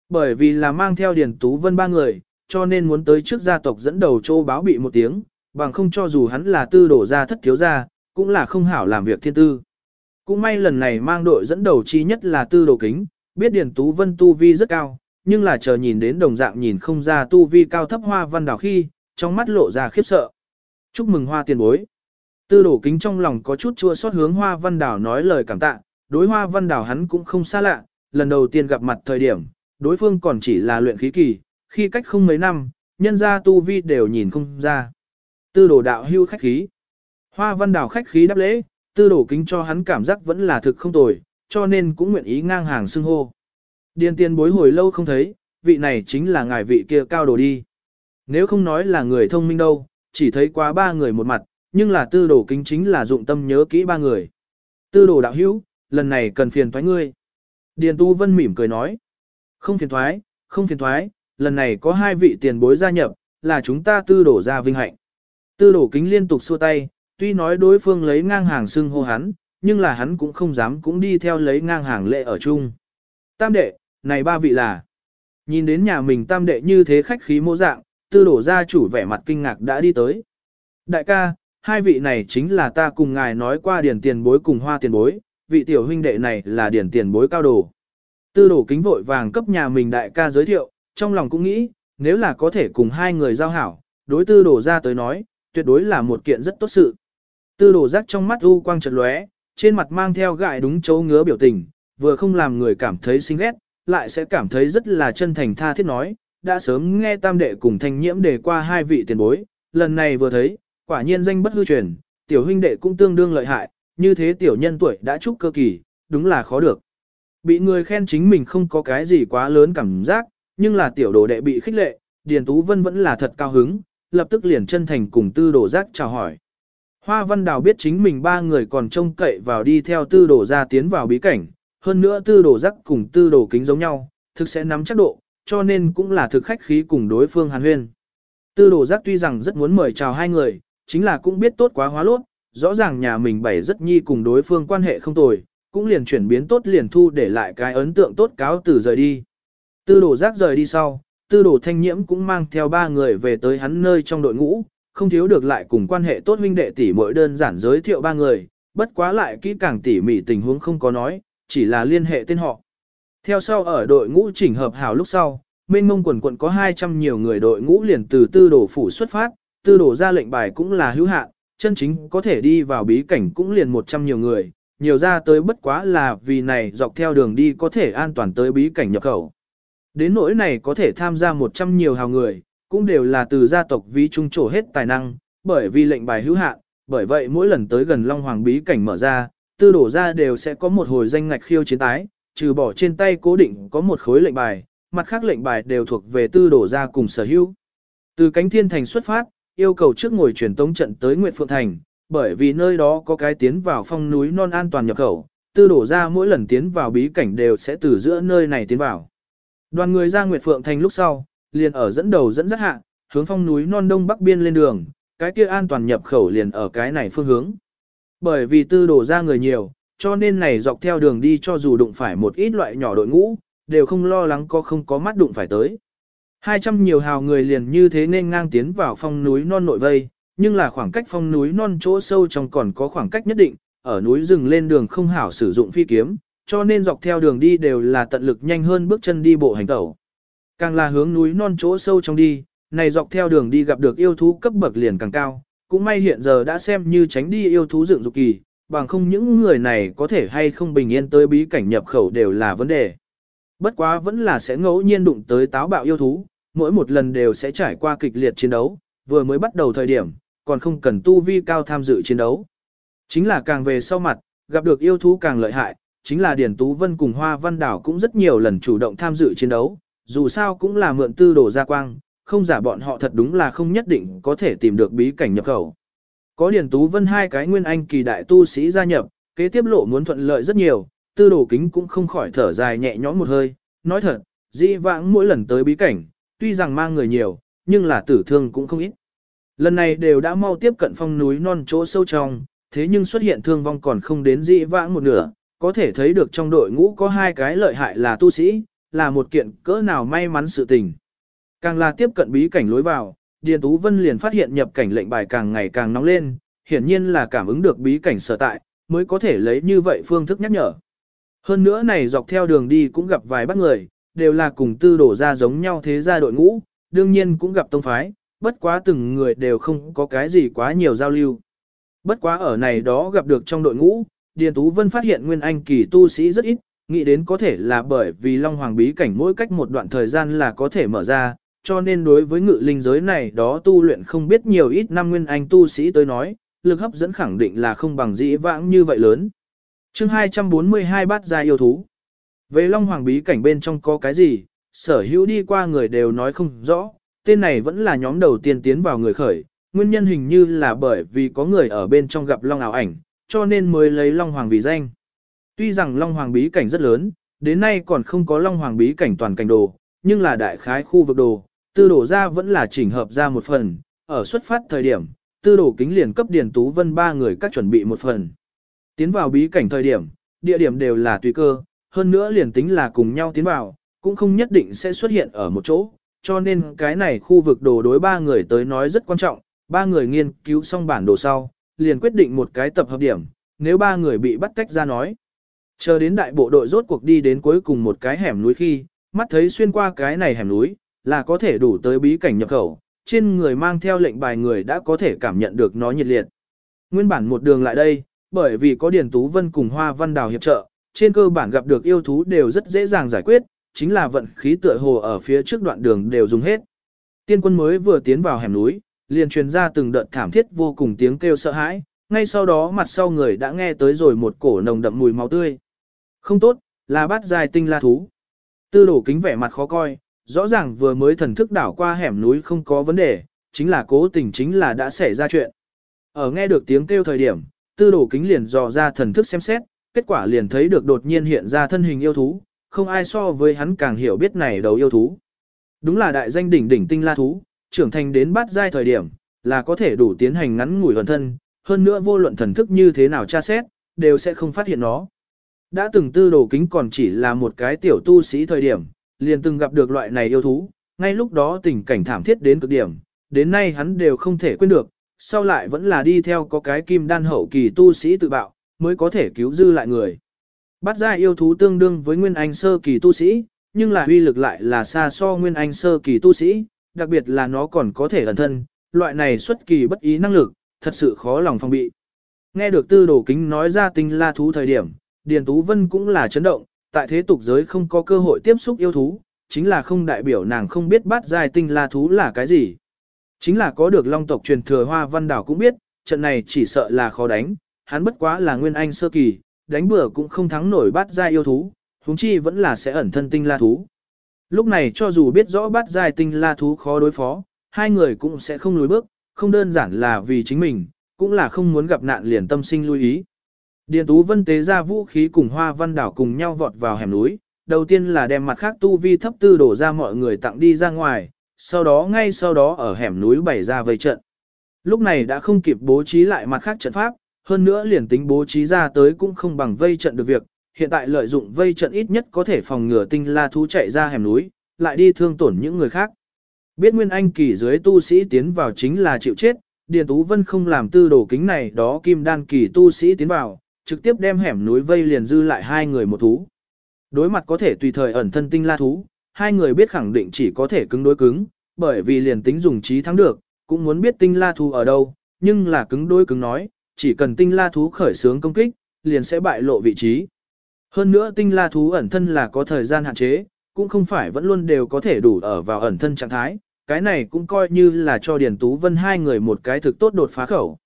Bởi vì là mang theo Điền Tú Vân ba người, cho nên muốn tới trước gia tộc dẫn đầu châu báo bị một tiếng, bằng không cho dù hắn là tư đổ gia thất thiếu gia, cũng là không hảo làm việc thiên tư. Cũng may lần này mang đội dẫn đầu chi nhất là tư đồ kính, biết Điền Tú Vân tu vi rất cao, nhưng là chờ nhìn đến đồng dạng nhìn không ra tu vi cao thấp hoa văn đảo khi, trong mắt lộ ra khiếp sợ. Chúc mừng hoa tiền bối. Tư đổ kính trong lòng có chút chua xót hướng hoa văn đảo nói lời cảm tạ, đối hoa văn đảo hắn cũng không xa lạ, lần đầu tiên gặp mặt thời điểm, đối phương còn chỉ là luyện khí kỳ, khi cách không mấy năm, nhân gia tu vi đều nhìn không ra. Tư đồ đạo hưu khách khí. Hoa văn đào khách khí đáp lễ, tư đồ kính cho hắn cảm giác vẫn là thực không tồi, cho nên cũng nguyện ý ngang hàng xưng hô. Điền tiền bối hồi lâu không thấy, vị này chính là ngài vị kia cao đồ đi. Nếu không nói là người thông minh đâu, chỉ thấy quá ba người một mặt, nhưng là tư đồ kính chính là dụng tâm nhớ kỹ ba người. Tư đồ đạo hữu, lần này cần phiền thoái ngươi. Điền tu vân mỉm cười nói. Không phiền thoái, không phiền thoái, lần này có hai vị tiền bối gia nhập, là chúng ta tư đổ ra vinh hạnh. Tư đổ kính liên tục xua tay, tuy nói đối phương lấy ngang hàng xưng hô hắn, nhưng là hắn cũng không dám cũng đi theo lấy ngang hàng lệ ở chung. Tam đệ, này ba vị là. Nhìn đến nhà mình tam đệ như thế khách khí mô dạng, tư đổ gia chủ vẻ mặt kinh ngạc đã đi tới. Đại ca, hai vị này chính là ta cùng ngài nói qua điển tiền bối cùng hoa tiền bối, vị tiểu huynh đệ này là điển tiền bối cao đồ. Tư đổ kính vội vàng cấp nhà mình đại ca giới thiệu, trong lòng cũng nghĩ, nếu là có thể cùng hai người giao hảo, đối tư đổ ra tới nói, tuyệt đối là một kiện rất tốt sự. Tư đổ giác trong mắt u quang chợt lóe, trên mặt mang theo gại đúng chỗ ngứa biểu tình, vừa không làm người cảm thấy xinh ghét, lại sẽ cảm thấy rất là chân thành tha thiết nói, đã sớm nghe tam đệ cùng thanh nhiễm đề qua hai vị tiền bối, lần này vừa thấy, Quả nhiên danh bất hư truyền, tiểu huynh đệ cũng tương đương lợi hại, như thế tiểu nhân tuổi đã trúc cơ kỳ, đúng là khó được. Bị người khen chính mình không có cái gì quá lớn cảm giác, nhưng là tiểu đồ đệ bị khích lệ, Điền Tú Vân vẫn là thật cao hứng, lập tức liền chân thành cùng tư đồ giác chào hỏi. Hoa Văn Đào biết chính mình ba người còn trông cậy vào đi theo tư đồ ra tiến vào bí cảnh, hơn nữa tư đồ giác cùng tư đồ kính giống nhau, thực sẽ nắm chắc độ, cho nên cũng là thực khách khí cùng đối phương hàn huyên. Tư đồ giác tuy rằng rất muốn mời chào hai người, chính là cũng biết tốt quá hóa lốt, rõ ràng nhà mình bảy rất nhi cùng đối phương quan hệ không tồi, cũng liền chuyển biến tốt liền thu để lại cái ấn tượng tốt cáo từ rời đi. Tư đồ giác rời đi sau, tư đồ thanh nhiễm cũng mang theo ba người về tới hắn nơi trong đội ngũ, không thiếu được lại cùng quan hệ tốt huynh đệ tỷ mỗi đơn giản giới thiệu ba người, bất quá lại kỹ càng tỉ mỉ tình huống không có nói, chỉ là liên hệ tên họ. Theo sau ở đội ngũ chỉnh hợp hảo lúc sau, mênh mông quần quận có 200 nhiều người đội ngũ liền từ tư đồ phủ xuất phát, tư đồ ra lệnh bài cũng là hữu hạn, chân chính có thể đi vào bí cảnh cũng liền 100 nhiều người, nhiều ra tới bất quá là vì này dọc theo đường đi có thể an toàn tới bí cảnh nhập khẩu. Đến nỗi này có thể tham gia 100 nhiều hào người, cũng đều là từ gia tộc ví trung trổ hết tài năng, bởi vì lệnh bài hữu hạn, bởi vậy mỗi lần tới gần Long Hoàng bí cảnh mở ra, tư đổ ra đều sẽ có một hồi danh ngạch khiêu chiến tái, trừ bỏ trên tay cố định có một khối lệnh bài, mặt khác lệnh bài đều thuộc về tư đổ ra cùng sở hữu. Từ cánh thiên thành xuất phát, yêu cầu trước ngồi truyền tống trận tới Nguyệt Phượng Thành, bởi vì nơi đó có cái tiến vào phong núi non an toàn nhập khẩu, tư đổ ra mỗi lần tiến vào bí cảnh đều sẽ từ giữa nơi này tiến vào. Đoàn người ra Nguyệt Phượng Thành lúc sau, liền ở dẫn đầu dẫn dắt hạ, hướng phong núi non đông bắc biên lên đường, cái kia an toàn nhập khẩu liền ở cái này phương hướng. Bởi vì tư đổ ra người nhiều, cho nên này dọc theo đường đi cho dù đụng phải một ít loại nhỏ đội ngũ, đều không lo lắng có không có mắt đụng phải tới. 200 nhiều hào người liền như thế nên ngang tiến vào phong núi non nội vây, nhưng là khoảng cách phong núi non chỗ sâu trong còn có khoảng cách nhất định, ở núi rừng lên đường không hảo sử dụng phi kiếm, cho nên dọc theo đường đi đều là tận lực nhanh hơn bước chân đi bộ hành tẩu. Càng là hướng núi non chỗ sâu trong đi, này dọc theo đường đi gặp được yêu thú cấp bậc liền càng cao, cũng may hiện giờ đã xem như tránh đi yêu thú dựng dục kỳ, bằng không những người này có thể hay không bình yên tới bí cảnh nhập khẩu đều là vấn đề. Bất quá vẫn là sẽ ngẫu nhiên đụng tới táo bạo yêu thú, mỗi một lần đều sẽ trải qua kịch liệt chiến đấu, vừa mới bắt đầu thời điểm, còn không cần tu vi cao tham dự chiến đấu. Chính là càng về sau mặt, gặp được yêu thú càng lợi hại, chính là Điền Tú Vân cùng Hoa Văn Đảo cũng rất nhiều lần chủ động tham dự chiến đấu, dù sao cũng là mượn tư đồ ra quang, không giả bọn họ thật đúng là không nhất định có thể tìm được bí cảnh nhập khẩu. Có Điền Tú Vân hai cái nguyên anh kỳ đại tu sĩ gia nhập, kế tiếp lộ muốn thuận lợi rất nhiều, tư đồ kính cũng không khỏi thở dài nhẹ nhõm một hơi, nói thật, dĩ vãng mỗi lần tới bí cảnh, tuy rằng mang người nhiều, nhưng là tử thương cũng không ít. Lần này đều đã mau tiếp cận phong núi non chỗ sâu trong, thế nhưng xuất hiện thương vong còn không đến dĩ vãng một nửa, có thể thấy được trong đội ngũ có hai cái lợi hại là tu sĩ, là một kiện cỡ nào may mắn sự tình. Càng là tiếp cận bí cảnh lối vào, Điền Tú Vân liền phát hiện nhập cảnh lệnh bài càng ngày càng nóng lên, hiển nhiên là cảm ứng được bí cảnh sở tại, mới có thể lấy như vậy phương thức nhắc nhở. Hơn nữa này dọc theo đường đi cũng gặp vài bác người, đều là cùng tư đổ ra giống nhau thế gia đội ngũ, đương nhiên cũng gặp tông phái, bất quá từng người đều không có cái gì quá nhiều giao lưu. Bất quá ở này đó gặp được trong đội ngũ, Điền Tú Vân phát hiện Nguyên Anh kỳ tu sĩ rất ít, nghĩ đến có thể là bởi vì Long Hoàng bí cảnh mỗi cách một đoạn thời gian là có thể mở ra, cho nên đối với ngự linh giới này đó tu luyện không biết nhiều ít năm Nguyên Anh tu sĩ tới nói, lực hấp dẫn khẳng định là không bằng dĩ vãng như vậy lớn. chương 242 bát gia yêu thú. Về Long Hoàng bí cảnh bên trong có cái gì, sở hữu đi qua người đều nói không rõ, tên này vẫn là nhóm đầu tiên tiến vào người khởi, nguyên nhân hình như là bởi vì có người ở bên trong gặp Long ảo ảnh, cho nên mới lấy Long Hoàng vì danh. Tuy rằng Long Hoàng bí cảnh rất lớn, đến nay còn không có Long Hoàng bí cảnh toàn cảnh đồ, nhưng là đại khái khu vực đồ, tư đổ ra vẫn là chỉnh hợp ra một phần, ở xuất phát thời điểm, tư đổ kính liền cấp Điền Tú Vân ba người các chuẩn bị một phần. Tiến vào bí cảnh thời điểm, địa điểm đều là tùy cơ, hơn nữa liền tính là cùng nhau tiến vào, cũng không nhất định sẽ xuất hiện ở một chỗ, cho nên cái này khu vực đồ đối ba người tới nói rất quan trọng, ba người nghiên cứu xong bản đồ sau, liền quyết định một cái tập hợp điểm, nếu ba người bị bắt tách ra nói. Chờ đến đại bộ đội rốt cuộc đi đến cuối cùng một cái hẻm núi khi, mắt thấy xuyên qua cái này hẻm núi, là có thể đủ tới bí cảnh nhập khẩu, trên người mang theo lệnh bài người đã có thể cảm nhận được nó nhiệt liệt. Nguyên bản một đường lại đây, bởi vì có Điền Tú Vân cùng Hoa Văn Đào hiệp trợ, trên cơ bản gặp được yêu thú đều rất dễ dàng giải quyết, chính là vận khí tựa hồ ở phía trước đoạn đường đều dùng hết. Tiên quân mới vừa tiến vào hẻm núi, liền truyền ra từng đợt thảm thiết vô cùng tiếng kêu sợ hãi, ngay sau đó mặt sau người đã nghe tới rồi một cổ nồng đậm mùi máu tươi. Không tốt, là bắt dài tinh la thú. Tư đổ kính vẻ mặt khó coi, rõ ràng vừa mới thần thức đảo qua hẻm núi không có vấn đề, chính là cố tình chính là đã xảy ra chuyện. Ở nghe được tiếng kêu thời điểm, tư đổ kính liền dò ra thần thức xem xét, kết quả liền thấy được đột nhiên hiện ra thân hình yêu thú, không ai so với hắn càng hiểu biết này đầu yêu thú. Đúng là đại danh đỉnh đỉnh tinh la thú, trưởng thành đến bát giai thời điểm, là có thể đủ tiến hành ngắn ngủi hoàn thân, hơn nữa vô luận thần thức như thế nào tra xét, đều sẽ không phát hiện nó. Đã từng tư đồ kính còn chỉ là một cái tiểu tu sĩ thời điểm, liền từng gặp được loại này yêu thú, ngay lúc đó tình cảnh thảm thiết đến cực điểm, đến nay hắn đều không thể quên được, sau lại vẫn là đi theo có cái kim đan hậu kỳ tu sĩ tự bạo, mới có thể cứu dư lại người. Bắt ra yêu thú tương đương với nguyên anh sơ kỳ tu sĩ, nhưng là uy lực lại là xa so nguyên anh sơ kỳ tu sĩ, đặc biệt là nó còn có thể ẩn thân, loại này xuất kỳ bất ý năng lực, thật sự khó lòng phòng bị. Nghe được tư đồ kính nói ra tinh la thú thời điểm, Điền Tú Vân cũng là chấn động, tại thế tục giới không có cơ hội tiếp xúc yêu thú, chính là không đại biểu nàng không biết bắt giai tinh la thú là cái gì. Chính là có được long tộc truyền thừa hoa văn đảo cũng biết, trận này chỉ sợ là khó đánh, hắn bất quá là nguyên anh sơ kỳ, đánh bừa cũng không thắng nổi bắt giai yêu thú, huống chi vẫn là sẽ ẩn thân tinh la thú. Lúc này cho dù biết rõ bát giai tinh la thú khó đối phó, hai người cũng sẽ không lùi bước, không đơn giản là vì chính mình, cũng là không muốn gặp nạn liền tâm sinh lưu ý. Điền Tú Vân tế ra vũ khí cùng Hoa Văn Đảo cùng nhau vọt vào hẻm núi, đầu tiên là đem mặt khác tu vi thấp tư đổ ra mọi người tặng đi ra ngoài, sau đó ngay sau đó ở hẻm núi bày ra vây trận. Lúc này đã không kịp bố trí lại mặt khác trận pháp, hơn nữa liền tính bố trí ra tới cũng không bằng vây trận được việc, hiện tại lợi dụng vây trận ít nhất có thể phòng ngừa tinh la thú chạy ra hẻm núi, lại đi thương tổn những người khác. Biết Nguyên Anh kỳ dưới tu sĩ tiến vào chính là chịu chết, Điền Tú Vân không làm tư đồ kính này đó kim đan kỳ tu sĩ tiến vào, trực tiếp đem hẻm núi vây liền dư lại hai người một thú. Đối mặt có thể tùy thời ẩn thân tinh la thú, hai người biết khẳng định chỉ có thể cứng đối cứng, bởi vì liền tính dùng trí thắng được, cũng muốn biết tinh la thú ở đâu, nhưng là cứng đối cứng nói, chỉ cần tinh la thú khởi sướng công kích, liền sẽ bại lộ vị trí. Hơn nữa tinh la thú ẩn thân là có thời gian hạn chế, cũng không phải vẫn luôn đều có thể đủ ở vào ẩn thân trạng thái, cái này cũng coi như là cho Điền Tú Vân hai người một cái thực tốt đột phá khẩu.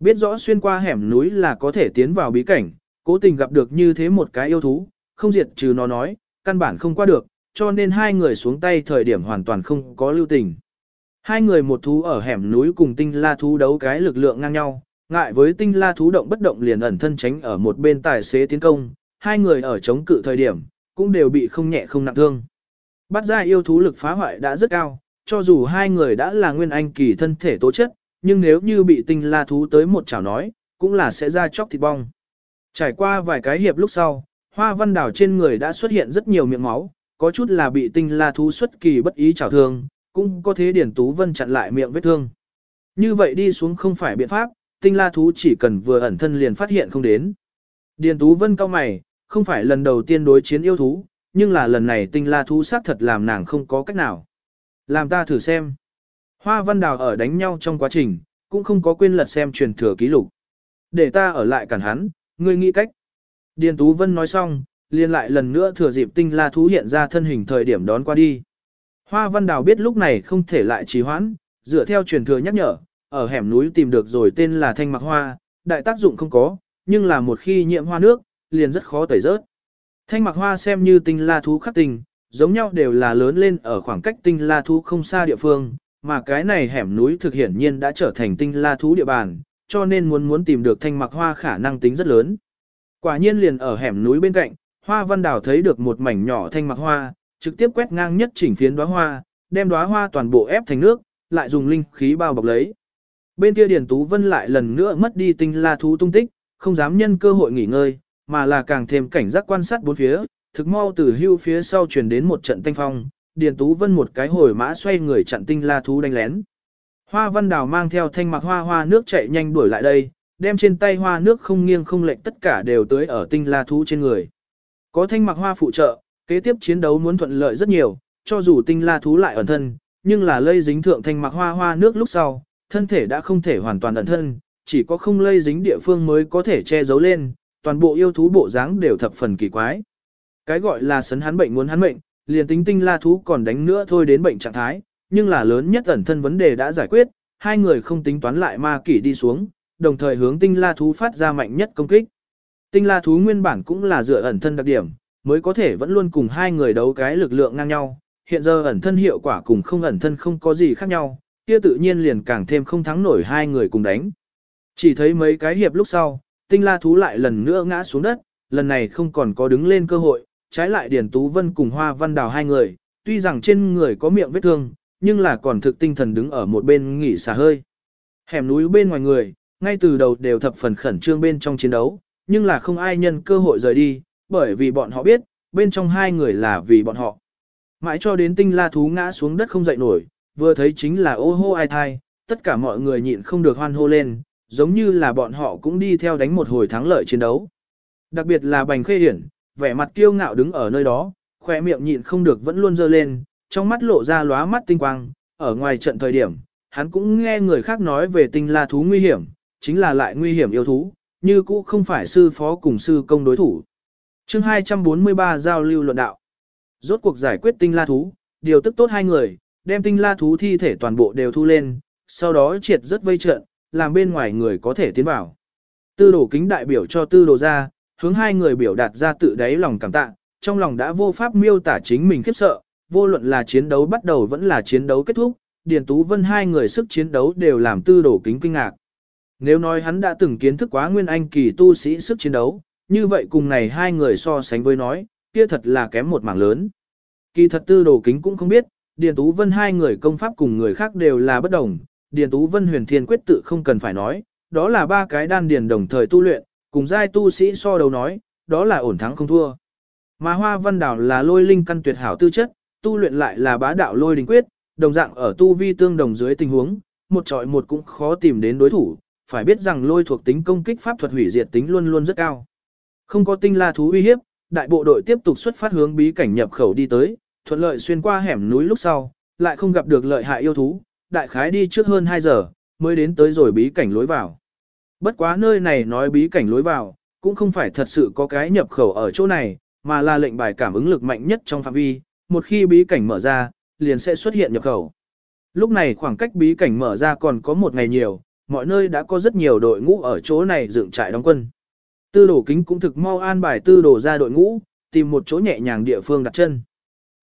Biết rõ xuyên qua hẻm núi là có thể tiến vào bí cảnh, cố tình gặp được như thế một cái yêu thú, không diệt trừ nó nói, căn bản không qua được, cho nên hai người xuống tay thời điểm hoàn toàn không có lưu tình. Hai người một thú ở hẻm núi cùng tinh la thú đấu cái lực lượng ngang nhau, ngại với tinh la thú động bất động liền ẩn thân tránh ở một bên tài xế tiến công, hai người ở chống cự thời điểm, cũng đều bị không nhẹ không nặng thương. Bắt ra yêu thú lực phá hoại đã rất cao, cho dù hai người đã là nguyên anh kỳ thân thể tố chất, nhưng nếu như bị tinh la thú tới một chảo nói, cũng là sẽ ra chóc thịt bong. Trải qua vài cái hiệp lúc sau, hoa văn đảo trên người đã xuất hiện rất nhiều miệng máu, có chút là bị tinh la thú xuất kỳ bất ý chảo thương, cũng có thế điển tú vân chặn lại miệng vết thương. Như vậy đi xuống không phải biện pháp, tinh la thú chỉ cần vừa ẩn thân liền phát hiện không đến. Điền Tú Vân cao mày, không phải lần đầu tiên đối chiến yêu thú, nhưng là lần này tinh la thú xác thật làm nàng không có cách nào. Làm ta thử xem. Hoa Văn Đào ở đánh nhau trong quá trình, cũng không có quên lật xem truyền thừa ký lục. Để ta ở lại cản hắn, ngươi nghĩ cách. Điền Tú Vân nói xong, liền lại lần nữa thừa dịp tinh la thú hiện ra thân hình thời điểm đón qua đi. Hoa Văn Đào biết lúc này không thể lại trì hoãn, dựa theo truyền thừa nhắc nhở, ở hẻm núi tìm được rồi tên là thanh mặc hoa, đại tác dụng không có, nhưng là một khi nhiễm hoa nước, liền rất khó tẩy rớt. Thanh mặc hoa xem như tinh la thú khắc tình, giống nhau đều là lớn lên ở khoảng cách tinh la thú không xa địa phương, mà cái này hẻm núi thực hiển nhiên đã trở thành tinh la thú địa bàn, cho nên muốn muốn tìm được thanh mặc hoa khả năng tính rất lớn. Quả nhiên liền ở hẻm núi bên cạnh, hoa văn Đào thấy được một mảnh nhỏ thanh mặc hoa, trực tiếp quét ngang nhất chỉnh phiến đóa hoa, đem đóa hoa toàn bộ ép thành nước, lại dùng linh khí bao bọc lấy. Bên kia Điền Tú Vân lại lần nữa mất đi tinh la thú tung tích, không dám nhân cơ hội nghỉ ngơi, mà là càng thêm cảnh giác quan sát bốn phía, thực mau từ hưu phía sau truyền đến một trận thanh phong, Điền Tú Vân một cái hồi mã xoay người chặn tinh la thú đánh lén. Hoa Văn Đào mang theo thanh mặc hoa hoa nước chạy nhanh đuổi lại đây, đem trên tay hoa nước không nghiêng không lệch tất cả đều tới ở tinh la thú trên người. Có thanh mặc hoa phụ trợ, kế tiếp chiến đấu muốn thuận lợi rất nhiều, cho dù tinh la thú lại ẩn thân, nhưng là lây dính thượng thanh mặc hoa hoa nước lúc sau, thân thể đã không thể hoàn toàn ẩn thân, chỉ có không lây dính địa phương mới có thể che giấu lên, toàn bộ yêu thú bộ dáng đều thập phần kỳ quái. Cái gọi là sấn hắn bệnh muốn hắn bệnh, liền tính tinh la thú còn đánh nữa thôi đến bệnh trạng thái, nhưng là lớn nhất ẩn thân vấn đề đã giải quyết, hai người không tính toán lại ma kỷ đi xuống, đồng thời hướng tinh la thú phát ra mạnh nhất công kích. Tinh la thú nguyên bản cũng là dựa ẩn thân đặc điểm, mới có thể vẫn luôn cùng hai người đấu cái lực lượng ngang nhau. Hiện giờ ẩn thân hiệu quả cùng không ẩn thân không có gì khác nhau, kia tự nhiên liền càng thêm không thắng nổi hai người cùng đánh. Chỉ thấy mấy cái hiệp lúc sau, tinh la thú lại lần nữa ngã xuống đất, lần này không còn có đứng lên cơ hội, trái lại Điền Tú Vân cùng Hoa Văn Đào hai người, tuy rằng trên người có miệng vết thương, nhưng là còn thực tinh thần đứng ở một bên nghỉ xả hơi. Hẻm núi bên ngoài người, ngay từ đầu đều thập phần khẩn trương bên trong chiến đấu, nhưng là không ai nhân cơ hội rời đi, bởi vì bọn họ biết, bên trong hai người là vì bọn họ. Mãi cho đến tinh la thú ngã xuống đất không dậy nổi, vừa thấy chính là ô hô ai thai, tất cả mọi người nhịn không được hoan hô lên, giống như là bọn họ cũng đi theo đánh một hồi thắng lợi chiến đấu. Đặc biệt là bành khê hiển, vẻ mặt kiêu ngạo đứng ở nơi đó, khỏe miệng nhịn không được vẫn luôn dơ lên, trong mắt lộ ra lóa mắt tinh quang, ở ngoài trận thời điểm, hắn cũng nghe người khác nói về tinh la thú nguy hiểm, chính là lại nguy hiểm yêu thú, như cũ không phải sư phó cùng sư công đối thủ. chương 243 giao lưu luận đạo. Rốt cuộc giải quyết tinh la thú, điều tức tốt hai người, đem tinh la thú thi thể toàn bộ đều thu lên, sau đó triệt rất vây trận, làm bên ngoài người có thể tiến vào. Tư đồ kính đại biểu cho tư đồ ra, hướng hai người biểu đạt ra tự đáy lòng cảm tạ, trong lòng đã vô pháp miêu tả chính mình khiếp sợ, vô luận là chiến đấu bắt đầu vẫn là chiến đấu kết thúc, Điền Tú Vân hai người sức chiến đấu đều làm tư đồ kính kinh ngạc. Nếu nói hắn đã từng kiến thức quá nguyên anh kỳ tu sĩ sức chiến đấu, như vậy cùng này hai người so sánh với nói, kia thật là kém một mảng lớn. Kỳ thật tư đồ kính cũng không biết, Điền Tú Vân hai người công pháp cùng người khác đều là bất đồng, Điền Tú Vân huyền thiên quyết tự không cần phải nói, đó là ba cái đan điền đồng thời tu luyện, cùng giai tu sĩ so đầu nói, đó là ổn thắng không thua. Mà Hoa Văn Đảo là lôi linh căn tuyệt hảo tư chất, tu luyện lại là bá đạo lôi đình quyết, đồng dạng ở tu vi tương đồng dưới tình huống, một trọi một cũng khó tìm đến đối thủ, phải biết rằng lôi thuộc tính công kích pháp thuật hủy diệt tính luôn luôn rất cao. Không có tinh la thú uy hiếp, đại bộ đội tiếp tục xuất phát hướng bí cảnh nhập khẩu đi tới, thuận lợi xuyên qua hẻm núi lúc sau, lại không gặp được lợi hại yêu thú, đại khái đi trước hơn 2 giờ, mới đến tới rồi bí cảnh lối vào. Bất quá nơi này nói bí cảnh lối vào, cũng không phải thật sự có cái nhập khẩu ở chỗ này, mà là lệnh bài cảm ứng lực mạnh nhất trong phạm vi, một khi bí cảnh mở ra, liền sẽ xuất hiện nhập khẩu. Lúc này khoảng cách bí cảnh mở ra còn có một ngày nhiều, mọi nơi đã có rất nhiều đội ngũ ở chỗ này dựng trại đóng quân. Tư đồ kính cũng thực mau an bài tư đồ ra đội ngũ, tìm một chỗ nhẹ nhàng địa phương đặt chân.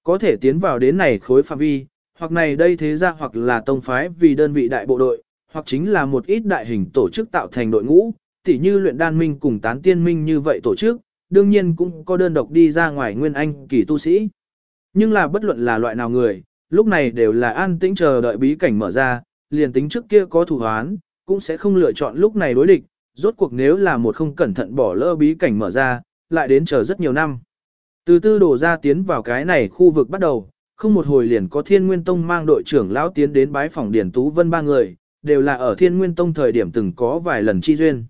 Có thể tiến vào đến này khối phạm vi, hoặc này đây thế ra hoặc là tông phái vì đơn vị đại bộ đội, hoặc chính là một ít đại hình tổ chức tạo thành đội ngũ, tỉ như luyện đan minh cùng tán tiên minh như vậy tổ chức, đương nhiên cũng có đơn độc đi ra ngoài nguyên anh kỳ tu sĩ. Nhưng là bất luận là loại nào người, lúc này đều là an tĩnh chờ đợi bí cảnh mở ra, liền tính trước kia có thủ hoán, cũng sẽ không lựa chọn lúc này đối địch, rốt cuộc nếu là một không cẩn thận bỏ lỡ bí cảnh mở ra, lại đến chờ rất nhiều năm. Từ tư đổ ra tiến vào cái này khu vực bắt đầu, không một hồi liền có thiên nguyên tông mang đội trưởng lão tiến đến bái phòng Điển Tú Vân ba người, đều là ở thiên nguyên tông thời điểm từng có vài lần chi duyên.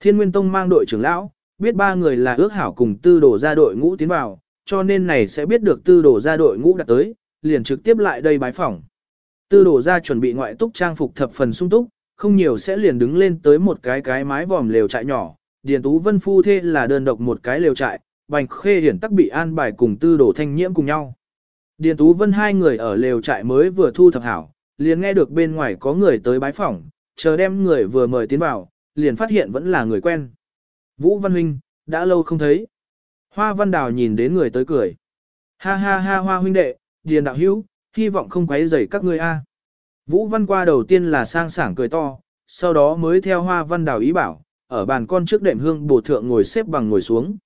Thiên nguyên tông mang đội trưởng lão, biết ba người là ước hảo cùng tư đổ ra đội ngũ tiến vào, cho nên này sẽ biết được tư đổ ra đội ngũ đã tới, liền trực tiếp lại đây bái phỏng. Tư đổ ra chuẩn bị ngoại túc trang phục thập phần sung túc, không nhiều sẽ liền đứng lên tới một cái cái mái vòm lều trại nhỏ, Điền Tú Vân phu thê là đơn độc một cái lều trại, Bành Khê hiển tắc bị an bài cùng tư đổ thanh nhiễm cùng nhau. Điền Tú Vân hai người ở lều trại mới vừa thu thập hảo, liền nghe được bên ngoài có người tới bái phỏng, chờ đem người vừa mời tiến vào, liền phát hiện vẫn là người quen. Vũ Văn Huynh, đã lâu không thấy. Hoa Văn Đào nhìn đến người tới cười. Ha ha ha Hoa huynh đệ, Điền đạo hữu, hy vọng không quấy rầy các ngươi a. Vũ Văn qua đầu tiên là sang sảng cười to, sau đó mới theo Hoa Văn Đào ý bảo, ở bàn con trước đệm hương bổ thượng ngồi xếp bằng ngồi xuống.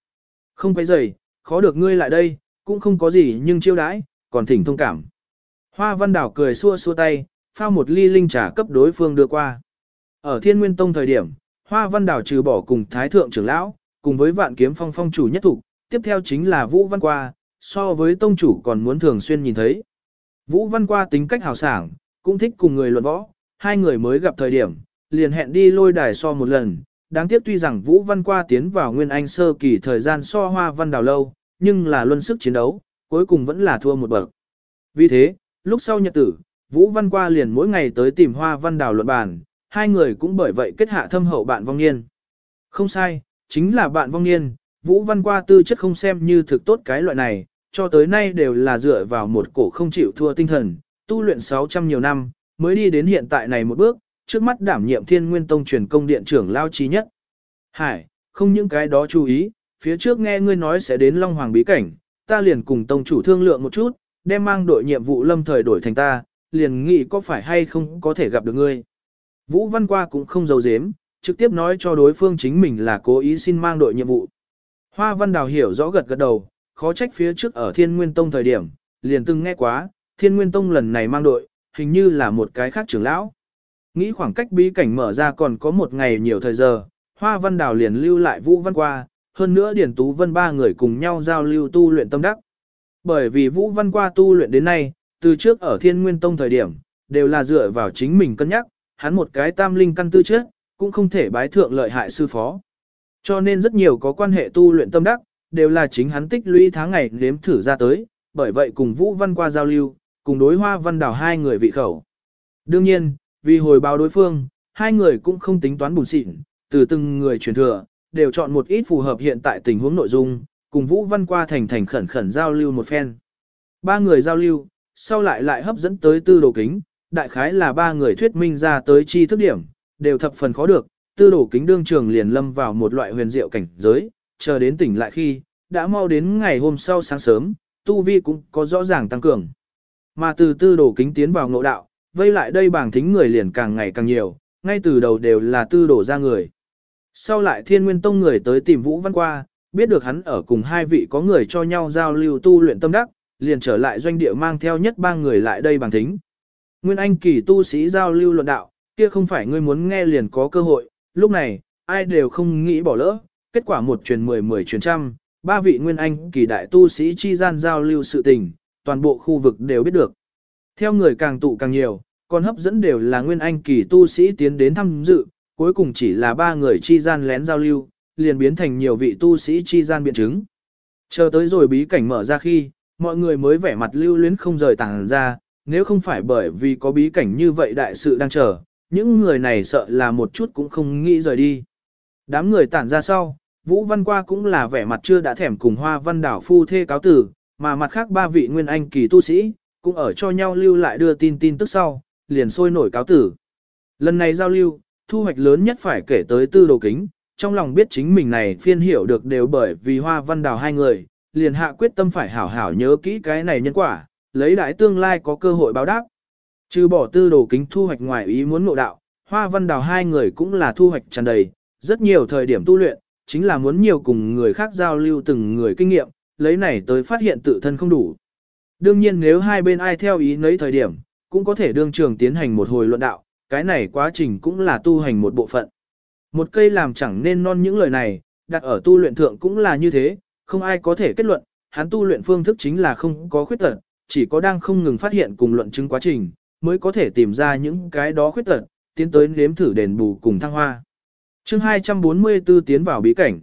Không quấy rầy, khó được ngươi lại đây, cũng không có gì nhưng chiêu đãi, còn thỉnh thông cảm. Hoa Văn Đào cười xua xua tay, pha một ly linh trà cấp đối phương đưa qua. Ở Thiên Nguyên Tông thời điểm, Hoa Văn Đào trừ bỏ cùng Thái Thượng trưởng lão, cùng với Vạn Kiếm Phong phong chủ nhất thủ, tiếp theo chính là Vũ Văn Qua, so với tông chủ còn muốn thường xuyên nhìn thấy. Vũ Văn Qua tính cách hào sảng, cũng thích cùng người luận võ, hai người mới gặp thời điểm, liền hẹn đi lôi đài so một lần. Đáng tiếc tuy rằng Vũ Văn Qua tiến vào Nguyên Anh sơ kỳ thời gian so Hoa Văn Đào lâu, nhưng là luân sức chiến đấu, cuối cùng vẫn là thua một bậc. Vì thế, lúc sau nhật tử, Vũ Văn Qua liền mỗi ngày tới tìm Hoa Văn Đào luận bàn, hai người cũng bởi vậy kết hạ thâm hậu bạn vong niên. Không sai, chính là bạn vong niên, Vũ Văn qua tư chất không xem như thực tốt cái loại này, cho tới nay đều là dựa vào một cổ không chịu thua tinh thần, tu luyện 600 nhiều năm, mới đi đến hiện tại này một bước, trước mắt đảm nhiệm thiên nguyên tông truyền công điện trưởng lao trí nhất. Hải, không những cái đó chú ý, phía trước nghe ngươi nói sẽ đến Long Hoàng bí cảnh, ta liền cùng tông chủ thương lượng một chút, đem mang đội nhiệm vụ lâm thời đổi thành ta, liền nghĩ có phải hay không có thể gặp được ngươi. Vũ Văn Qua cũng không giấu giếm, trực tiếp nói cho đối phương chính mình là cố ý xin mang đội nhiệm vụ. Hoa Văn Đào hiểu rõ gật gật đầu, khó trách phía trước ở Thiên Nguyên Tông thời điểm, liền từng nghe quá, Thiên Nguyên Tông lần này mang đội, hình như là một cái khác trưởng lão. Nghĩ khoảng cách bí cảnh mở ra còn có một ngày nhiều thời giờ, Hoa Văn Đào liền lưu lại Vũ Văn Qua, hơn nữa Điển Tú Vân ba người cùng nhau giao lưu tu luyện tâm đắc. Bởi vì Vũ Văn Qua tu luyện đến nay, từ trước ở Thiên Nguyên Tông thời điểm, đều là dựa vào chính mình cân nhắc, hắn một cái tam linh căn tư trước, cũng không thể bái thượng lợi hại sư phó. Cho nên rất nhiều có quan hệ tu luyện tâm đắc, đều là chính hắn tích lũy tháng ngày nếm thử ra tới, bởi vậy cùng Vũ Văn qua giao lưu, cùng đối hoa văn đảo hai người vị khẩu. Đương nhiên, vì hồi báo đối phương, hai người cũng không tính toán bùn xịn, từ từng người truyền thừa, đều chọn một ít phù hợp hiện tại tình huống nội dung, cùng Vũ Văn qua thành thành khẩn khẩn giao lưu một phen. Ba người giao lưu, sau lại lại hấp dẫn tới tư đồ kính, đại khái là ba người thuyết minh ra tới chi thức điểm, đều thập phần khó được, tư đồ kính đương trường liền lâm vào một loại huyền diệu cảnh giới, chờ đến tỉnh lại khi, đã mau đến ngày hôm sau sáng sớm, tu vi cũng có rõ ràng tăng cường. Mà từ tư đồ kính tiến vào ngộ đạo, vây lại đây bảng thính người liền càng ngày càng nhiều, ngay từ đầu đều là tư đồ ra người. Sau lại thiên nguyên tông người tới tìm Vũ Văn qua, biết được hắn ở cùng hai vị có người cho nhau giao lưu tu luyện tâm đắc, liền trở lại doanh địa mang theo nhất ba người lại đây bằng thính. Nguyên Anh kỳ tu sĩ giao lưu luận đạo, kia không phải ngươi muốn nghe liền có cơ hội, lúc này, ai đều không nghĩ bỏ lỡ, kết quả một truyền mười mười truyền trăm, ba vị Nguyên Anh kỳ đại tu sĩ chi gian giao lưu sự tình, toàn bộ khu vực đều biết được. Theo người càng tụ càng nhiều, còn hấp dẫn đều là Nguyên Anh kỳ tu sĩ tiến đến thăm dự, cuối cùng chỉ là ba người chi gian lén giao lưu, liền biến thành nhiều vị tu sĩ chi gian biện chứng. Chờ tới rồi bí cảnh mở ra khi, mọi người mới vẻ mặt lưu luyến không rời tàng ra, nếu không phải bởi vì có bí cảnh như vậy đại sự đang chờ, những người này sợ là một chút cũng không nghĩ rời đi. Đám người tản ra sau, Vũ Văn Qua cũng là vẻ mặt chưa đã thèm cùng Hoa Văn Đảo phu thê cáo tử, mà mặt khác ba vị nguyên anh kỳ tu sĩ, cũng ở cho nhau lưu lại đưa tin tin tức sau, liền sôi nổi cáo tử. Lần này giao lưu, thu hoạch lớn nhất phải kể tới tư đồ kính, trong lòng biết chính mình này phiên hiểu được đều bởi vì Hoa Văn Đào hai người, liền hạ quyết tâm phải hảo hảo nhớ kỹ cái này nhân quả, lấy đại tương lai có cơ hội báo đáp. Trừ bỏ tư đồ kính thu hoạch ngoài ý muốn ngộ đạo, Hoa Văn Đào hai người cũng là thu hoạch tràn đầy, rất nhiều thời điểm tu luyện, chính là muốn nhiều cùng người khác giao lưu từng người kinh nghiệm, lấy này tới phát hiện tự thân không đủ. Đương nhiên nếu hai bên ai theo ý nấy thời điểm, cũng có thể đương trường tiến hành một hồi luận đạo, cái này quá trình cũng là tu hành một bộ phận. Một cây làm chẳng nên non những lời này, đặt ở tu luyện thượng cũng là như thế, không ai có thể kết luận, hắn tu luyện phương thức chính là không có khuyết tật, chỉ có đang không ngừng phát hiện cùng luận chứng quá trình, mới có thể tìm ra những cái đó khuyết tật, tiến tới nếm thử đền bù cùng thăng hoa. chương 244 tiến vào bí cảnh.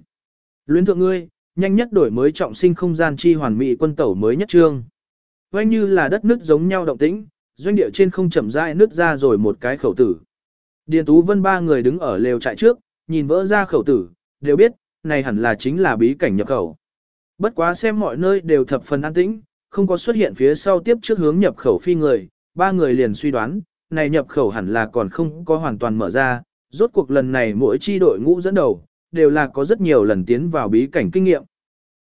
Luyến thượng ngươi, nhanh nhất đổi mới trọng sinh không gian chi hoàn mỹ quân tẩu mới nhất trương. Quanh như là đất nước giống nhau động tĩnh, doanh địa trên không chậm rãi nứt ra rồi một cái khẩu tử. Điền Tú Vân ba người đứng ở lều trại trước, nhìn vỡ ra khẩu tử, đều biết, này hẳn là chính là bí cảnh nhập khẩu. Bất quá xem mọi nơi đều thập phần an tĩnh, không có xuất hiện phía sau tiếp trước hướng nhập khẩu phi người, ba người liền suy đoán, này nhập khẩu hẳn là còn không có hoàn toàn mở ra, rốt cuộc lần này mỗi chi đội ngũ dẫn đầu, đều là có rất nhiều lần tiến vào bí cảnh kinh nghiệm.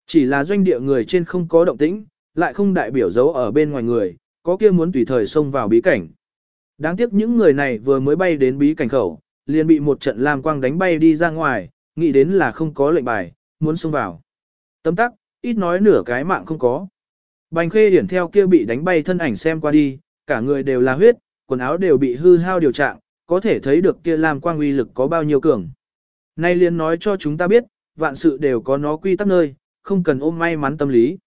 Chỉ là doanh địa người trên không có động tĩnh, lại không đại biểu dấu ở bên ngoài người, có kia muốn tùy thời xông vào bí cảnh. Đáng tiếc những người này vừa mới bay đến bí cảnh khẩu, liền bị một trận lam quang đánh bay đi ra ngoài, nghĩ đến là không có lệnh bài, muốn xông vào. Tấm tắc, ít nói nửa cái mạng không có. Bành khê điển theo kia bị đánh bay thân ảnh xem qua đi, cả người đều là huyết, quần áo đều bị hư hao điều trạng, có thể thấy được kia lam quang uy lực có bao nhiêu cường. Nay liền nói cho chúng ta biết, vạn sự đều có nó quy tắc nơi, không cần ôm may mắn tâm lý.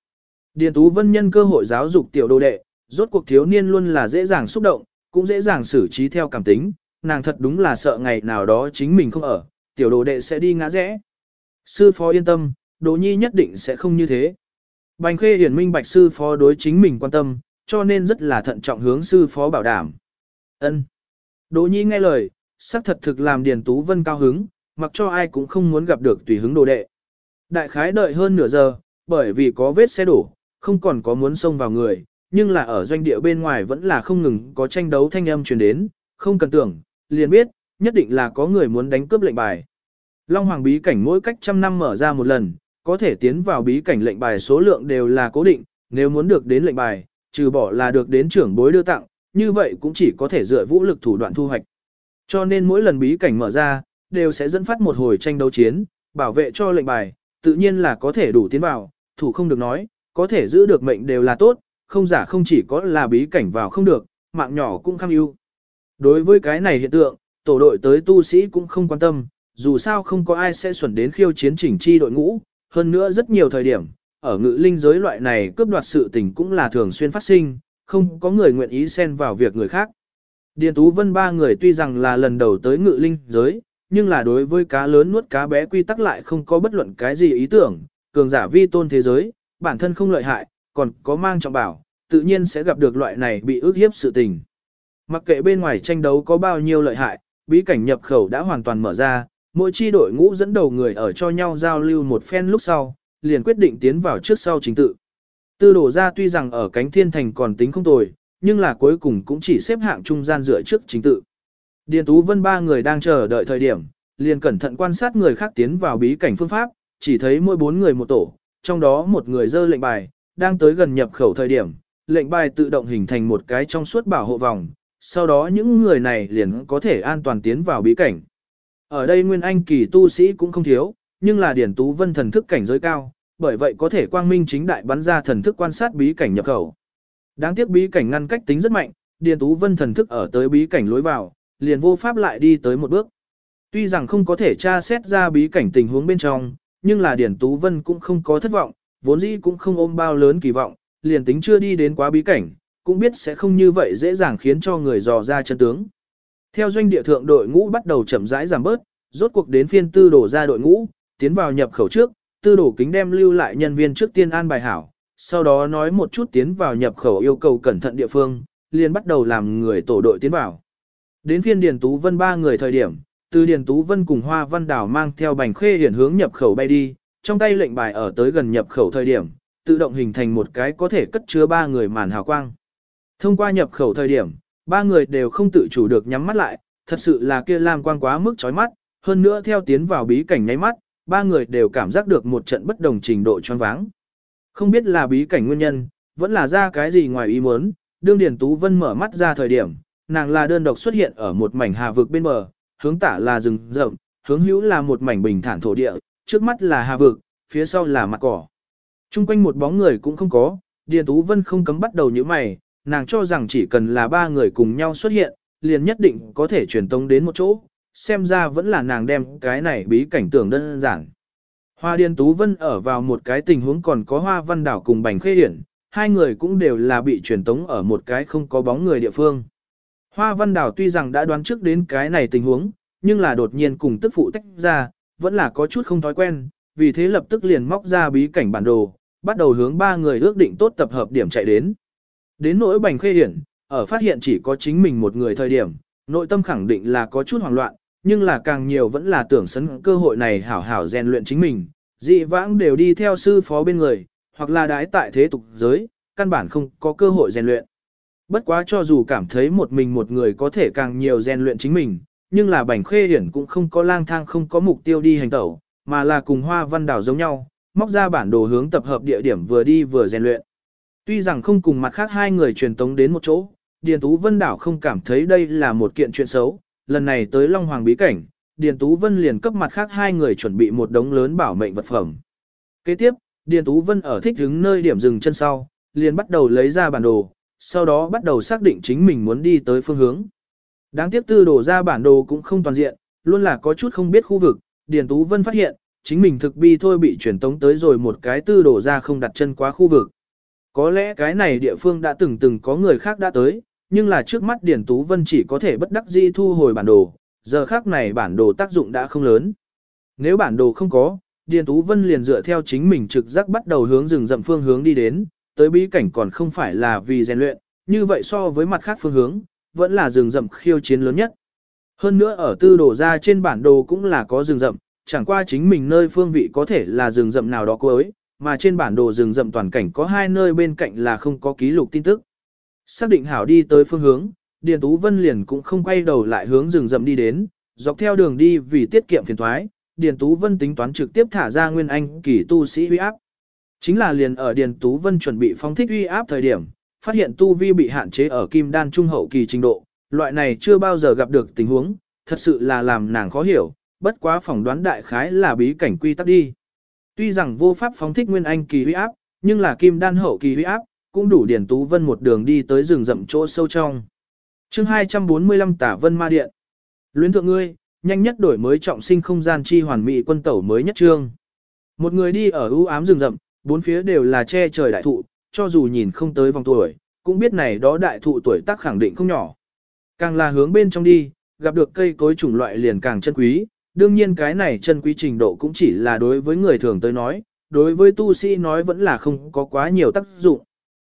Điền Tú Vân nhân cơ hội giáo dục tiểu đồ đệ, rốt cuộc thiếu niên luôn là dễ dàng xúc động, cũng dễ dàng xử trí theo cảm tính, nàng thật đúng là sợ ngày nào đó chính mình không ở, tiểu đồ đệ sẽ đi ngã rẽ. Sư phó yên tâm, đồ nhi nhất định sẽ không như thế. Bành khê hiển minh bạch sư phó đối chính mình quan tâm, cho nên rất là thận trọng hướng sư phó bảo đảm. ân Đỗ nhi nghe lời, sắc thật thực làm Điền Tú Vân cao hứng, mặc cho ai cũng không muốn gặp được tùy hứng đồ đệ. Đại khái đợi hơn nửa giờ, bởi vì có vết xe đổ, không còn có muốn xông vào người, nhưng là ở doanh địa bên ngoài vẫn là không ngừng có tranh đấu thanh âm truyền đến, không cần tưởng, liền biết, nhất định là có người muốn đánh cướp lệnh bài. Long Hoàng bí cảnh mỗi cách trăm năm mở ra một lần, có thể tiến vào bí cảnh lệnh bài số lượng đều là cố định, nếu muốn được đến lệnh bài, trừ bỏ là được đến trưởng bối đưa tặng, như vậy cũng chỉ có thể dựa vũ lực thủ đoạn thu hoạch. Cho nên mỗi lần bí cảnh mở ra, đều sẽ dẫn phát một hồi tranh đấu chiến, bảo vệ cho lệnh bài, tự nhiên là có thể đủ tiến vào, thủ không được nói, có thể giữ được mệnh đều là tốt, không giả không chỉ có là bí cảnh vào không được, mạng nhỏ cũng kham ưu. Đối với cái này hiện tượng, tổ đội tới tu sĩ cũng không quan tâm, dù sao không có ai sẽ xuẩn đến khiêu chiến chỉnh chi đội ngũ, hơn nữa rất nhiều thời điểm, ở ngự linh giới loại này cướp đoạt sự tình cũng là thường xuyên phát sinh, không có người nguyện ý xen vào việc người khác. Điền Tú Vân ba người tuy rằng là lần đầu tới ngự linh giới, nhưng là đối với cá lớn nuốt cá bé quy tắc lại không có bất luận cái gì ý tưởng, cường giả vi tôn thế giới, bản thân không lợi hại, còn có mang trọng bảo, tự nhiên sẽ gặp được loại này bị ước hiếp sự tình. Mặc kệ bên ngoài tranh đấu có bao nhiêu lợi hại, bí cảnh nhập khẩu đã hoàn toàn mở ra, mỗi chi đội ngũ dẫn đầu người ở cho nhau giao lưu một phen lúc sau, liền quyết định tiến vào trước sau chính tự. Tư đổ ra tuy rằng ở cánh thiên thành còn tính không tồi, nhưng là cuối cùng cũng chỉ xếp hạng trung gian dựa trước chính tự. Điền Tú Vân ba người đang chờ đợi thời điểm, liền cẩn thận quan sát người khác tiến vào bí cảnh phương pháp, chỉ thấy mỗi bốn người một tổ, trong đó một người dơ lệnh bài, đang tới gần nhập khẩu thời điểm, lệnh bài tự động hình thành một cái trong suốt bảo hộ vòng, sau đó những người này liền có thể an toàn tiến vào bí cảnh. Ở đây Nguyên Anh kỳ tu sĩ cũng không thiếu, nhưng là Điển Tú Vân thần thức cảnh giới cao, bởi vậy có thể quang minh chính đại bắn ra thần thức quan sát bí cảnh nhập khẩu. Đáng tiếc bí cảnh ngăn cách tính rất mạnh, điển Tú Vân thần thức ở tới bí cảnh lối vào, liền vô pháp lại đi tới một bước. Tuy rằng không có thể tra xét ra bí cảnh tình huống bên trong, nhưng là điển Tú Vân cũng không có thất vọng, vốn dĩ cũng không ôm bao lớn kỳ vọng, liền tính chưa đi đến quá bí cảnh, cũng biết sẽ không như vậy dễ dàng khiến cho người dò ra chân tướng. Theo doanh địa thượng đội ngũ bắt đầu chậm rãi giảm bớt, rốt cuộc đến phiên tư đổ ra đội ngũ, tiến vào nhập khẩu trước, tư đổ kính đem lưu lại nhân viên trước tiên an bài hảo, sau đó nói một chút tiến vào nhập khẩu yêu cầu cẩn thận địa phương, liền bắt đầu làm người tổ đội tiến vào. Đến phiên Điền Tú Vân ba người thời điểm, từ Điền Tú Vân cùng Hoa Văn Đảo mang theo bành khê hiển hướng nhập khẩu bay đi, trong tay lệnh bài ở tới gần nhập khẩu thời điểm, tự động hình thành một cái có thể cất chứa ba người màn hào quang. Thông qua nhập khẩu thời điểm, ba người đều không tự chủ được nhắm mắt lại, thật sự là kia lam quang quá mức chói mắt, hơn nữa theo tiến vào bí cảnh nháy mắt, ba người đều cảm giác được một trận bất đồng trình độ choáng váng. Không biết là bí cảnh nguyên nhân, vẫn là ra cái gì ngoài ý muốn, đương Điền Tú Vân mở mắt ra thời điểm, nàng là đơn độc xuất hiện ở một mảnh hà vực bên bờ, hướng tả là rừng rậm, hướng hữu là một mảnh bình thản thổ địa, trước mắt là hà vực, phía sau là mặt cỏ. Trung quanh một bóng người cũng không có, Điền Tú Vân không cấm bắt đầu như mày, nàng cho rằng chỉ cần là ba người cùng nhau xuất hiện, liền nhất định có thể truyền tống đến một chỗ, xem ra vẫn là nàng đem cái này bí cảnh tưởng đơn giản. Hoa Điền Tú Vân ở vào một cái tình huống còn có Hoa Văn Đảo cùng Bành Khê Hiển, hai người cũng đều là bị truyền tống ở một cái không có bóng người địa phương. Hoa Văn Đảo tuy rằng đã đoán trước đến cái này tình huống, nhưng là đột nhiên cùng tức phụ tách ra, vẫn là có chút không thói quen, vì thế lập tức liền móc ra bí cảnh bản đồ, bắt đầu hướng ba người ước định tốt tập hợp điểm chạy đến. Đến nỗi Bành Khê Hiển, ở phát hiện chỉ có chính mình một người thời điểm, nội tâm khẳng định là có chút hoảng loạn, nhưng là càng nhiều vẫn là tưởng sấn cơ hội này hảo hảo rèn luyện chính mình, dị vãng đều đi theo sư phó bên người, hoặc là đái tại thế tục giới, căn bản không có cơ hội rèn luyện. Bất quá cho dù cảm thấy một mình một người có thể càng nhiều rèn luyện chính mình, nhưng là bảnh khê hiển cũng không có lang thang không có mục tiêu đi hành tẩu, mà là cùng hoa văn đảo giống nhau, móc ra bản đồ hướng tập hợp địa điểm vừa đi vừa rèn luyện. Tuy rằng không cùng mặt khác hai người truyền tống đến một chỗ, Điền Tú Vân đảo không cảm thấy đây là một kiện chuyện xấu, lần này tới Long Hoàng bí cảnh, Điền Tú Vân liền cấp mặt khác hai người chuẩn bị một đống lớn bảo mệnh vật phẩm. Kế tiếp, Điền Tú Vân ở thích đứng nơi điểm dừng chân sau, liền bắt đầu lấy ra bản đồ, sau đó bắt đầu xác định chính mình muốn đi tới phương hướng. Đáng tiếc tư đổ ra bản đồ cũng không toàn diện, luôn là có chút không biết khu vực, Điền Tú Vân phát hiện, chính mình thực bi thôi bị chuyển tống tới rồi một cái tư đổ ra không đặt chân quá khu vực. Có lẽ cái này địa phương đã từng từng có người khác đã tới, nhưng là trước mắt Điền Tú Vân chỉ có thể bất đắc dĩ thu hồi bản đồ, giờ khác này bản đồ tác dụng đã không lớn. Nếu bản đồ không có, Điền Tú Vân liền dựa theo chính mình trực giác bắt đầu hướng rừng rậm phương hướng đi đến, tới bí cảnh còn không phải là vì rèn luyện, như vậy so với mặt khác phương hướng, vẫn là rừng rậm khiêu chiến lớn nhất. Hơn nữa ở tư đồ ra trên bản đồ cũng là có rừng rậm, chẳng qua chính mình nơi phương vị có thể là rừng rậm nào đó cuối, mà trên bản đồ rừng rậm toàn cảnh có hai nơi bên cạnh là không có ký lục tin tức. Xác định hảo đi tới phương hướng, Điền Tú Vân liền cũng không quay đầu lại hướng rừng rậm đi đến, dọc theo đường đi vì tiết kiệm phiền thoái, Điền Tú Vân tính toán trực tiếp thả ra nguyên anh kỳ tu sĩ uy áp. Chính là liền ở Điền Tú Vân chuẩn bị phóng thích uy áp thời điểm, phát hiện tu vi bị hạn chế ở kim đan trung hậu kỳ trình độ, loại này chưa bao giờ gặp được tình huống, thật sự là làm nàng khó hiểu, bất quá phỏng đoán đại khái là bí cảnh quy tắc đi. Tuy rằng vô pháp phóng thích nguyên anh kỳ huy áp, nhưng là kim đan hậu kỳ huy áp, cũng đủ điển Tú Vân một đường đi tới rừng rậm chỗ sâu trong. chương 245 Tả Vân Ma Điện Luyến thượng ngươi, nhanh nhất đổi mới trọng sinh không gian chi hoàn mỹ quân tẩu mới nhất trương. Một người đi ở ưu ám rừng rậm, bốn phía đều là che trời đại thụ, cho dù nhìn không tới vòng tuổi, cũng biết này đó đại thụ tuổi tác khẳng định không nhỏ. Càng là hướng bên trong đi, gặp được cây cối chủng loại liền càng chân quý, đương nhiên cái này chân quý trình độ cũng chỉ là đối với người thường tới nói, đối với tu sĩ nói vẫn là không có quá nhiều tác dụng.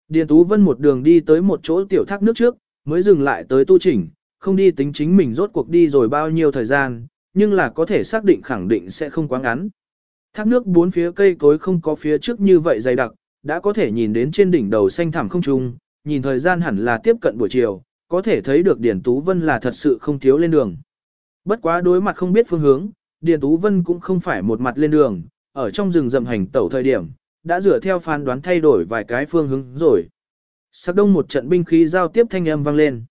Điền Tú Vân một đường đi tới một chỗ tiểu thác nước trước, mới dừng lại tới tu chỉnh, không đi tính chính mình rốt cuộc đi rồi bao nhiêu thời gian, nhưng là có thể xác định khẳng định sẽ không quá ngắn. Thác nước bốn phía cây cối không có phía trước như vậy dày đặc, đã có thể nhìn đến trên đỉnh đầu xanh thẳm không trung, nhìn thời gian hẳn là tiếp cận buổi chiều, có thể thấy được Điền Tú Vân là thật sự không thiếu lên đường. Bất quá đối mặt không biết phương hướng, Điền Tú Vân cũng không phải một mặt lên đường, ở trong rừng rậm hành tẩu thời điểm, đã dựa theo phán đoán thay đổi vài cái phương hướng rồi. Sắc đông một trận binh khí giao tiếp thanh âm vang lên.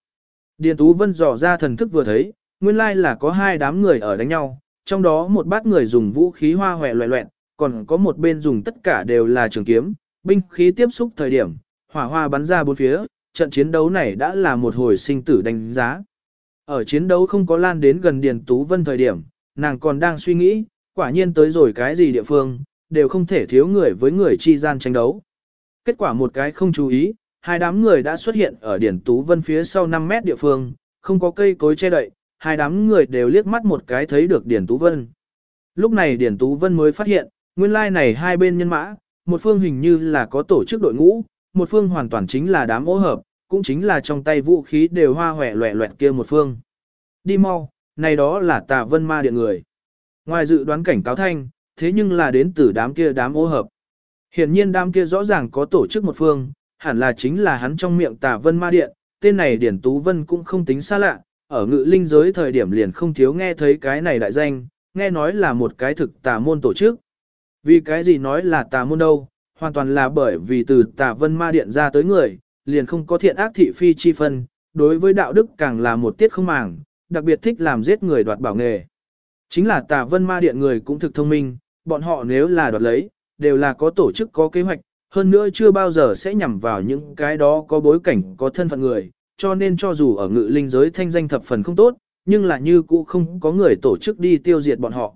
Điền Tú Vân dò ra thần thức vừa thấy, nguyên lai là có hai đám người ở đánh nhau, trong đó một bát người dùng vũ khí hoa hòe loẹ loẹn, còn có một bên dùng tất cả đều là trường kiếm, binh khí tiếp xúc thời điểm, hỏa hoa bắn ra bốn phía, trận chiến đấu này đã là một hồi sinh tử đánh giá. Ở chiến đấu không có lan đến gần Điền Tú Vân thời điểm, nàng còn đang suy nghĩ, quả nhiên tới rồi cái gì địa phương, đều không thể thiếu người với người chi gian tranh đấu. Kết quả một cái không chú ý, hai đám người đã xuất hiện ở Điền Tú Vân phía sau 5 mét địa phương, không có cây cối che đậy, hai đám người đều liếc mắt một cái thấy được Điền Tú Vân. Lúc này Điền Tú Vân mới phát hiện, nguyên lai này hai bên nhân mã, một phương hình như là có tổ chức đội ngũ, một phương hoàn toàn chính là đám ô hợp, cũng chính là trong tay vũ khí đều hoa hòe loẹ loẹt kia một phương. Đi mau, này đó là tà vân ma điện người. Ngoài dự đoán cảnh cáo thanh, thế nhưng là đến từ đám kia đám ô hợp. Hiển nhiên đám kia rõ ràng có tổ chức một phương, hẳn là chính là hắn trong miệng tà vân ma điện, tên này Điển Tú Vân cũng không tính xa lạ, ở ngự linh giới thời điểm liền không thiếu nghe thấy cái này đại danh, nghe nói là một cái thực tà môn tổ chức. Vì cái gì nói là tà môn đâu, hoàn toàn là bởi vì từ tà vân ma điện ra tới người, liền không có thiện ác thị phi chi phân, đối với đạo đức càng là một tiết không màng, đặc biệt thích làm giết người đoạt bảo nghề. Chính là tà vân ma điện người cũng thực thông minh, bọn họ nếu là đoạt lấy, đều là có tổ chức có kế hoạch, hơn nữa chưa bao giờ sẽ nhằm vào những cái đó có bối cảnh có thân phận người, cho nên cho dù ở ngự linh giới thanh danh thập phần không tốt, nhưng là như cũ không có người tổ chức đi tiêu diệt bọn họ.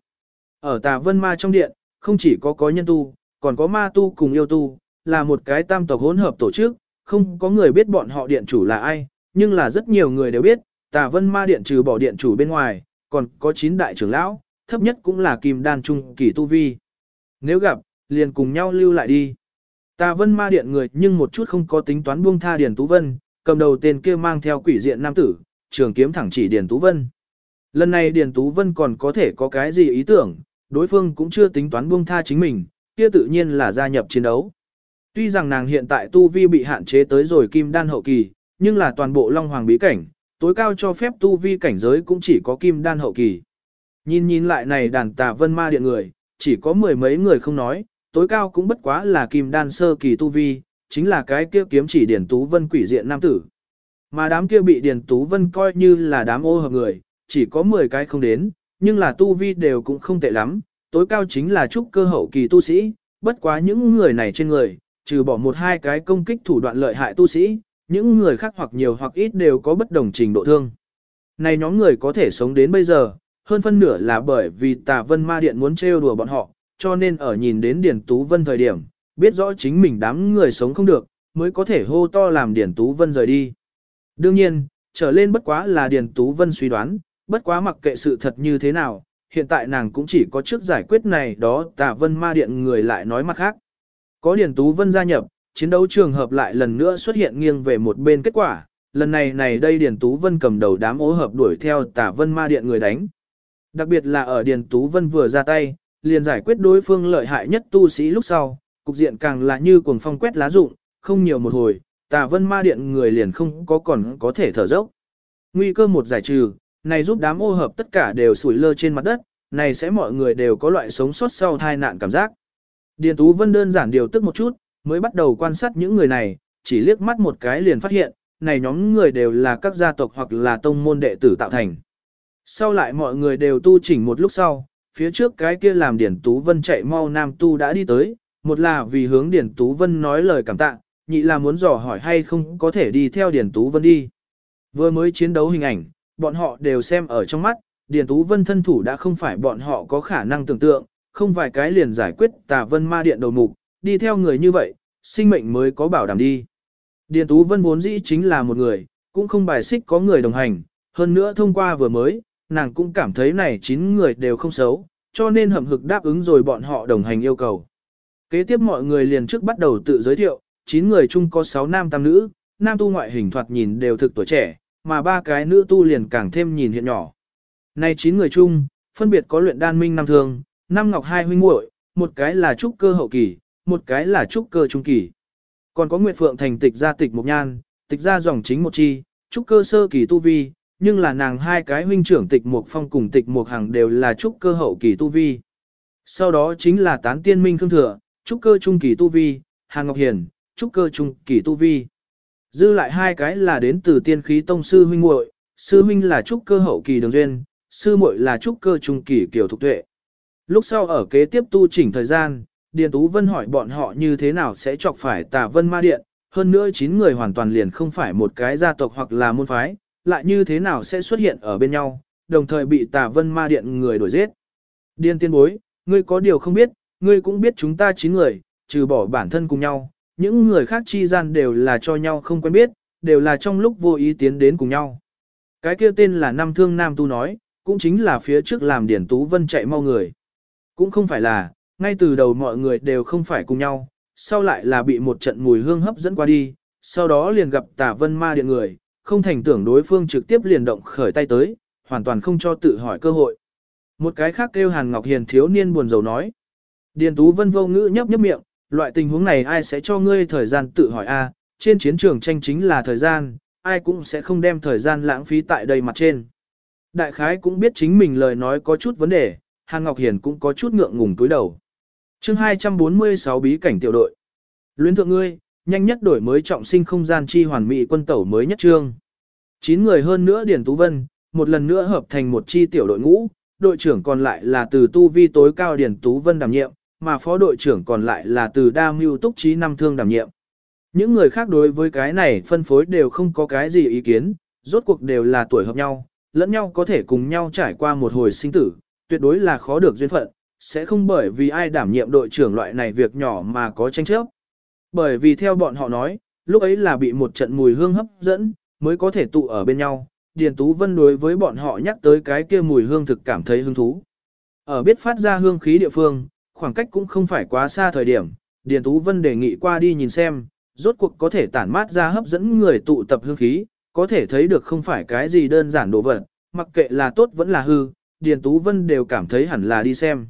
Ở tà vân ma trong điện, không chỉ có có nhân tu, còn có ma tu cùng yêu tu, là một cái tam tộc hỗn hợp tổ chức, không có người biết bọn họ điện chủ là ai, nhưng là rất nhiều người đều biết, tà vân ma điện trừ bỏ điện chủ bên ngoài, còn có 9 đại trưởng lão, thấp nhất cũng là kim đan trung kỳ tu vi. Nếu gặp, liền cùng nhau lưu lại đi. Tà vân ma điện người nhưng một chút không có tính toán buông tha Điền Tú Vân, cầm đầu tên kia mang theo quỷ diện nam tử, trường kiếm thẳng chỉ Điền Tú Vân. Lần này Điền Tú Vân còn có thể có cái gì ý tưởng, đối phương cũng chưa tính toán buông tha chính mình, kia tự nhiên là gia nhập chiến đấu. Tuy rằng nàng hiện tại tu vi bị hạn chế tới rồi kim đan hậu kỳ, nhưng là toàn bộ Long Hoàng bí cảnh, tối cao cho phép tu vi cảnh giới cũng chỉ có kim đan hậu kỳ. Nhìn nhìn lại này đàn tà vân ma điện người, chỉ có mười mấy người không nói, tối cao cũng bất quá là kim đan sơ kỳ tu vi, chính là cái kia kiếm chỉ Điền Tú Vân quỷ diện nam tử. Mà đám kia bị Điền Tú Vân coi như là đám ô hợp người, chỉ có 10 cái không đến, nhưng là tu vi đều cũng không tệ lắm, tối cao chính là trúc cơ hậu kỳ tu sĩ, bất quá những người này trên người, trừ bỏ một hai cái công kích thủ đoạn lợi hại tu sĩ, những người khác hoặc nhiều hoặc ít đều có bất đồng trình độ thương. Này nhóm người có thể sống đến bây giờ, hơn phân nửa là bởi vì tà vân ma điện muốn trêu đùa bọn họ, cho nên ở nhìn đến điển Tú Vân thời điểm, biết rõ chính mình đám người sống không được, mới có thể hô to làm điển Tú Vân rời đi. Đương nhiên, trở lên bất quá là điển Tú Vân suy đoán, bất quá mặc kệ sự thật như thế nào, hiện tại nàng cũng chỉ có trước giải quyết này đó tà vân ma điện người lại nói mặt khác. Có Điền Tú Vân gia nhập, chiến đấu trường hợp lại lần nữa xuất hiện nghiêng về một bên kết quả, lần này này đây Điền Tú Vân cầm đầu đám ố hợp đuổi theo tả vân ma điện người đánh. Đặc biệt là ở Điền Tú Vân vừa ra tay, liền giải quyết đối phương lợi hại nhất tu sĩ lúc sau, cục diện càng là như cuồng phong quét lá rụng, không nhiều một hồi, tà vân ma điện người liền không có còn có thể thở dốc. Nguy cơ một giải trừ, này giúp đám ô hợp tất cả đều sủi lơ trên mặt đất, này sẽ mọi người đều có loại sống sót sau tai nạn cảm giác. Điền Tú Vân đơn giản điều tức một chút, mới bắt đầu quan sát những người này, chỉ liếc mắt một cái liền phát hiện, này nhóm người đều là các gia tộc hoặc là tông môn đệ tử tạo thành. Sau lại mọi người đều tu chỉnh một lúc sau, phía trước cái kia làm Điền Tú Vân chạy mau Nam Tu đã đi tới, một là vì hướng Điền Tú Vân nói lời cảm tạ, nhị là muốn dò hỏi hay không có thể đi theo Điền Tú Vân đi. Vừa mới chiến đấu hình ảnh, bọn họ đều xem ở trong mắt, Điền Tú Vân thân thủ đã không phải bọn họ có khả năng tưởng tượng, không vài cái liền giải quyết tà vân ma điện đầu mục, đi theo người như vậy, sinh mệnh mới có bảo đảm đi. Điền Tú Vân vốn dĩ chính là một người, cũng không bài xích có người đồng hành, hơn nữa thông qua vừa mới, nàng cũng cảm thấy này 9 người đều không xấu, cho nên hậm hực đáp ứng rồi bọn họ đồng hành yêu cầu. Kế tiếp mọi người liền trước bắt đầu tự giới thiệu, 9 người chung có 6 nam tam nữ, nam tu ngoại hình thoạt nhìn đều thực tuổi trẻ, mà ba cái nữ tu liền càng thêm nhìn hiện nhỏ. Nay chín người chung, phân biệt có luyện đan minh năm thường, năm ngọc hai huynh muội, một cái là trúc cơ hậu kỳ, một cái là trúc cơ trung kỳ. Còn có Nguyệt Phượng thành tịch gia tịch Mộc Nhan, tịch gia dòng chính một chi, trúc cơ sơ kỳ tu vi, nhưng là nàng hai cái huynh trưởng tịch Mộc Phong cùng tịch Mộc Hằng đều là trúc cơ hậu kỳ tu vi. Sau đó chính là tán tiên minh khương thừa, trúc cơ trung kỳ tu vi, Hàng Ngọc Hiền, trúc cơ trung kỳ tu vi. Dư lại hai cái là đến từ tiên khí tông sư huynh muội, sư huynh là trúc cơ hậu kỳ đường duyên, sư muội là trúc cơ trung kỳ kiểu thục tuệ. Lúc sau ở kế tiếp tu chỉnh thời gian, Điền Tú Vân hỏi bọn họ như thế nào sẽ chọc phải tà vân ma điện, hơn nữa chín người hoàn toàn liền không phải một cái gia tộc hoặc là môn phái, lại như thế nào sẽ xuất hiện ở bên nhau, đồng thời bị tà vân ma điện người đuổi giết. Điền tiên bối, ngươi có điều không biết, ngươi cũng biết chúng ta chín người, trừ bỏ bản thân cùng nhau, những người khác chi gian đều là cho nhau không quen biết, đều là trong lúc vô ý tiến đến cùng nhau. Cái kia tên là Nam Thương Nam Tu nói, cũng chính là phía trước làm Điển Tú Vân chạy mau người. Cũng không phải là, ngay từ đầu mọi người đều không phải cùng nhau, sau lại là bị một trận mùi hương hấp dẫn qua đi, sau đó liền gặp Tả vân ma điện người, không thành tưởng đối phương trực tiếp liền động khởi tay tới, hoàn toàn không cho tự hỏi cơ hội. Một cái khác kêu Hàn Ngọc Hiền thiếu niên buồn rầu nói. Điền Tú Vân vô ngữ nhấp nhấp miệng, loại tình huống này ai sẽ cho ngươi thời gian tự hỏi a? trên chiến trường tranh chính là thời gian, ai cũng sẽ không đem thời gian lãng phí tại đây mặt trên. Đại khái cũng biết chính mình lời nói có chút vấn đề, Hàn Ngọc Hiền cũng có chút ngượng ngùng túi đầu. chương 246 bí cảnh tiểu đội. Luyến thượng ngươi, nhanh nhất đổi mới trọng sinh không gian chi hoàn mỹ quân tẩu mới nhất trương. 9 người hơn nữa Điển Tú Vân, một lần nữa hợp thành một chi tiểu đội ngũ, đội trưởng còn lại là từ tu vi tối cao Điển Tú Vân đảm nhiệm, mà phó đội trưởng còn lại là từ đa mưu túc trí năm thương đảm nhiệm. Những người khác đối với cái này phân phối đều không có cái gì ý kiến, rốt cuộc đều là tuổi hợp nhau, lẫn nhau có thể cùng nhau trải qua một hồi sinh tử, tuyệt đối là khó được duyên phận, sẽ không bởi vì ai đảm nhiệm đội trưởng loại này việc nhỏ mà có tranh chấp. Bởi vì theo bọn họ nói, lúc ấy là bị một trận mùi hương hấp dẫn, mới có thể tụ ở bên nhau. Điền Tú Vân đối với bọn họ nhắc tới cái kia mùi hương thực cảm thấy hứng thú. Ở biết phát ra hương khí địa phương, khoảng cách cũng không phải quá xa thời điểm, Điền Tú Vân đề nghị qua đi nhìn xem, rốt cuộc có thể tản mát ra hấp dẫn người tụ tập hương khí, có thể thấy được không phải cái gì đơn giản đồ vật, mặc kệ là tốt vẫn là hư, Điền Tú Vân đều cảm thấy hẳn là đi xem.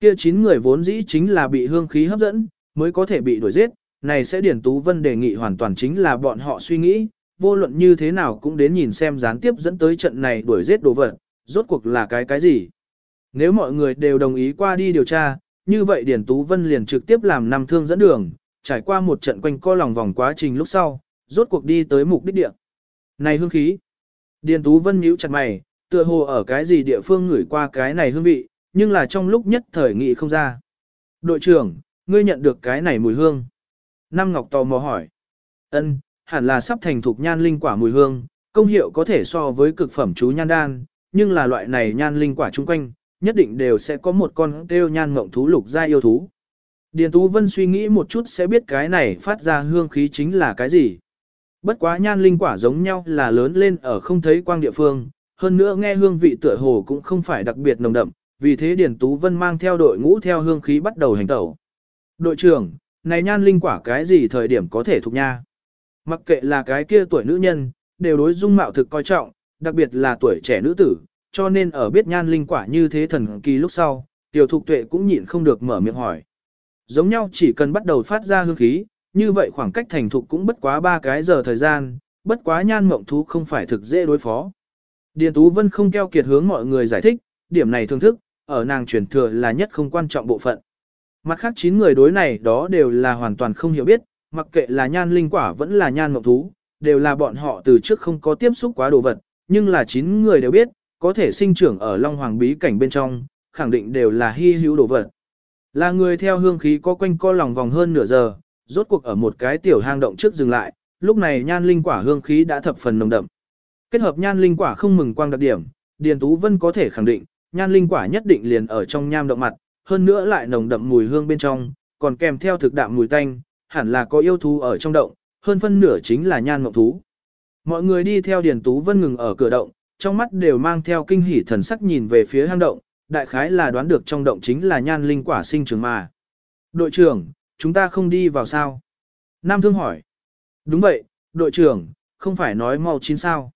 Kia chín người vốn dĩ chính là bị hương khí hấp dẫn, mới có thể bị đuổi giết, này sẽ Điền Tú Vân đề nghị hoàn toàn chính là bọn họ suy nghĩ, vô luận như thế nào cũng đến nhìn xem gián tiếp dẫn tới trận này đuổi giết đồ vật, rốt cuộc là cái cái gì. Nếu mọi người đều đồng ý qua đi điều tra, như vậy Điền Tú Vân liền trực tiếp làm năm thương dẫn đường, trải qua một trận quanh co lòng vòng quá trình lúc sau, rốt cuộc đi tới mục đích địa. Này hương khí! Điền Tú Vân nhíu chặt mày, tựa hồ ở cái gì địa phương ngửi qua cái này hương vị, nhưng là trong lúc nhất thời nghị không ra. Đội trưởng, ngươi nhận được cái này mùi hương. Nam Ngọc tò mò hỏi. Ân, hẳn là sắp thành thục nhan linh quả mùi hương, công hiệu có thể so với cực phẩm chú nhan đan, nhưng là loại này nhan linh quả chung quanh, nhất định đều sẽ có một con kêu nhan ngộng thú lục gia yêu thú. Điền Tú Vân suy nghĩ một chút sẽ biết cái này phát ra hương khí chính là cái gì. Bất quá nhan linh quả giống nhau là lớn lên ở không thấy quang địa phương, hơn nữa nghe hương vị tựa hồ cũng không phải đặc biệt nồng đậm, vì thế Điền Tú Vân mang theo đội ngũ theo hương khí bắt đầu hành tẩu. Đội trưởng, này nhan linh quả cái gì thời điểm có thể thuộc nha? Mặc kệ là cái kia tuổi nữ nhân, đều đối dung mạo thực coi trọng, đặc biệt là tuổi trẻ nữ tử, cho nên ở biết nhan linh quả như thế thần kỳ lúc sau, tiểu thục tuệ cũng nhịn không được mở miệng hỏi. Giống nhau chỉ cần bắt đầu phát ra hương khí, như vậy khoảng cách thành thục cũng bất quá 3 cái giờ thời gian, bất quá nhan mộng thú không phải thực dễ đối phó. Điền Tú Vân không keo kiệt hướng mọi người giải thích, điểm này thưởng thức, ở nàng truyền thừa là nhất không quan trọng bộ phận. Mặt khác 9 người đối này đó đều là hoàn toàn không hiểu biết, mặc kệ là nhan linh quả vẫn là nhan mộng thú, đều là bọn họ từ trước không có tiếp xúc quá đồ vật, nhưng là 9 người đều biết, có thể sinh trưởng ở Long Hoàng bí cảnh bên trong, khẳng định đều là hy hữu đồ vật. Là người theo hương khí có quanh co lòng vòng hơn nửa giờ, rốt cuộc ở một cái tiểu hang động trước dừng lại, lúc này nhan linh quả hương khí đã thập phần nồng đậm. Kết hợp nhan linh quả không mừng quang đặc điểm, Điền Tú Vân có thể khẳng định, nhan linh quả nhất định liền ở trong nham động mặt, hơn nữa lại nồng đậm mùi hương bên trong, còn kèm theo thực đạm mùi tanh, hẳn là có yêu thú ở trong động, hơn phân nửa chính là nhan ngọc thú. Mọi người đi theo Điền Tú Vân ngừng ở cửa động, trong mắt đều mang theo kinh hỉ thần sắc nhìn về phía hang động, đại khái là đoán được trong động chính là nhan linh quả sinh trưởng mà. Đội trưởng, chúng ta không đi vào sao? Nam Thương hỏi. Đúng vậy, đội trưởng, không phải nói mau chín sao.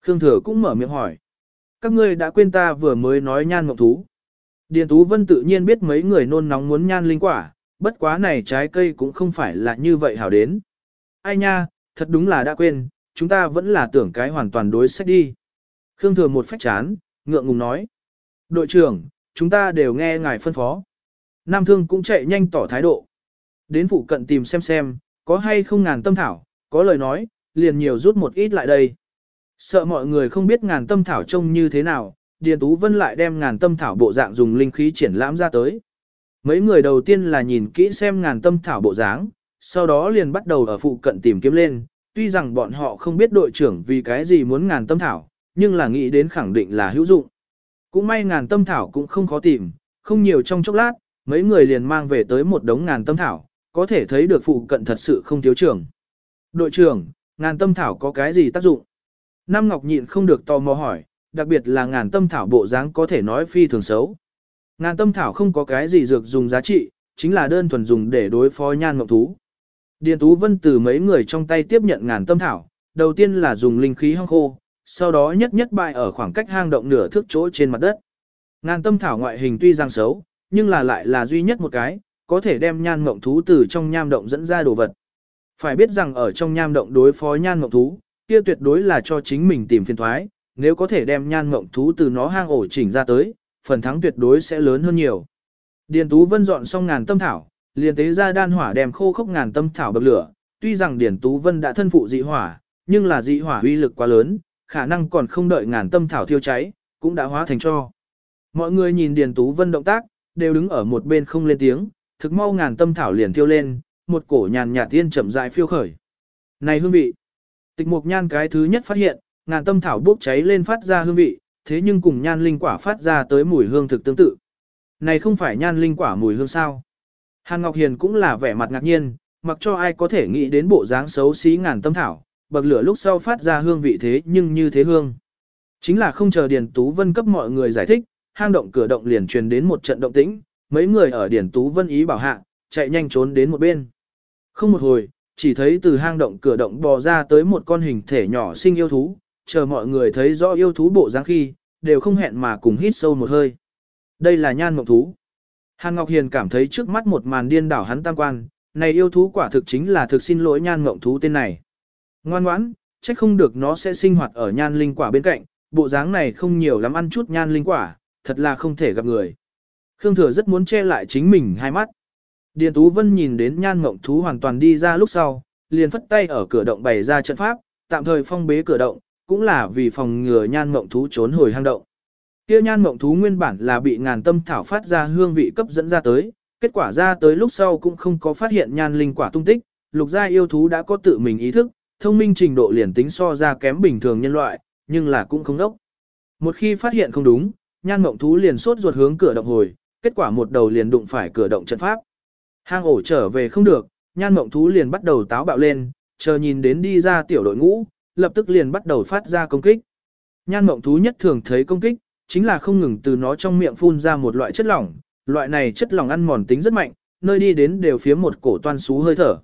Khương Thừa cũng mở miệng hỏi. Các ngươi đã quên ta vừa mới nói nhan ngọc thú. Điền Tú Vân tự nhiên biết mấy người nôn nóng muốn nhan linh quả, bất quá này trái cây cũng không phải là như vậy hảo đến. Ai nha, thật đúng là đã quên, chúng ta vẫn là tưởng cái hoàn toàn đối sách đi. Khương Thừa một phách chán, ngượng ngùng nói. Đội trưởng, chúng ta đều nghe ngài phân phó. Nam Thương cũng chạy nhanh tỏ thái độ. Đến phụ cận tìm xem xem, có hay không ngàn tâm thảo, có lời nói, liền nhiều rút một ít lại đây. Sợ mọi người không biết ngàn tâm thảo trông như thế nào, Điền Tú Vân lại đem ngàn tâm thảo bộ dạng dùng linh khí triển lãm ra tới. Mấy người đầu tiên là nhìn kỹ xem ngàn tâm thảo bộ dáng, sau đó liền bắt đầu ở phụ cận tìm kiếm lên, tuy rằng bọn họ không biết đội trưởng vì cái gì muốn ngàn tâm thảo, nhưng là nghĩ đến khẳng định là hữu dụng. Cũng may ngàn tâm thảo cũng không khó tìm, không nhiều trong chốc lát, mấy người liền mang về tới một đống ngàn tâm thảo, có thể thấy được phụ cận thật sự không thiếu trưởng. Đội trưởng, ngàn tâm thảo có cái gì tác dụng? Nam Ngọc nhịn không được tò mò hỏi, đặc biệt là ngàn tâm thảo bộ dáng có thể nói phi thường xấu. Ngàn tâm thảo không có cái gì dược dùng giá trị, chính là đơn thuần dùng để đối phó nhan ngọc thú. Điền Tú Vân từ mấy người trong tay tiếp nhận ngàn tâm thảo, đầu tiên là dùng linh khí hong khô, sau đó nhất nhất bại ở khoảng cách hang động nửa thước chỗ trên mặt đất. Ngàn tâm thảo ngoại hình tuy rằng xấu, nhưng là lại là duy nhất một cái, có thể đem nhan mộng thú từ trong nham động dẫn ra đồ vật. Phải biết rằng ở trong nham động đối phó nhan mộng thú, kia tuyệt đối là cho chính mình tìm phiền thoái, nếu có thể đem nhan mộng thú từ nó hang ổ chỉnh ra tới, phần thắng tuyệt đối sẽ lớn hơn nhiều. Điền Tú Vân dọn xong ngàn tâm thảo, liền tế ra đan hỏa đem khô khốc ngàn tâm thảo bập lửa, tuy rằng Điền Tú Vân đã thân phụ dị hỏa, nhưng là dị hỏa uy lực quá lớn, khả năng còn không đợi ngàn tâm thảo thiêu cháy, cũng đã hóa thành cho. Mọi người nhìn Điền Tú Vân động tác, đều đứng ở một bên không lên tiếng, thực mau ngàn tâm thảo liền thiêu lên, một cổ nhàn nhạt tiên chậm rãi phiêu khởi. Này hương vị! Tịch mục nhan cái thứ nhất phát hiện, ngàn tâm thảo bốc cháy lên phát ra hương vị, thế nhưng cùng nhan linh quả phát ra tới mùi hương thực tương tự. Này không phải nhan linh quả mùi hương sao? Hàn Ngọc Hiền cũng là vẻ mặt ngạc nhiên, mặc cho ai có thể nghĩ đến bộ dáng xấu xí ngàn tâm thảo, bậc lửa lúc sau phát ra hương vị thế nhưng như thế hương. Chính là không chờ Điền Tú Vân cấp mọi người giải thích, hang động cửa động liền truyền đến một trận động tĩnh, mấy người ở Điền Tú Vân ý bảo hạ, chạy nhanh trốn đến một bên. Không một hồi, chỉ thấy từ hang động cửa động bò ra tới một con hình thể nhỏ sinh yêu thú, chờ mọi người thấy rõ yêu thú bộ dáng khi, đều không hẹn mà cùng hít sâu một hơi. Đây là nhan mộng thú. Hàn Ngọc Hiền cảm thấy trước mắt một màn điên đảo hắn tam quan, này yêu thú quả thực chính là thực xin lỗi nhan mộng thú tên này. Ngoan ngoãn, trách không được nó sẽ sinh hoạt ở nhan linh quả bên cạnh, bộ dáng này không nhiều lắm ăn chút nhan linh quả, thật là không thể gặp người. Khương Thừa rất muốn che lại chính mình hai mắt. Điền Tú Vân nhìn đến nhan mộng thú hoàn toàn đi ra lúc sau, liền phất tay ở cửa động bày ra trận pháp, tạm thời phong bế cửa động, cũng là vì phòng ngừa nhan mộng thú trốn hồi hang động. Kia nhan mộng thú nguyên bản là bị ngàn tâm thảo phát ra hương vị cấp dẫn ra tới, kết quả ra tới lúc sau cũng không có phát hiện nhan linh quả tung tích, lục gia yêu thú đã có tự mình ý thức, thông minh trình độ liền tính so ra kém bình thường nhân loại, nhưng là cũng không đốc. Một khi phát hiện không đúng, nhan mộng thú liền sốt ruột hướng cửa động hồi, kết quả một đầu liền đụng phải cửa động trận pháp. Hang ổ trở về không được, nhan mộng thú liền bắt đầu táo bạo lên, chờ nhìn đến đi ra tiểu đội ngũ, lập tức liền bắt đầu phát ra công kích. Nhan mộng thú nhất thường thấy công kích, chính là không ngừng từ nó trong miệng phun ra một loại chất lỏng, loại này chất lỏng ăn mòn tính rất mạnh, nơi đi đến đều phía một cổ toan xú hơi thở.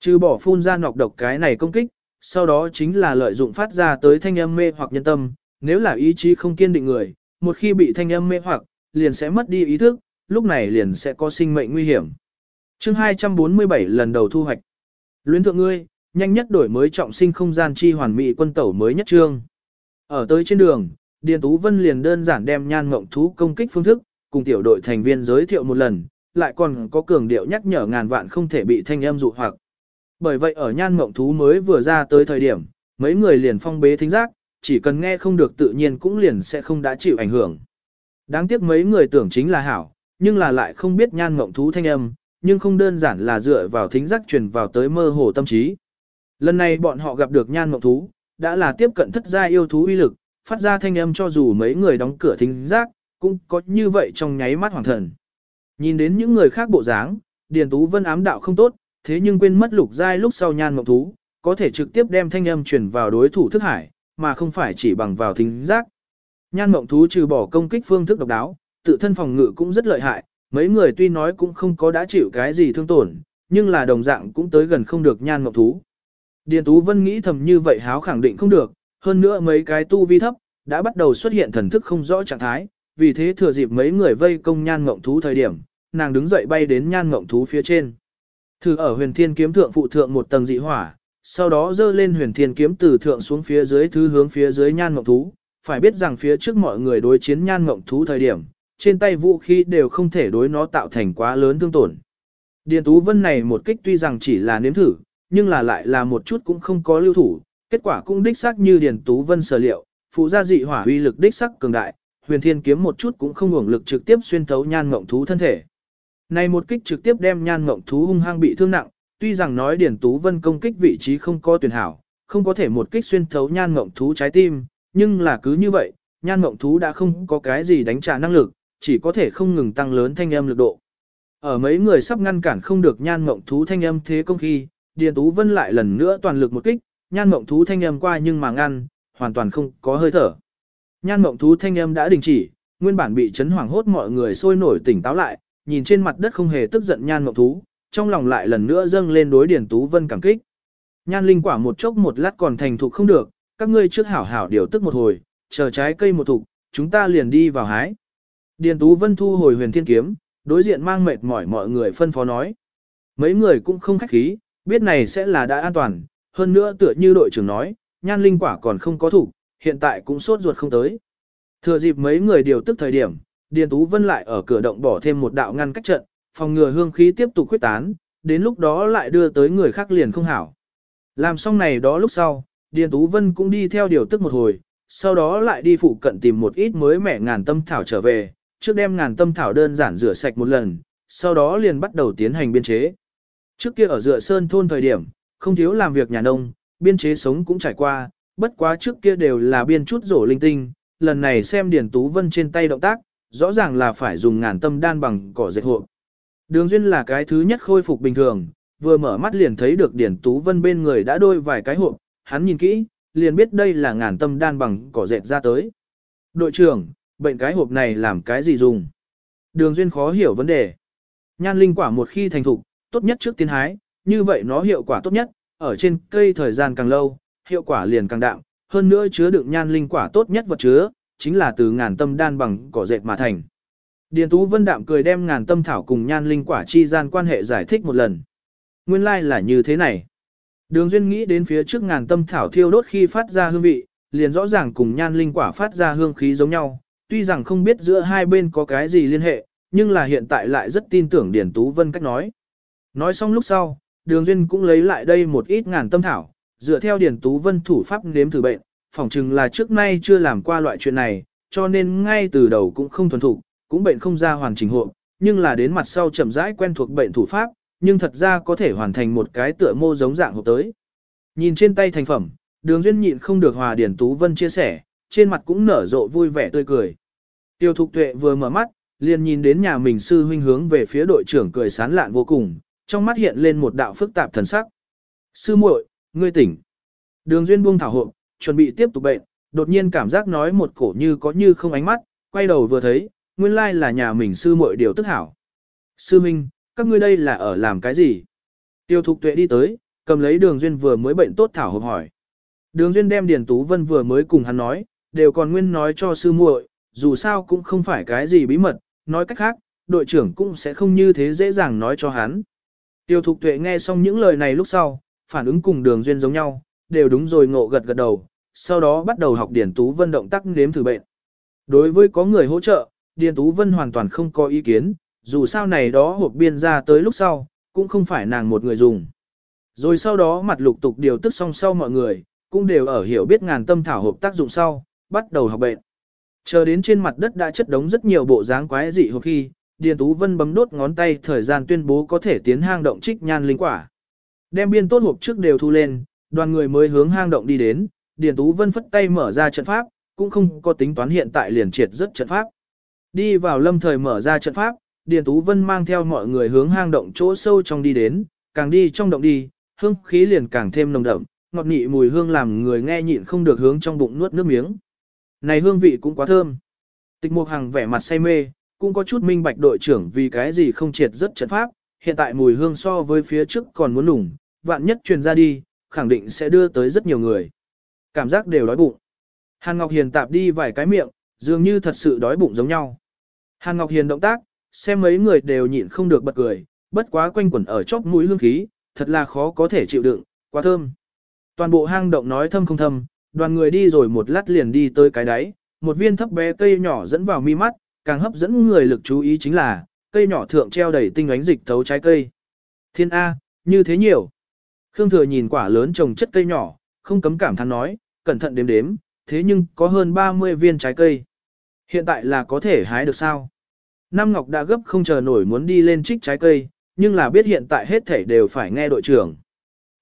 Trừ bỏ phun ra nọc độc cái này công kích, sau đó chính là lợi dụng phát ra tới thanh âm mê hoặc nhân tâm, nếu là ý chí không kiên định người, một khi bị thanh âm mê hoặc, liền sẽ mất đi ý thức, lúc này liền sẽ có sinh mệnh nguy hiểm. chương 247 lần đầu thu hoạch. Luyến thượng ngươi, nhanh nhất đổi mới trọng sinh không gian chi hoàn mỹ quân tẩu mới nhất trương. Ở tới trên đường, Điền Tú Vân liền đơn giản đem nhan ngộng thú công kích phương thức, cùng tiểu đội thành viên giới thiệu một lần, lại còn có cường điệu nhắc nhở ngàn vạn không thể bị thanh âm dụ hoặc. Bởi vậy ở nhan mộng thú mới vừa ra tới thời điểm, mấy người liền phong bế thính giác, chỉ cần nghe không được tự nhiên cũng liền sẽ không đã chịu ảnh hưởng. Đáng tiếc mấy người tưởng chính là hảo, nhưng là lại không biết nhan mộng thú thanh âm, nhưng không đơn giản là dựa vào thính giác truyền vào tới mơ hồ tâm trí. Lần này bọn họ gặp được nhan mộng thú, đã là tiếp cận thất gia yêu thú uy lực, phát ra thanh âm cho dù mấy người đóng cửa thính giác, cũng có như vậy trong nháy mắt hoàng thần. Nhìn đến những người khác bộ dáng, Điền Tú Vân ám đạo không tốt, thế nhưng quên mất lục giai lúc sau nhan mộng thú, có thể trực tiếp đem thanh âm truyền vào đối thủ thức hải, mà không phải chỉ bằng vào thính giác. Nhan mộng thú trừ bỏ công kích phương thức độc đáo, tự thân phòng ngự cũng rất lợi hại, mấy người tuy nói cũng không có đã chịu cái gì thương tổn, nhưng là đồng dạng cũng tới gần không được nhan mộng thú. Điền Tú Vân nghĩ thầm như vậy háo khẳng định không được, hơn nữa mấy cái tu vi thấp, đã bắt đầu xuất hiện thần thức không rõ trạng thái, vì thế thừa dịp mấy người vây công nhan mộng thú thời điểm, nàng đứng dậy bay đến nhan mộng thú phía trên. Thử ở huyền thiên kiếm thượng phụ thượng một tầng dị hỏa, sau đó dơ lên huyền thiên kiếm từ thượng xuống phía dưới thứ hướng phía dưới nhan mộng thú, phải biết rằng phía trước mọi người đối chiến nhan mộng thú thời điểm, trên tay vũ khí đều không thể đối nó tạo thành quá lớn thương tổn. Điền Tú Vân này một kích tuy rằng chỉ là nếm thử, nhưng là lại là một chút cũng không có lưu thủ, kết quả cũng đích xác như Điền Tú Vân sở liệu, phụ gia dị hỏa uy lực đích sắc cường đại, huyền thiên kiếm một chút cũng không hưởng lực trực tiếp xuyên thấu nhan ngộng thú thân thể. Này một kích trực tiếp đem nhan ngộng thú hung hăng bị thương nặng, tuy rằng nói điển Tú Vân công kích vị trí không có tuyển hảo, không có thể một kích xuyên thấu nhan ngộng thú trái tim, nhưng là cứ như vậy, nhan ngộng thú đã không có cái gì đánh trả năng lực, chỉ có thể không ngừng tăng lớn thanh âm lực độ. Ở mấy người sắp ngăn cản không được nhan ngộng thú thanh âm thế công khi, Điền Tú Vân lại lần nữa toàn lực một kích, nhan ngộng thú thanh âm qua nhưng mà ngăn, hoàn toàn không có hơi thở. Nhan ngộng thú thanh âm đã đình chỉ, nguyên bản bị chấn hoảng hốt mọi người sôi nổi tỉnh táo lại, nhìn trên mặt đất không hề tức giận nhan mộng thú, trong lòng lại lần nữa dâng lên đối Điền Tú Vân cảm kích. Nhan linh quả một chốc một lát còn thành thục không được, các ngươi trước hảo hảo điều tức một hồi, chờ trái cây một thục, chúng ta liền đi vào hái. Điền Tú Vân thu hồi huyền thiên kiếm, đối diện mang mệt mỏi mọi người phân phó nói. Mấy người cũng không khách khí, biết này sẽ là đã an toàn, hơn nữa tựa như đội trưởng nói, nhan linh quả còn không có thủ, hiện tại cũng sốt ruột không tới. Thừa dịp mấy người điều tức thời điểm, Điền Tú Vân lại ở cửa động bỏ thêm một đạo ngăn cách trận, phòng ngừa hương khí tiếp tục khuếch tán, đến lúc đó lại đưa tới người khác liền không hảo. Làm xong này đó lúc sau, Điền Tú Vân cũng đi theo điều tức một hồi, sau đó lại đi phụ cận tìm một ít mới mẻ ngàn tâm thảo trở về, trước đem ngàn tâm thảo đơn giản rửa sạch một lần, sau đó liền bắt đầu tiến hành biên chế. Trước kia ở dựa sơn thôn thời điểm, không thiếu làm việc nhà nông, biên chế sống cũng trải qua, bất quá trước kia đều là biên chút rổ linh tinh, lần này xem Điền Tú Vân trên tay động tác, rõ ràng là phải dùng ngàn tâm đan bằng cỏ dệt hộp. Đường duyên là cái thứ nhất khôi phục bình thường, vừa mở mắt liền thấy được điển Tú Vân bên người đã đôi vài cái hộp, hắn nhìn kỹ, liền biết đây là ngàn tâm đan bằng cỏ dệt ra tới. Đội trưởng, bệnh cái hộp này làm cái gì dùng? Đường duyên khó hiểu vấn đề. Nhan linh quả một khi thành thục, tốt nhất trước tiên hái, như vậy nó hiệu quả tốt nhất, ở trên cây thời gian càng lâu, hiệu quả liền càng đạm, hơn nữa chứa đựng nhan linh quả tốt nhất vật chứa, chính là từ ngàn tâm đan bằng cỏ dệt mà thành. Điền Tú Vân đạm cười đem ngàn tâm thảo cùng nhan linh quả chi gian quan hệ giải thích một lần. Nguyên lai like là như thế này. Đường Duyên nghĩ đến phía trước ngàn tâm thảo thiêu đốt khi phát ra hương vị, liền rõ ràng cùng nhan linh quả phát ra hương khí giống nhau, tuy rằng không biết giữa hai bên có cái gì liên hệ, nhưng là hiện tại lại rất tin tưởng Điền Tú Vân cách nói. Nói xong lúc sau, Đường Duyên cũng lấy lại đây một ít ngàn tâm thảo, dựa theo Điền Tú Vân thủ pháp nếm thử bệnh, phỏng chừng là trước nay chưa làm qua loại chuyện này, cho nên ngay từ đầu cũng không thuần thục, cũng bệnh không ra hoàn chỉnh hộ, nhưng là đến mặt sau chậm rãi quen thuộc bệnh thủ pháp, nhưng thật ra có thể hoàn thành một cái tựa mô giống dạng hộp tới. Nhìn trên tay thành phẩm, đường duyên nhịn không được hòa điển Tú Vân chia sẻ, trên mặt cũng nở rộ vui vẻ tươi cười. Tiêu Thục Tuệ vừa mở mắt, liền nhìn đến nhà mình sư huynh hướng về phía đội trưởng cười sán lạn vô cùng, trong mắt hiện lên một đạo phức tạp thần sắc. Sư muội, ngươi tỉnh. Đường duyên buông thảo hộp, chuẩn bị tiếp tục bệnh, đột nhiên cảm giác nói một cổ như có như không ánh mắt, quay đầu vừa thấy, nguyên lai là nhà mình sư muội điều tức hảo. Sư minh các ngươi đây là ở làm cái gì? Tiêu Thục Tuệ đi tới, cầm lấy Đường Duyên vừa mới bệnh tốt thảo hộp hỏi. Đường Duyên đem Điền Tú Vân vừa mới cùng hắn nói, đều còn nguyên nói cho sư muội, dù sao cũng không phải cái gì bí mật, nói cách khác, đội trưởng cũng sẽ không như thế dễ dàng nói cho hắn. Tiêu Thục Tuệ nghe xong những lời này lúc sau, phản ứng cùng đường duyên giống nhau, đều đúng rồi ngộ gật gật đầu, sau đó bắt đầu học Điền Tú Vân động tác nếm thử bệnh. Đối với có người hỗ trợ, Điền Tú Vân hoàn toàn không có ý kiến, dù sao này đó hộp biên ra tới lúc sau, cũng không phải nàng một người dùng. Rồi sau đó mặt lục tục điều tức song sau mọi người, cũng đều ở hiểu biết ngàn tâm thảo hộp tác dụng sau, bắt đầu học bệnh. Chờ đến trên mặt đất đã chất đống rất nhiều bộ dáng quái dị hộp khi, Điền Tú Vân bấm đốt ngón tay thời gian tuyên bố có thể tiến hang động trích nhan linh quả. Đem biên tốt hộp trước đều thu lên, đoàn người mới hướng hang động đi đến, Điền Tú Vân phất tay mở ra trận pháp, cũng không có tính toán hiện tại liền triệt rất trận pháp. Đi vào lâm thời mở ra trận pháp, Điền Tú Vân mang theo mọi người hướng hang động chỗ sâu trong đi đến, càng đi trong động đi, hương khí liền càng thêm nồng đậm, ngọt nị mùi hương làm người nghe nhịn không được hướng trong bụng nuốt nước miếng. Này hương vị cũng quá thơm. Tịch Mục Hằng vẻ mặt say mê, cũng có chút minh bạch đội trưởng vì cái gì không triệt rất trận pháp, hiện tại mùi hương so với phía trước còn muốn lủng, vạn nhất truyền ra đi, khẳng định sẽ đưa tới rất nhiều người. Cảm giác đều đói bụng. Hàn Ngọc Hiền tạp đi vài cái miệng, dường như thật sự đói bụng giống nhau. Hàn Ngọc Hiền động tác, xem mấy người đều nhịn không được bật cười, bất quá quanh quẩn ở chóp mũi hương khí, thật là khó có thể chịu đựng, quá thơm. Toàn bộ hang động nói thâm không thâm, đoàn người đi rồi một lát liền đi tới cái đáy, một viên thấp bé cây nhỏ dẫn vào mi mắt, càng hấp dẫn người lực chú ý chính là, cây nhỏ thượng treo đầy tinh ánh dịch thấu trái cây. Thiên A, như thế nhiều. Khương Thừa nhìn quả lớn trồng chất cây nhỏ, không cấm cảm thán nói, cẩn thận đếm đếm, thế nhưng có hơn 30 viên trái cây. Hiện tại là có thể hái được sao? Nam Ngọc đã gấp không chờ nổi muốn đi lên trích trái cây, nhưng là biết hiện tại hết thể đều phải nghe đội trưởng.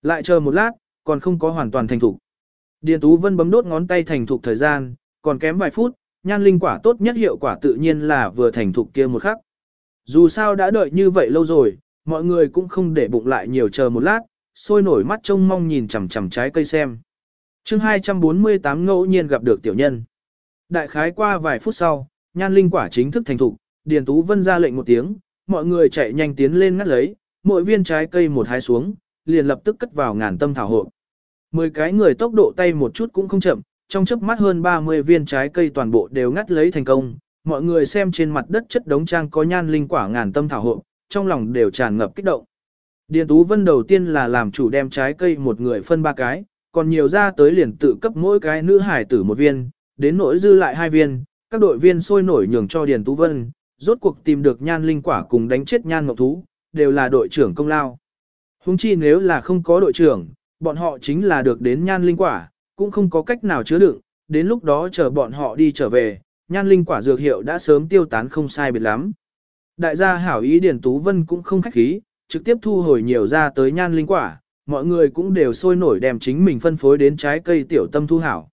Lại chờ một lát, còn không có hoàn toàn thành thục. Điền Tú Vân bấm đốt ngón tay thành thục thời gian, còn kém vài phút, nhan linh quả tốt nhất hiệu quả tự nhiên là vừa thành thục kia một khắc. Dù sao đã đợi như vậy lâu rồi, mọi người cũng không để bụng lại nhiều chờ một lát, sôi nổi mắt trông mong nhìn chằm chằm trái cây xem. chương 248 ngẫu nhiên gặp được tiểu nhân. Đại khái qua vài phút sau, nhan linh quả chính thức thành thục, Điền Tú Vân ra lệnh một tiếng, mọi người chạy nhanh tiến lên ngắt lấy, mỗi viên trái cây một hai xuống, liền lập tức cất vào ngàn tâm thảo hộ. Mười cái người tốc độ tay một chút cũng không chậm, trong chớp mắt hơn 30 viên trái cây toàn bộ đều ngắt lấy thành công, mọi người xem trên mặt đất chất đống trang có nhan linh quả ngàn tâm thảo hộ, trong lòng đều tràn ngập kích động. Điền Tú Vân đầu tiên là làm chủ đem trái cây một người phân ba cái, còn nhiều ra tới liền tự cấp mỗi cái nữ hải tử một viên, đến nỗi dư lại hai viên, các đội viên sôi nổi nhường cho Điền Tú Vân, rốt cuộc tìm được nhan linh quả cùng đánh chết nhan ngọc thú, đều là đội trưởng công lao. Hùng chi nếu là không có đội trưởng, bọn họ chính là được đến nhan linh quả, cũng không có cách nào chứa đựng, đến lúc đó chờ bọn họ đi trở về, nhan linh quả dược hiệu đã sớm tiêu tán không sai biệt lắm. Đại gia hảo ý Điền Tú Vân cũng không khách khí, trực tiếp thu hồi nhiều ra tới nhan linh quả, mọi người cũng đều sôi nổi đem chính mình phân phối đến trái cây tiểu tâm thu hảo.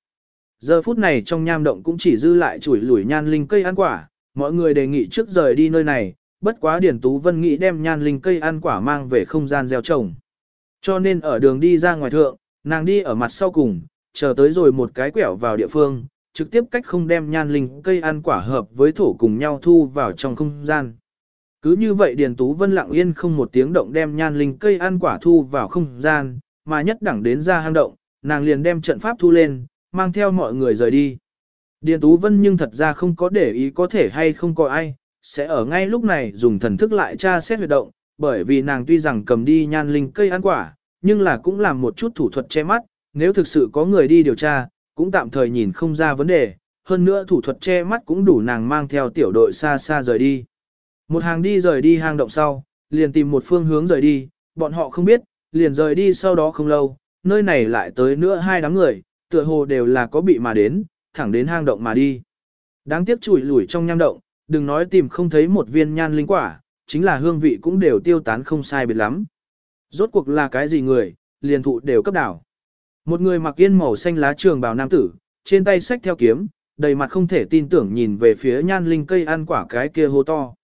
Giờ phút này trong nham động cũng chỉ dư lại chuỗi lủi nhan linh cây ăn quả, mọi người đề nghị trước rời đi nơi này, bất quá Điển Tú Vân nghĩ đem nhan linh cây ăn quả mang về không gian gieo trồng. Cho nên ở đường đi ra ngoài thượng, nàng đi ở mặt sau cùng, chờ tới rồi một cái quẹo vào địa phương, trực tiếp cách không đem nhan linh cây ăn quả hợp với thổ cùng nhau thu vào trong không gian. Cứ như vậy Điền Tú Vân lặng yên không một tiếng động đem nhan linh cây ăn quả thu vào không gian, mà nhất đẳng đến ra hang động, nàng liền đem trận pháp thu lên, mang theo mọi người rời đi. Điền Tú Vân nhưng thật ra không có để ý có thể hay không có ai, sẽ ở ngay lúc này dùng thần thức lại tra xét huyệt động, bởi vì nàng tuy rằng cầm đi nhan linh cây ăn quả, nhưng là cũng làm một chút thủ thuật che mắt, nếu thực sự có người đi điều tra, cũng tạm thời nhìn không ra vấn đề, hơn nữa thủ thuật che mắt cũng đủ nàng mang theo tiểu đội xa xa rời đi. Một hàng đi rời đi hang động sau, liền tìm một phương hướng rời đi, bọn họ không biết, liền rời đi sau đó không lâu, nơi này lại tới nữa hai đám người, tựa hồ đều là có bị mà đến, thẳng đến hang động mà đi. Đáng tiếc chùi lủi trong nham động, đừng nói tìm không thấy một viên nhan linh quả, chính là hương vị cũng đều tiêu tán không sai biệt lắm. Rốt cuộc là cái gì người, liền thụ đều cấp đảo. Một người mặc yên màu xanh lá trường bào nam tử, trên tay sách theo kiếm, đầy mặt không thể tin tưởng nhìn về phía nhan linh cây ăn quả cái kia hô to.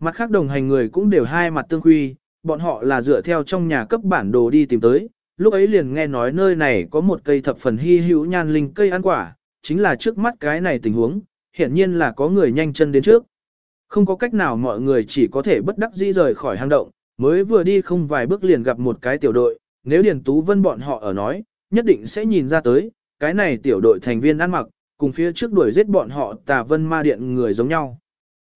Mặt khác đồng hành người cũng đều hai mặt tương huy, bọn họ là dựa theo trong nhà cấp bản đồ đi tìm tới, lúc ấy liền nghe nói nơi này có một cây thập phần hy hữu nhan linh cây ăn quả, chính là trước mắt cái này tình huống, hiển nhiên là có người nhanh chân đến trước. Không có cách nào mọi người chỉ có thể bất đắc dĩ rời khỏi hang động, mới vừa đi không vài bước liền gặp một cái tiểu đội, nếu Điền Tú Vân bọn họ ở nói, nhất định sẽ nhìn ra tới, cái này tiểu đội thành viên ăn mặc, cùng phía trước đuổi giết bọn họ tà vân ma điện người giống nhau.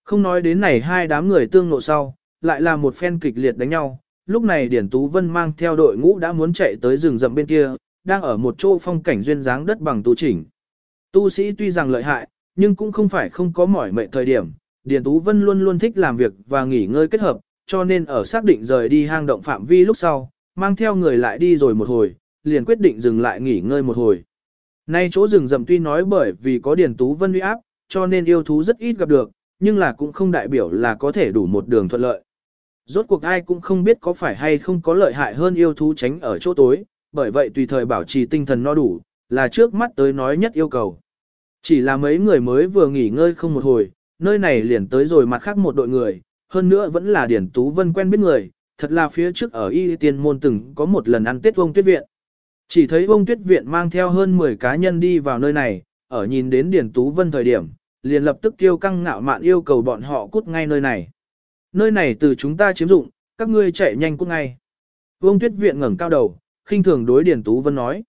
Không nói đến này hai đám người tương nộ sau, lại là một phen kịch liệt đánh nhau, lúc này Điển Tú Vân mang theo đội ngũ đã muốn chạy tới rừng rậm bên kia, đang ở một chỗ phong cảnh duyên dáng đất bằng tu chỉnh. Tu sĩ tuy rằng lợi hại, nhưng cũng không phải không có mỏi mệt thời điểm. Điền Tú Vân luôn luôn thích làm việc và nghỉ ngơi kết hợp, cho nên ở xác định rời đi hang động phạm vi lúc sau, mang theo người lại đi rồi một hồi, liền quyết định dừng lại nghỉ ngơi một hồi. Nay chỗ rừng rậm tuy nói bởi vì có Điền Tú Vân uy áp, cho nên yêu thú rất ít gặp được, nhưng là cũng không đại biểu là có thể đủ một đường thuận lợi. Rốt cuộc ai cũng không biết có phải hay không có lợi hại hơn yêu thú tránh ở chỗ tối, bởi vậy tùy thời bảo trì tinh thần no đủ, là trước mắt tới nói nhất yêu cầu. Chỉ là mấy người mới vừa nghỉ ngơi không một hồi, nơi này liền tới rồi mặt khác một đội người, hơn nữa vẫn là Điển Tú Vân quen biết người, thật là phía trước ở Y Tiên Môn từng có một lần ăn Tết Vông Tuyết Viện. Chỉ thấy Vông Tuyết Viện mang theo hơn 10 cá nhân đi vào nơi này, ở nhìn đến Điển Tú Vân thời điểm, liền lập tức kêu căng ngạo mạn yêu cầu bọn họ cút ngay nơi này. Nơi này từ chúng ta chiếm dụng, các ngươi chạy nhanh cút ngay. Vương Tuyết Viện ngẩng cao đầu, khinh thường đối Điền Tú Vân nói.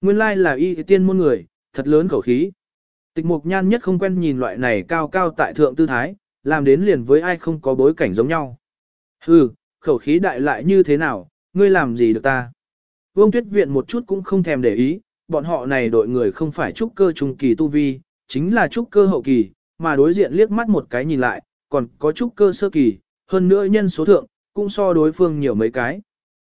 Nguyên lai là Y Tiên Môn người, thật lớn khẩu khí. Tịch mục nhan nhất không quen nhìn loại này cao cao tại thượng tư thái, làm đến liền với ai không có bối cảnh giống nhau. Hừ, khẩu khí đại lại như thế nào, ngươi làm gì được ta? Vương tuyết viện một chút cũng không thèm để ý, bọn họ này đội người không phải trúc cơ trung kỳ tu vi, chính là trúc cơ hậu kỳ, mà đối diện liếc mắt một cái nhìn lại, còn có trúc cơ sơ kỳ, hơn nữa nhân số thượng, cũng so đối phương nhiều mấy cái.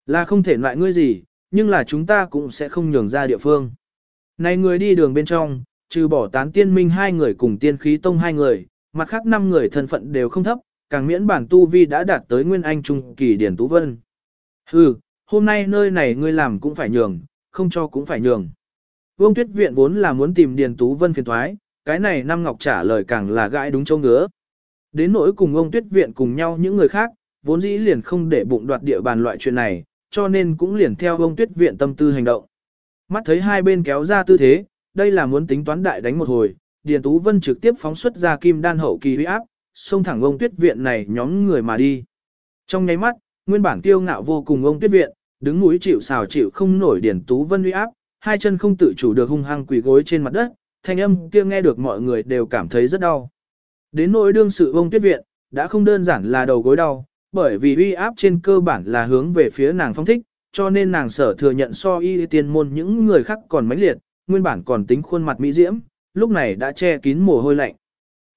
Là không thể loại ngươi gì, nhưng là chúng ta cũng sẽ không nhường ra địa phương. Này người đi đường bên trong, trừ bỏ tán tiên minh hai người cùng tiên khí tông hai người, mặt khác năm người thân phận đều không thấp, càng miễn bản tu vi đã đạt tới nguyên anh trung kỳ điển tú vân. Hừ, hôm nay nơi này ngươi làm cũng phải nhường, không cho cũng phải nhường. Vương tuyết viện vốn là muốn tìm Điền tú vân phiền thoái, cái này Nam ngọc trả lời càng là gãi đúng châu ngứa. Đến nỗi cùng ông tuyết viện cùng nhau những người khác, vốn dĩ liền không để bụng đoạt địa bàn loại chuyện này, cho nên cũng liền theo ông tuyết viện tâm tư hành động. Mắt thấy hai bên kéo ra tư thế, đây là muốn tính toán đại đánh một hồi, Điền Tú Vân trực tiếp phóng xuất ra kim đan hậu kỳ huy áp, xông thẳng ông tuyết viện này nhóm người mà đi. Trong nháy mắt, nguyên bản tiêu ngạo vô cùng ông tuyết viện, đứng núi chịu xào chịu không nổi Điền Tú Vân huy áp, hai chân không tự chủ được hung hăng quỳ gối trên mặt đất, thanh âm kia nghe được mọi người đều cảm thấy rất đau. Đến nỗi đương sự vông tuyết viện, đã không đơn giản là đầu gối đau, bởi vì uy áp trên cơ bản là hướng về phía nàng phong thích, cho nên nàng sở thừa nhận so y tiên môn những người khác còn mãnh liệt, nguyên bản còn tính khuôn mặt mỹ diễm, lúc này đã che kín mồ hôi lạnh.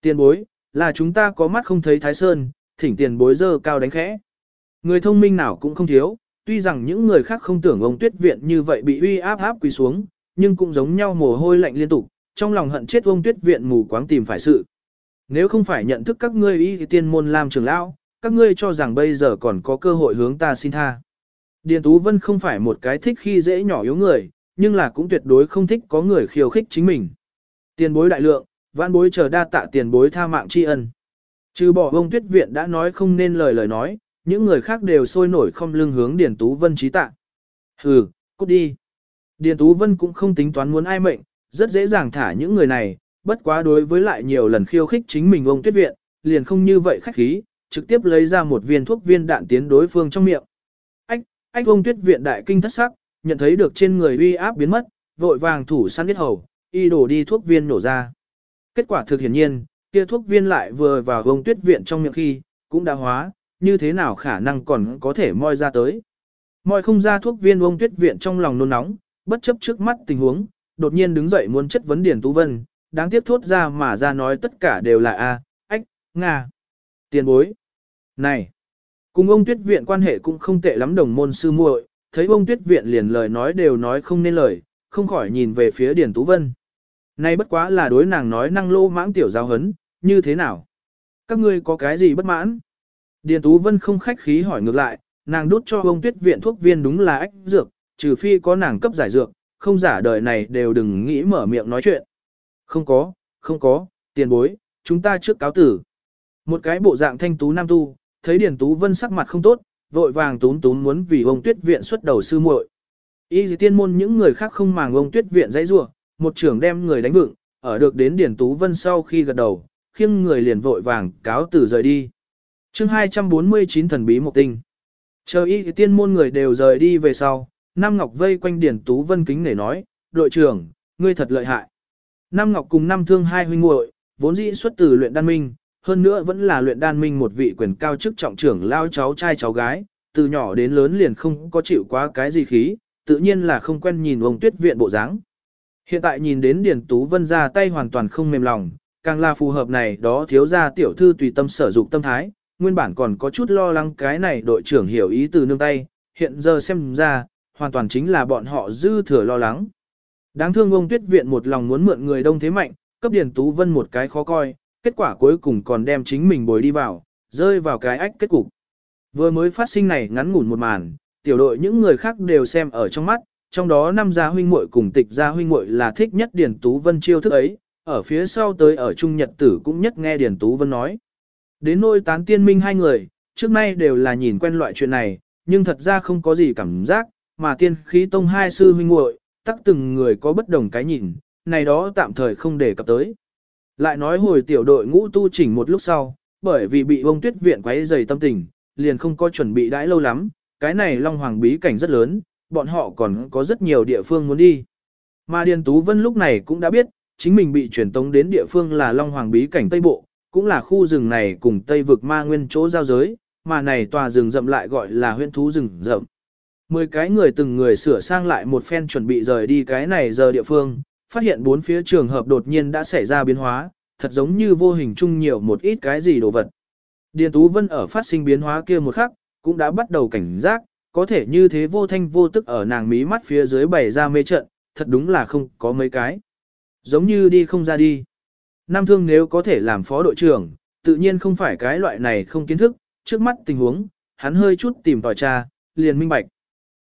Tiền bối, là chúng ta có mắt không thấy thái sơn, thỉnh tiền bối dơ cao đánh khẽ. Người thông minh nào cũng không thiếu, tuy rằng những người khác không tưởng ông tuyết viện như vậy bị uy áp áp quỳ xuống, nhưng cũng giống nhau mồ hôi lạnh liên tục, trong lòng hận chết ông tuyết viện mù quáng tìm phải sự. Nếu không phải nhận thức các ngươi y tiên môn làm trưởng lão, các ngươi cho rằng bây giờ còn có cơ hội hướng ta xin tha. Điền Tú Vân không phải một cái thích khi dễ nhỏ yếu người, nhưng là cũng tuyệt đối không thích có người khiêu khích chính mình. Tiền bối đại lượng, vãn bối chờ đa tạ tiền bối tha mạng tri ân. Trừ bỏ ông tuyết viện đã nói không nên lời lời nói, những người khác đều sôi nổi không lưng hướng Điền Tú Vân trí tạ. Hừ, cút đi. Điền Tú Vân cũng không tính toán muốn ai mệnh, rất dễ dàng thả những người này, bất quá đối với lại nhiều lần khiêu khích chính mình ông tuyết viện, liền không như vậy khách khí, trực tiếp lấy ra một viên thuốc viên đạn tiến đối phương trong miệng. Ách, ách ông tuyết viện đại kinh thất sắc, nhận thấy được trên người uy áp biến mất, vội vàng thủ săn biết hầu, y đổ đi thuốc viên nổ ra. Kết quả thực hiển nhiên, kia thuốc viên lại vừa vào ông tuyết viện trong miệng khi, cũng đã hóa, như thế nào khả năng còn có thể moi ra tới. Moi không ra thuốc viên ông tuyết viện trong lòng nôn nóng, bất chấp trước mắt tình huống, đột nhiên đứng dậy muốn chất vấn Điền Tú Vân, đáng tiếc thốt ra mà ra nói tất cả đều là A, ách, Nga, tiền bối. Này, cùng ông tuyết viện quan hệ cũng không tệ lắm đồng môn sư muội, thấy ông tuyết viện liền lời nói đều nói không nên lời, không khỏi nhìn về phía Điền Tú Vân. này bất quá là đối nàng nói năng lô mãng tiểu giáo hấn, như thế nào? Các ngươi có cái gì bất mãn? Điền Tú Vân không khách khí hỏi ngược lại, nàng đút cho ông tuyết viện thuốc viên đúng là ách dược, trừ phi có nàng cấp giải dược, không giả đời này đều đừng nghĩ mở miệng nói chuyện. Không có, không có, tiền bối, chúng ta trước cáo tử. Một cái bộ dạng thanh tú nam tu, thấy Điền Tú Vân sắc mặt không tốt, vội vàng tún tún muốn vì ông tuyết viện xuất đầu sư muội. Y dì tiên môn những người khác không màng ông tuyết viện dãy rua, một trưởng đem người đánh vựng, ở được đến Điền Tú Vân sau khi gật đầu, khiêng người liền vội vàng cáo tử rời đi chương 249 thần bí một tinh. Chờ y tiên môn người đều rời đi về sau, Nam Ngọc vây quanh Điển Tú Vân kính để nói, đội trưởng, ngươi thật lợi hại. Nam Ngọc cùng Nam Thương hai huynh muội vốn dĩ xuất từ luyện đan minh, hơn nữa vẫn là luyện đan minh một vị quyền cao chức trọng trưởng lao cháu trai cháu gái, từ nhỏ đến lớn liền không có chịu quá cái gì khí, tự nhiên là không quen nhìn ông tuyết viện bộ dáng. Hiện tại nhìn đến Điền Tú Vân ra tay hoàn toàn không mềm lòng, càng là phù hợp này đó thiếu ra tiểu thư tùy tâm sở dụng tâm thái, nguyên bản còn có chút lo lắng cái này đội trưởng hiểu ý từ nương tay, hiện giờ xem ra, hoàn toàn chính là bọn họ dư thừa lo lắng. Đáng thương ông tuyết viện một lòng muốn mượn người đông thế mạnh, cấp Điền Tú Vân một cái khó coi, kết quả cuối cùng còn đem chính mình bồi đi vào, rơi vào cái ách kết cục. Vừa mới phát sinh này ngắn ngủn một màn, tiểu đội những người khác đều xem ở trong mắt, trong đó năm gia huynh muội cùng tịch gia huynh muội là thích nhất Điền Tú Vân chiêu thức ấy, ở phía sau tới ở Trung Nhật Tử cũng nhất nghe Điền Tú Vân nói. Đến nôi tán tiên minh hai người, trước nay đều là nhìn quen loại chuyện này, nhưng thật ra không có gì cảm giác, mà tiên khí tông hai sư huynh muội, tắc từng người có bất đồng cái nhìn, này đó tạm thời không để cập tới. Lại nói hồi tiểu đội ngũ tu chỉnh một lúc sau, bởi vì bị bông tuyết viện quấy dày tâm tình, liền không có chuẩn bị đãi lâu lắm, cái này Long Hoàng bí cảnh rất lớn, bọn họ còn có rất nhiều địa phương muốn đi. Mà Điền Tú Vân lúc này cũng đã biết, chính mình bị chuyển tống đến địa phương là Long Hoàng bí cảnh Tây Bộ, cũng là khu rừng này cùng Tây vực ma nguyên chỗ giao giới, mà này tòa rừng rậm lại gọi là huyễn thú rừng rậm. Mười cái người từng người sửa sang lại một phen chuẩn bị rời đi cái này giờ địa phương, phát hiện bốn phía trường hợp đột nhiên đã xảy ra biến hóa, thật giống như vô hình chung nhiều một ít cái gì đồ vật. Điền Tú Vân ở phát sinh biến hóa kia một khắc, cũng đã bắt đầu cảnh giác, có thể như thế vô thanh vô tức ở nàng mí mắt phía dưới bày ra mê trận, thật đúng là không có mấy cái. Giống như đi không ra đi. Nam Thương nếu có thể làm phó đội trưởng, tự nhiên không phải cái loại này không kiến thức, trước mắt tình huống, hắn hơi chút tìm tòi tra, liền minh bạch.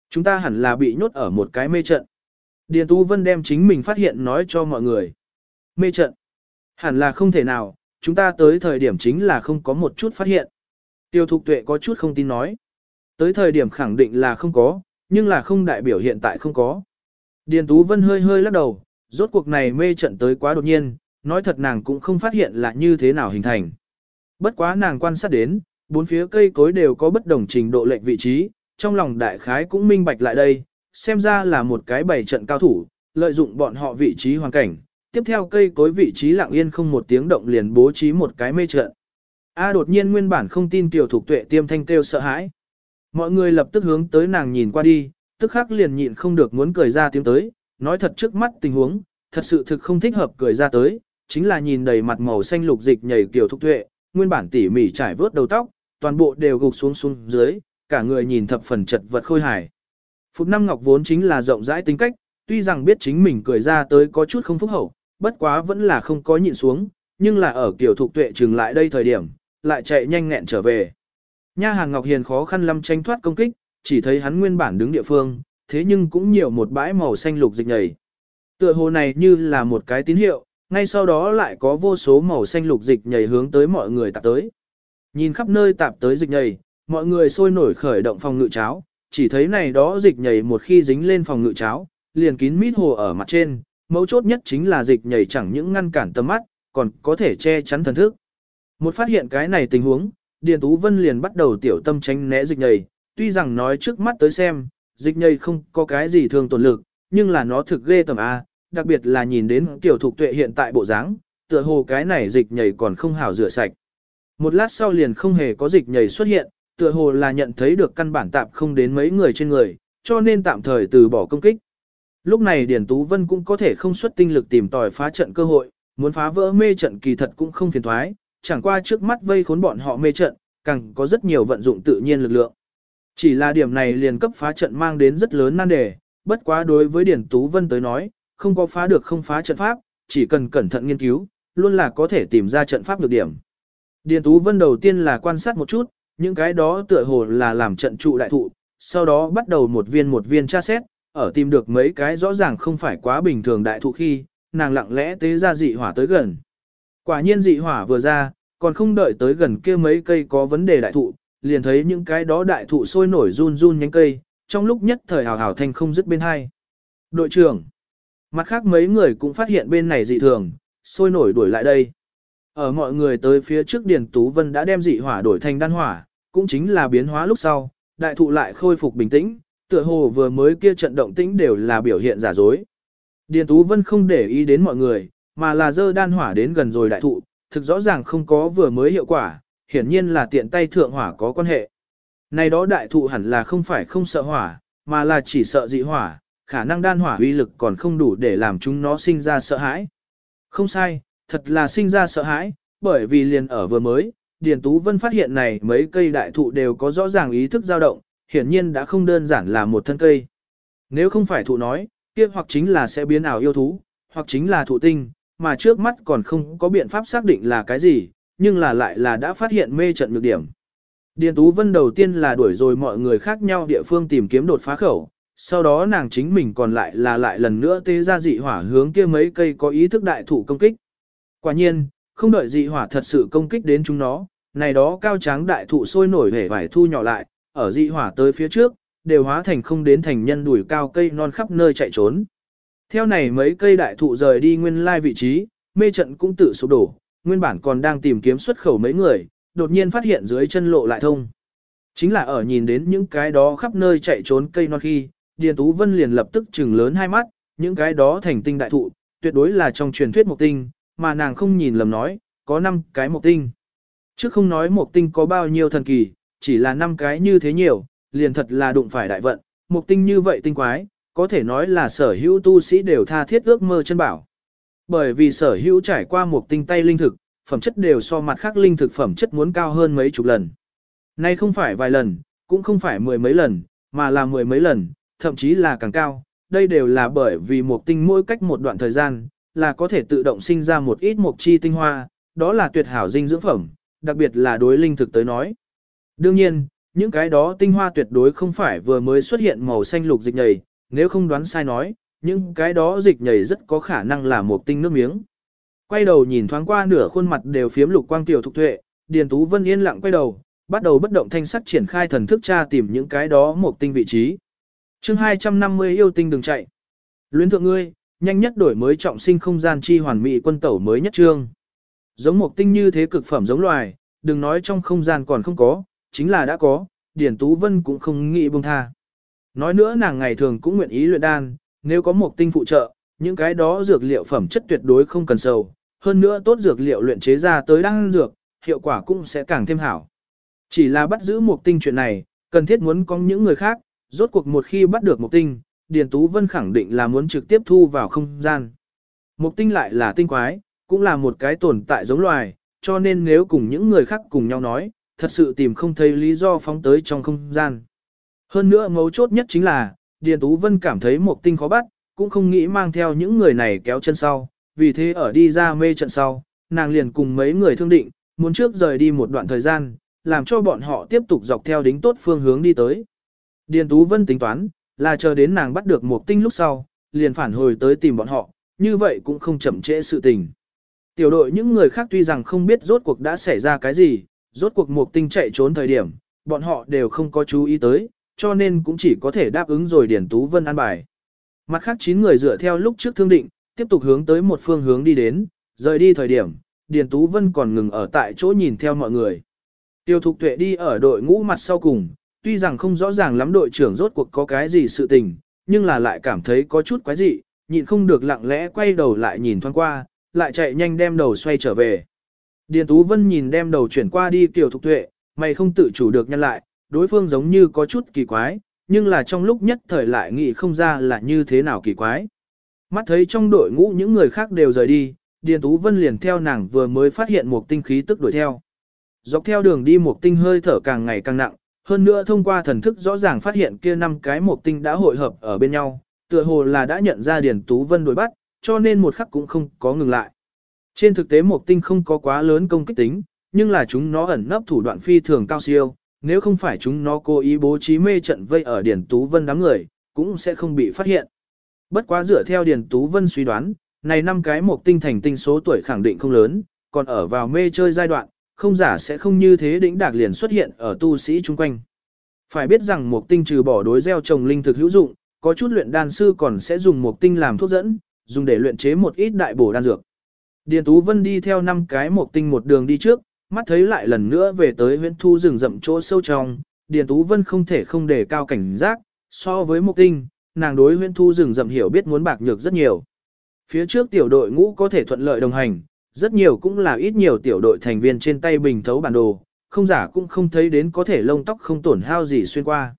Chúng ta hẳn là bị nhốt ở một cái mê trận. Điền Tú Vân đem chính mình phát hiện nói cho mọi người. Mê trận. Hẳn là không thể nào, chúng ta tới thời điểm chính là không có một chút phát hiện. Tiêu Thục Tuệ có chút không tin nói. Tới thời điểm khẳng định là không có, nhưng là không đại biểu hiện tại không có. Điền Tú Vân hơi hơi lắc đầu, rốt cuộc này mê trận tới quá đột nhiên, nói thật nàng cũng không phát hiện là như thế nào hình thành. Bất quá nàng quan sát đến, bốn phía cây cối đều có bất đồng trình độ lệch vị trí, trong lòng đại khái cũng minh bạch lại đây, xem ra là một cái bày trận cao thủ, lợi dụng bọn họ vị trí hoàn cảnh, tiếp theo cây cối vị trí lặng yên không một tiếng động liền bố trí một cái mê trận. A đột nhiên nguyên bản không tin tiểu thuộc tuệ tiêm thanh kêu sợ hãi. Mọi người lập tức hướng tới nàng nhìn qua đi, tức khắc liền nhịn không được muốn cười ra tiếng tới, nói thật trước mắt tình huống, thật sự thực không thích hợp cười ra tới, chính là nhìn đầy mặt màu xanh lục dịch nhảy kiểu thúc tuệ, nguyên bản tỉ mỉ trải vớt đầu tóc, toàn bộ đều gục xuống xuống dưới, cả người nhìn thập phần chật vật khôi hài. Phúc Năm Ngọc vốn chính là rộng rãi tính cách, tuy rằng biết chính mình cười ra tới có chút không phúc hậu, bất quá vẫn là không có nhịn xuống, nhưng là ở kiểu thục tuệ trừng lại đây thời điểm, lại chạy nhanh nghẹn trở về. Nha Hàng Ngọc Hiền khó khăn lâm tranh thoát công kích, chỉ thấy hắn nguyên bản đứng địa phương, thế nhưng cũng nhiều một bãi màu xanh lục dịch nhảy. Tựa hồ này như là một cái tín hiệu, ngay sau đó lại có vô số màu xanh lục dịch nhảy hướng tới mọi người tạp tới. Nhìn khắp nơi tạp tới dịch nhảy, mọi người sôi nổi khởi động phòng ngự cháo, chỉ thấy này đó dịch nhảy một khi dính lên phòng ngự cháo, liền kín mít hồ ở mặt trên, mấu chốt nhất chính là dịch nhảy chẳng những ngăn cản tầm mắt, còn có thể che chắn thần thức. Một phát hiện cái này tình huống, Điền Tú Vân liền bắt đầu tiểu tâm tránh né dịch nhảy, tuy rằng nói trước mắt tới xem, dịch nhảy không có cái gì thương tổn lực, nhưng là nó thực ghê tầm A, à, đặc biệt là nhìn đến tiểu thục tuệ hiện tại bộ dáng, tựa hồ cái này dịch nhảy còn không hảo rửa sạch. Một lát sau liền không hề có dịch nhảy xuất hiện, tựa hồ là nhận thấy được căn bản tạm không đến mấy người trên người, cho nên tạm thời từ bỏ công kích. Lúc này Điền Tú Vân cũng có thể không xuất tinh lực tìm tòi phá trận cơ hội, muốn phá vỡ mê trận kỳ thật cũng không phiền thoái, chẳng qua trước mắt vây khốn bọn họ mê trận, càng có rất nhiều vận dụng tự nhiên lực lượng. Chỉ là điểm này liền cấp phá trận mang đến rất lớn nan đề, bất quá đối với Điền Tú Vân tới nói, không có phá được không phá trận pháp, chỉ cần cẩn thận nghiên cứu, luôn là có thể tìm ra trận pháp nhược điểm. Điền Tú Vân đầu tiên là quan sát một chút, những cái đó tựa hồ là làm trận trụ đại thụ, sau đó bắt đầu một viên một viên tra xét, ở tìm được mấy cái rõ ràng không phải quá bình thường đại thụ khi, nàng lặng lẽ tế ra dị hỏa tới gần. Quả nhiên dị hỏa vừa ra, còn không đợi tới gần kia mấy cây có vấn đề đại thụ, liền thấy những cái đó đại thụ sôi nổi run run nhánh cây, trong lúc nhất thời hào hào thanh không dứt bên hai. Đội trưởng, mặt khác mấy người cũng phát hiện bên này dị thường, sôi nổi đuổi lại đây. Ở mọi người tới phía trước Điền Tú Vân đã đem dị hỏa đổi thành đan hỏa, cũng chính là biến hóa lúc sau, đại thụ lại khôi phục bình tĩnh, tựa hồ vừa mới kia trận động tĩnh đều là biểu hiện giả dối. Điền Tú Vân không để ý đến mọi người, mà là dơ đan hỏa đến gần rồi đại thụ, thực rõ ràng không có vừa mới hiệu quả, hiển nhiên là tiện tay thượng hỏa có quan hệ. Này đó đại thụ hẳn là không phải không sợ hỏa, mà là chỉ sợ dị hỏa, khả năng đan hỏa uy lực còn không đủ để làm chúng nó sinh ra sợ hãi. Không sai, thật là sinh ra sợ hãi, bởi vì liền ở vừa mới, Điền Tú Vân phát hiện này mấy cây đại thụ đều có rõ ràng ý thức dao động, hiển nhiên đã không đơn giản là một thân cây. Nếu không phải thụ nói, kia hoặc chính là sẽ biến ảo yêu thú, hoặc chính là thụ tinh, mà trước mắt còn không có biện pháp xác định là cái gì, nhưng là lại là đã phát hiện mê trận nhược điểm. Điền Tú Vân đầu tiên là đuổi rồi mọi người khác nhau địa phương tìm kiếm đột phá khẩu, sau đó nàng chính mình còn lại là lại lần nữa tế ra dị hỏa hướng kia mấy cây có ý thức đại thủ công kích. Quả nhiên, không đợi dị hỏa thật sự công kích đến chúng nó, này đó cao tráng đại thụ sôi nổi hể vải thu nhỏ lại, ở dị hỏa tới phía trước, đều hóa thành không đến thành nhân đuổi cao cây non khắp nơi chạy trốn. Theo này mấy cây đại thụ rời đi nguyên lai vị trí, mê trận cũng tự sụp đổ, nguyên bản còn đang tìm kiếm xuất khẩu mấy người, đột nhiên phát hiện dưới chân lộ lại thông. Chính là ở nhìn đến những cái đó khắp nơi chạy trốn cây non khi, Điền Tú Vân liền lập tức trừng lớn hai mắt, những cái đó thành tinh đại thụ, tuyệt đối là trong truyền thuyết một tinh, mà nàng không nhìn lầm nói, có 5 cái một tinh. Chứ không nói một tinh có bao nhiêu thần kỳ, chỉ là 5 cái như thế nhiều, liền thật là đụng phải đại vận, một tinh như vậy tinh quái, có thể nói là sở hữu tu sĩ đều tha thiết ước mơ chân bảo. Bởi vì sở hữu trải qua một tinh tay linh thực, phẩm chất đều so mặt khác linh thực phẩm chất muốn cao hơn mấy chục lần. Nay không phải vài lần, cũng không phải mười mấy lần, mà là mười mấy lần, thậm chí là càng cao. Đây đều là bởi vì một tinh mỗi cách một đoạn thời gian, là có thể tự động sinh ra một ít mộc chi tinh hoa, đó là tuyệt hảo dinh dưỡng phẩm, đặc biệt là đối linh thực tới nói. Đương nhiên, những cái đó tinh hoa tuyệt đối không phải vừa mới xuất hiện màu xanh lục dịch nhầy, nếu không đoán sai nói, những cái đó dịch nhầy rất có khả năng là một tinh nước miếng. Quay đầu nhìn thoáng qua nửa khuôn mặt đều phiếm lục quang tiểu thục tuệ, Điền Tú Vân yên lặng quay đầu, bắt đầu bất động thanh sắc triển khai thần thức tra tìm những cái đó một tinh vị trí chương 250 yêu tinh đừng chạy. Luyến thượng ngươi, nhanh nhất đổi mới trọng sinh không gian chi hoàn mỹ quân tẩu mới nhất trương. Giống một tinh như thế cực phẩm giống loài, đừng nói trong không gian còn không có, chính là đã có, Điền Tú Vân cũng không nghĩ buông tha. Nói nữa nàng ngày thường cũng nguyện ý luyện đan, nếu có một tinh phụ trợ, những cái đó dược liệu phẩm chất tuyệt đối không cần sầu, hơn nữa tốt dược liệu luyện chế ra tới đan dược, hiệu quả cũng sẽ càng thêm hảo. Chỉ là bắt giữ một tinh chuyện này, cần thiết muốn có những người khác, rốt cuộc một khi bắt được một tinh, Điền Tú Vân khẳng định là muốn trực tiếp thu vào không gian. Một tinh lại là tinh quái, cũng là một cái tồn tại giống loài, cho nên nếu cùng những người khác cùng nhau nói, thật sự tìm không thấy lý do phóng tới trong không gian. Hơn nữa mấu chốt nhất chính là, Điền Tú Vân cảm thấy một tinh khó bắt, cũng không nghĩ mang theo những người này kéo chân sau, vì thế ở đi ra mê trận sau, nàng liền cùng mấy người thương định, muốn trước rời đi một đoạn thời gian, làm cho bọn họ tiếp tục dọc theo đính tốt phương hướng đi tới. Điền Tú Vân tính toán, là chờ đến nàng bắt được một tinh lúc sau, liền phản hồi tới tìm bọn họ, như vậy cũng không chậm trễ sự tình. Tiểu đội những người khác tuy rằng không biết rốt cuộc đã xảy ra cái gì, rốt cuộc một tinh chạy trốn thời điểm, bọn họ đều không có chú ý tới, cho nên cũng chỉ có thể đáp ứng rồi Điền Tú Vân an bài. Mặt khác 9 người dựa theo lúc trước thương định, tiếp tục hướng tới một phương hướng đi đến, rời đi thời điểm, Điền Tú Vân còn ngừng ở tại chỗ nhìn theo mọi người. Tiêu Thục Tuệ đi ở đội ngũ mặt sau cùng, tuy rằng không rõ ràng lắm đội trưởng rốt cuộc có cái gì sự tình, nhưng là lại cảm thấy có chút quái dị, nhịn không được lặng lẽ quay đầu lại nhìn thoáng qua, lại chạy nhanh đem đầu xoay trở về. Điền Tú Vân nhìn đem đầu chuyển qua đi Tiêu Thục Tuệ, mày không tự chủ được nhân lại, đối phương giống như có chút kỳ quái, nhưng là trong lúc nhất thời lại nghĩ không ra là như thế nào kỳ quái. Mắt thấy trong đội ngũ những người khác đều rời đi, Điền Tú Vân liền theo nàng vừa mới phát hiện một tinh khí tức đuổi theo. Dọc theo đường đi một tinh hơi thở càng ngày càng nặng, hơn nữa thông qua thần thức rõ ràng phát hiện kia năm cái mộc tinh đã hội hợp ở bên nhau, tựa hồ là đã nhận ra Điền Tú Vân đuổi bắt, cho nên một khắc cũng không có ngừng lại. Trên thực tế mộc tinh không có quá lớn công kích tính, nhưng là chúng nó ẩn nấp thủ đoạn phi thường cao siêu, nếu không phải chúng nó cố ý bố trí mê trận vây ở Điền Tú Vân đám người, cũng sẽ không bị phát hiện. Bất quá dựa theo Điền Tú Vân suy đoán, này năm cái mộc tinh thành tinh số tuổi khẳng định không lớn, còn ở vào mê chơi giai đoạn, không giả sẽ không như thế đỉnh đạc liền xuất hiện ở tu sĩ chung quanh. Phải biết rằng một tinh trừ bỏ đối gieo trồng linh thực hữu dụng, có chút luyện đan sư còn sẽ dùng một tinh làm thuốc dẫn, dùng để luyện chế một ít đại bổ đan dược. Điền Tú Vân đi theo năm cái một tinh một đường đi trước, mắt thấy lại lần nữa về tới huyện thu rừng rậm chỗ sâu trong, Điền Tú Vân không thể không để cao cảnh giác, so với một tinh, nàng đối huyện thu rừng rậm hiểu biết muốn bạc nhược rất nhiều. Phía trước tiểu đội ngũ có thể thuận lợi đồng hành, rất nhiều cũng là ít nhiều tiểu đội thành viên trên tay bình thấu bản đồ, không giả cũng không thấy đến có thể lông tóc không tổn hao gì xuyên qua.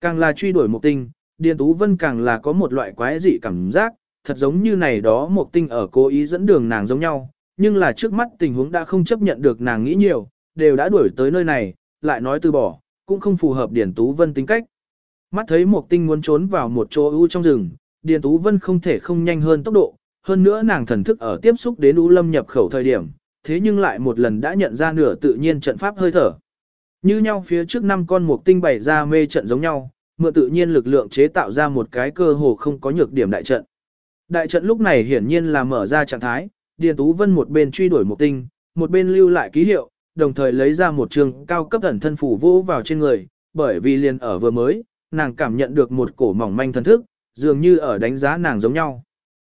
Càng là truy đuổi một tinh, Điền Tú Vân càng là có một loại quái dị cảm giác, thật giống như này đó một tinh ở cố ý dẫn đường nàng giống nhau, nhưng là trước mắt tình huống đã không chấp nhận được nàng nghĩ nhiều, đều đã đuổi tới nơi này, lại nói từ bỏ, cũng không phù hợp Điền Tú Vân tính cách. Mắt thấy một tinh muốn trốn vào một chỗ ưu trong rừng, Điền Tú Vân không thể không nhanh hơn tốc độ, hơn nữa nàng thần thức ở tiếp xúc đến U Lâm nhập khẩu thời điểm, thế nhưng lại một lần đã nhận ra nửa tự nhiên trận pháp hơi thở. Như nhau phía trước năm con mục tinh bày ra mê trận giống nhau, mượn tự nhiên lực lượng chế tạo ra một cái cơ hồ không có nhược điểm đại trận. Đại trận lúc này hiển nhiên là mở ra trạng thái, Điền Tú Vân một bên truy đuổi mục tinh, một bên lưu lại ký hiệu, đồng thời lấy ra một trường cao cấp thần thân phủ vô vào trên người, bởi vì liền ở vừa mới, nàng cảm nhận được một cổ mỏng manh thần thức, dường như ở đánh giá nàng giống nhau.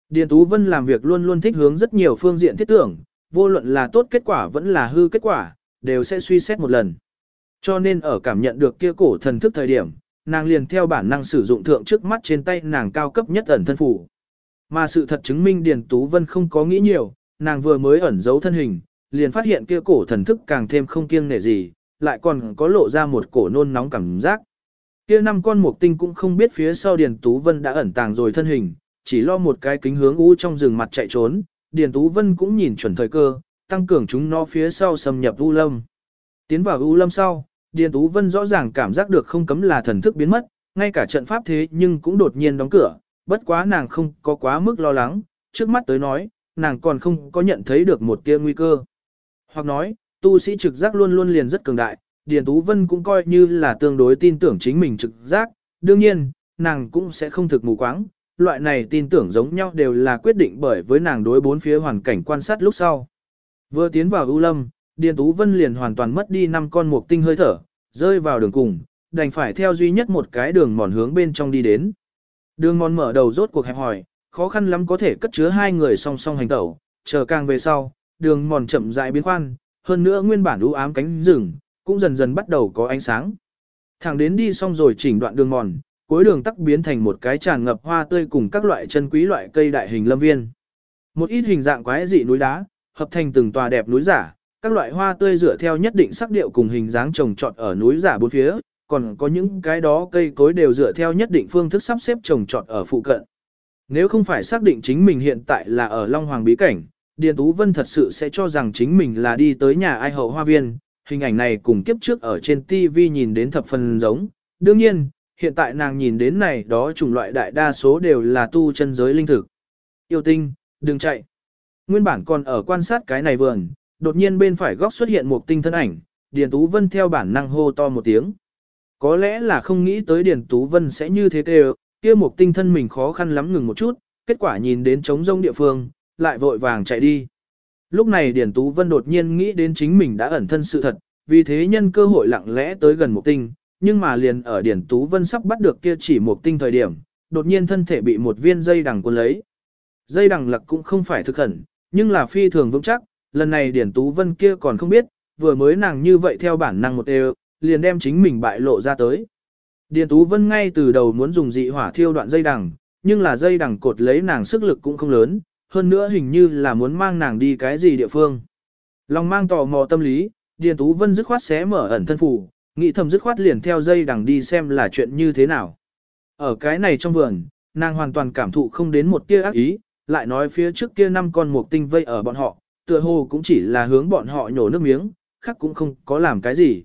Điền Tú Vân làm việc luôn luôn thích hướng rất nhiều phương diện thiết tưởng, vô luận là tốt kết quả vẫn là hư kết quả, đều sẽ suy xét một lần. Cho nên ở cảm nhận được kia cổ thần thức thời điểm, nàng liền theo bản năng sử dụng thượng trước mắt trên tay nàng cao cấp nhất ẩn thân phủ. Mà sự thật chứng minh Điền Tú Vân không có nghĩ nhiều, nàng vừa mới ẩn giấu thân hình, liền phát hiện kia cổ thần thức càng thêm không kiêng nể gì, lại còn có lộ ra một cổ nôn nóng cảm giác. Kia năm con mục tinh cũng không biết phía sau Điền Tú Vân đã ẩn tàng rồi thân hình, chỉ lo một cái kính hướng u trong rừng mặt chạy trốn, Điền Tú Vân cũng nhìn chuẩn thời cơ, tăng cường chúng nó phía sau xâm nhập U Lâm. Tiến vào U Lâm sau, Điền Tú Vân rõ ràng cảm giác được không cấm là thần thức biến mất, ngay cả trận pháp thế nhưng cũng đột nhiên đóng cửa, bất quá nàng không có quá mức lo lắng, trước mắt tới nói, nàng còn không có nhận thấy được một tia nguy cơ. Hoặc nói, tu sĩ trực giác luôn luôn liền rất cường đại, Điền Tú Vân cũng coi như là tương đối tin tưởng chính mình trực giác, đương nhiên, nàng cũng sẽ không thực mù quáng, loại này tin tưởng giống nhau đều là quyết định bởi với nàng đối bốn phía hoàn cảnh quan sát lúc sau. Vừa tiến vào ưu lâm, Điền Tú Vân liền hoàn toàn mất đi năm con mục tinh hơi thở, rơi vào đường cùng, đành phải theo duy nhất một cái đường mòn hướng bên trong đi đến. Đường mòn mở đầu rốt cuộc hẹp hỏi, khó khăn lắm có thể cất chứa hai người song song hành tẩu, chờ càng về sau, đường mòn chậm rãi biến khoan, hơn nữa nguyên bản u ám cánh rừng, cũng dần dần bắt đầu có ánh sáng. Thẳng đến đi xong rồi chỉnh đoạn đường mòn, cuối đường tắc biến thành một cái tràn ngập hoa tươi cùng các loại chân quý loại cây đại hình lâm viên. Một ít hình dạng quái dị núi đá, hợp thành từng tòa đẹp núi giả, các loại hoa tươi dựa theo nhất định sắc điệu cùng hình dáng trồng trọt ở núi giả bốn phía, còn có những cái đó cây cối đều dựa theo nhất định phương thức sắp xếp trồng trọt ở phụ cận. Nếu không phải xác định chính mình hiện tại là ở Long Hoàng bí cảnh, Điền Tú Vân thật sự sẽ cho rằng chính mình là đi tới nhà ai hậu hoa viên, hình ảnh này cùng kiếp trước ở trên TV nhìn đến thập phần giống. Đương nhiên, hiện tại nàng nhìn đến này đó chủng loại đại đa số đều là tu chân giới linh thực. Yêu tinh, đừng chạy. Nguyên bản còn ở quan sát cái này vườn, đột nhiên bên phải góc xuất hiện một tinh thân ảnh, Điền Tú Vân theo bản năng hô to một tiếng. Có lẽ là không nghĩ tới Điền Tú Vân sẽ như thế kêu, kia một tinh thân mình khó khăn lắm ngừng một chút, kết quả nhìn đến trống rông địa phương, lại vội vàng chạy đi. Lúc này Điền Tú Vân đột nhiên nghĩ đến chính mình đã ẩn thân sự thật, vì thế nhân cơ hội lặng lẽ tới gần một tinh, nhưng mà liền ở Điền Tú Vân sắp bắt được kia chỉ một tinh thời điểm, đột nhiên thân thể bị một viên dây đằng cuốn lấy. Dây đằng lặc cũng không phải thực khẩn, nhưng là phi thường vững chắc, lần này Điền Tú Vân kia còn không biết, vừa mới nàng như vậy theo bản năng một đều, liền đem chính mình bại lộ ra tới. Điền Tú Vân ngay từ đầu muốn dùng dị hỏa thiêu đoạn dây đằng, nhưng là dây đằng cột lấy nàng sức lực cũng không lớn, hơn nữa hình như là muốn mang nàng đi cái gì địa phương. Lòng mang tò mò tâm lý, Điền Tú Vân dứt khoát xé mở ẩn thân phủ, nghĩ thầm dứt khoát liền theo dây đằng đi xem là chuyện như thế nào. Ở cái này trong vườn, nàng hoàn toàn cảm thụ không đến một tia ác ý, lại nói phía trước kia năm con mục tinh vây ở bọn họ, tựa hồ cũng chỉ là hướng bọn họ nhổ nước miếng, khác cũng không có làm cái gì.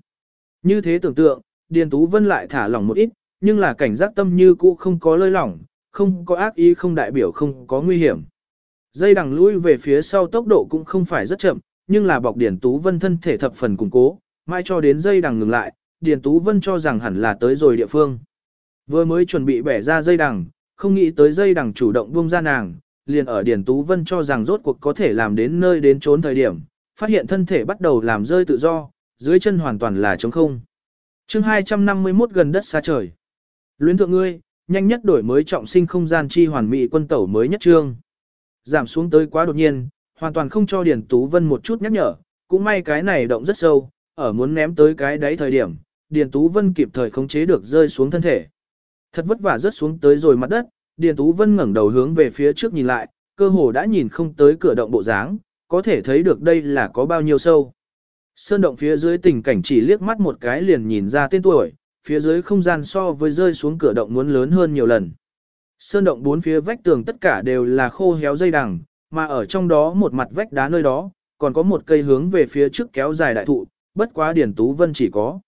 Như thế tưởng tượng, Điền Tú Vân lại thả lỏng một ít, nhưng là cảnh giác tâm như cũ không có lơi lỏng, không có ác ý không đại biểu không có nguy hiểm. Dây đằng lui về phía sau tốc độ cũng không phải rất chậm, nhưng là bọc Điền Tú Vân thân thể thập phần củng cố, mai cho đến dây đằng ngừng lại, Điền Tú Vân cho rằng hẳn là tới rồi địa phương. Vừa mới chuẩn bị bẻ ra dây đằng, không nghĩ tới dây đằng chủ động buông ra nàng, liền ở Điền Tú Vân cho rằng rốt cuộc có thể làm đến nơi đến trốn thời điểm, phát hiện thân thể bắt đầu làm rơi tự do, dưới chân hoàn toàn là trống không. chương 251 gần đất xa trời. Luyến thượng ngươi, nhanh nhất đổi mới trọng sinh không gian chi hoàn mỹ quân tẩu mới nhất trương. Giảm xuống tới quá đột nhiên, hoàn toàn không cho Điền Tú Vân một chút nhắc nhở, cũng may cái này động rất sâu, ở muốn ném tới cái đáy thời điểm, Điền Tú Vân kịp thời khống chế được rơi xuống thân thể. Thật vất vả rớt xuống tới rồi mặt đất, Điền Tú Vân ngẩng đầu hướng về phía trước nhìn lại, cơ hồ đã nhìn không tới cửa động bộ dáng, có thể thấy được đây là có bao nhiêu sâu. Sơn động phía dưới tình cảnh chỉ liếc mắt một cái liền nhìn ra tên tuổi, phía dưới không gian so với rơi xuống cửa động muốn lớn hơn nhiều lần. Sơn động bốn phía vách tường tất cả đều là khô héo dây đằng, mà ở trong đó một mặt vách đá nơi đó, còn có một cây hướng về phía trước kéo dài đại thụ, bất quá Điền Tú Vân chỉ có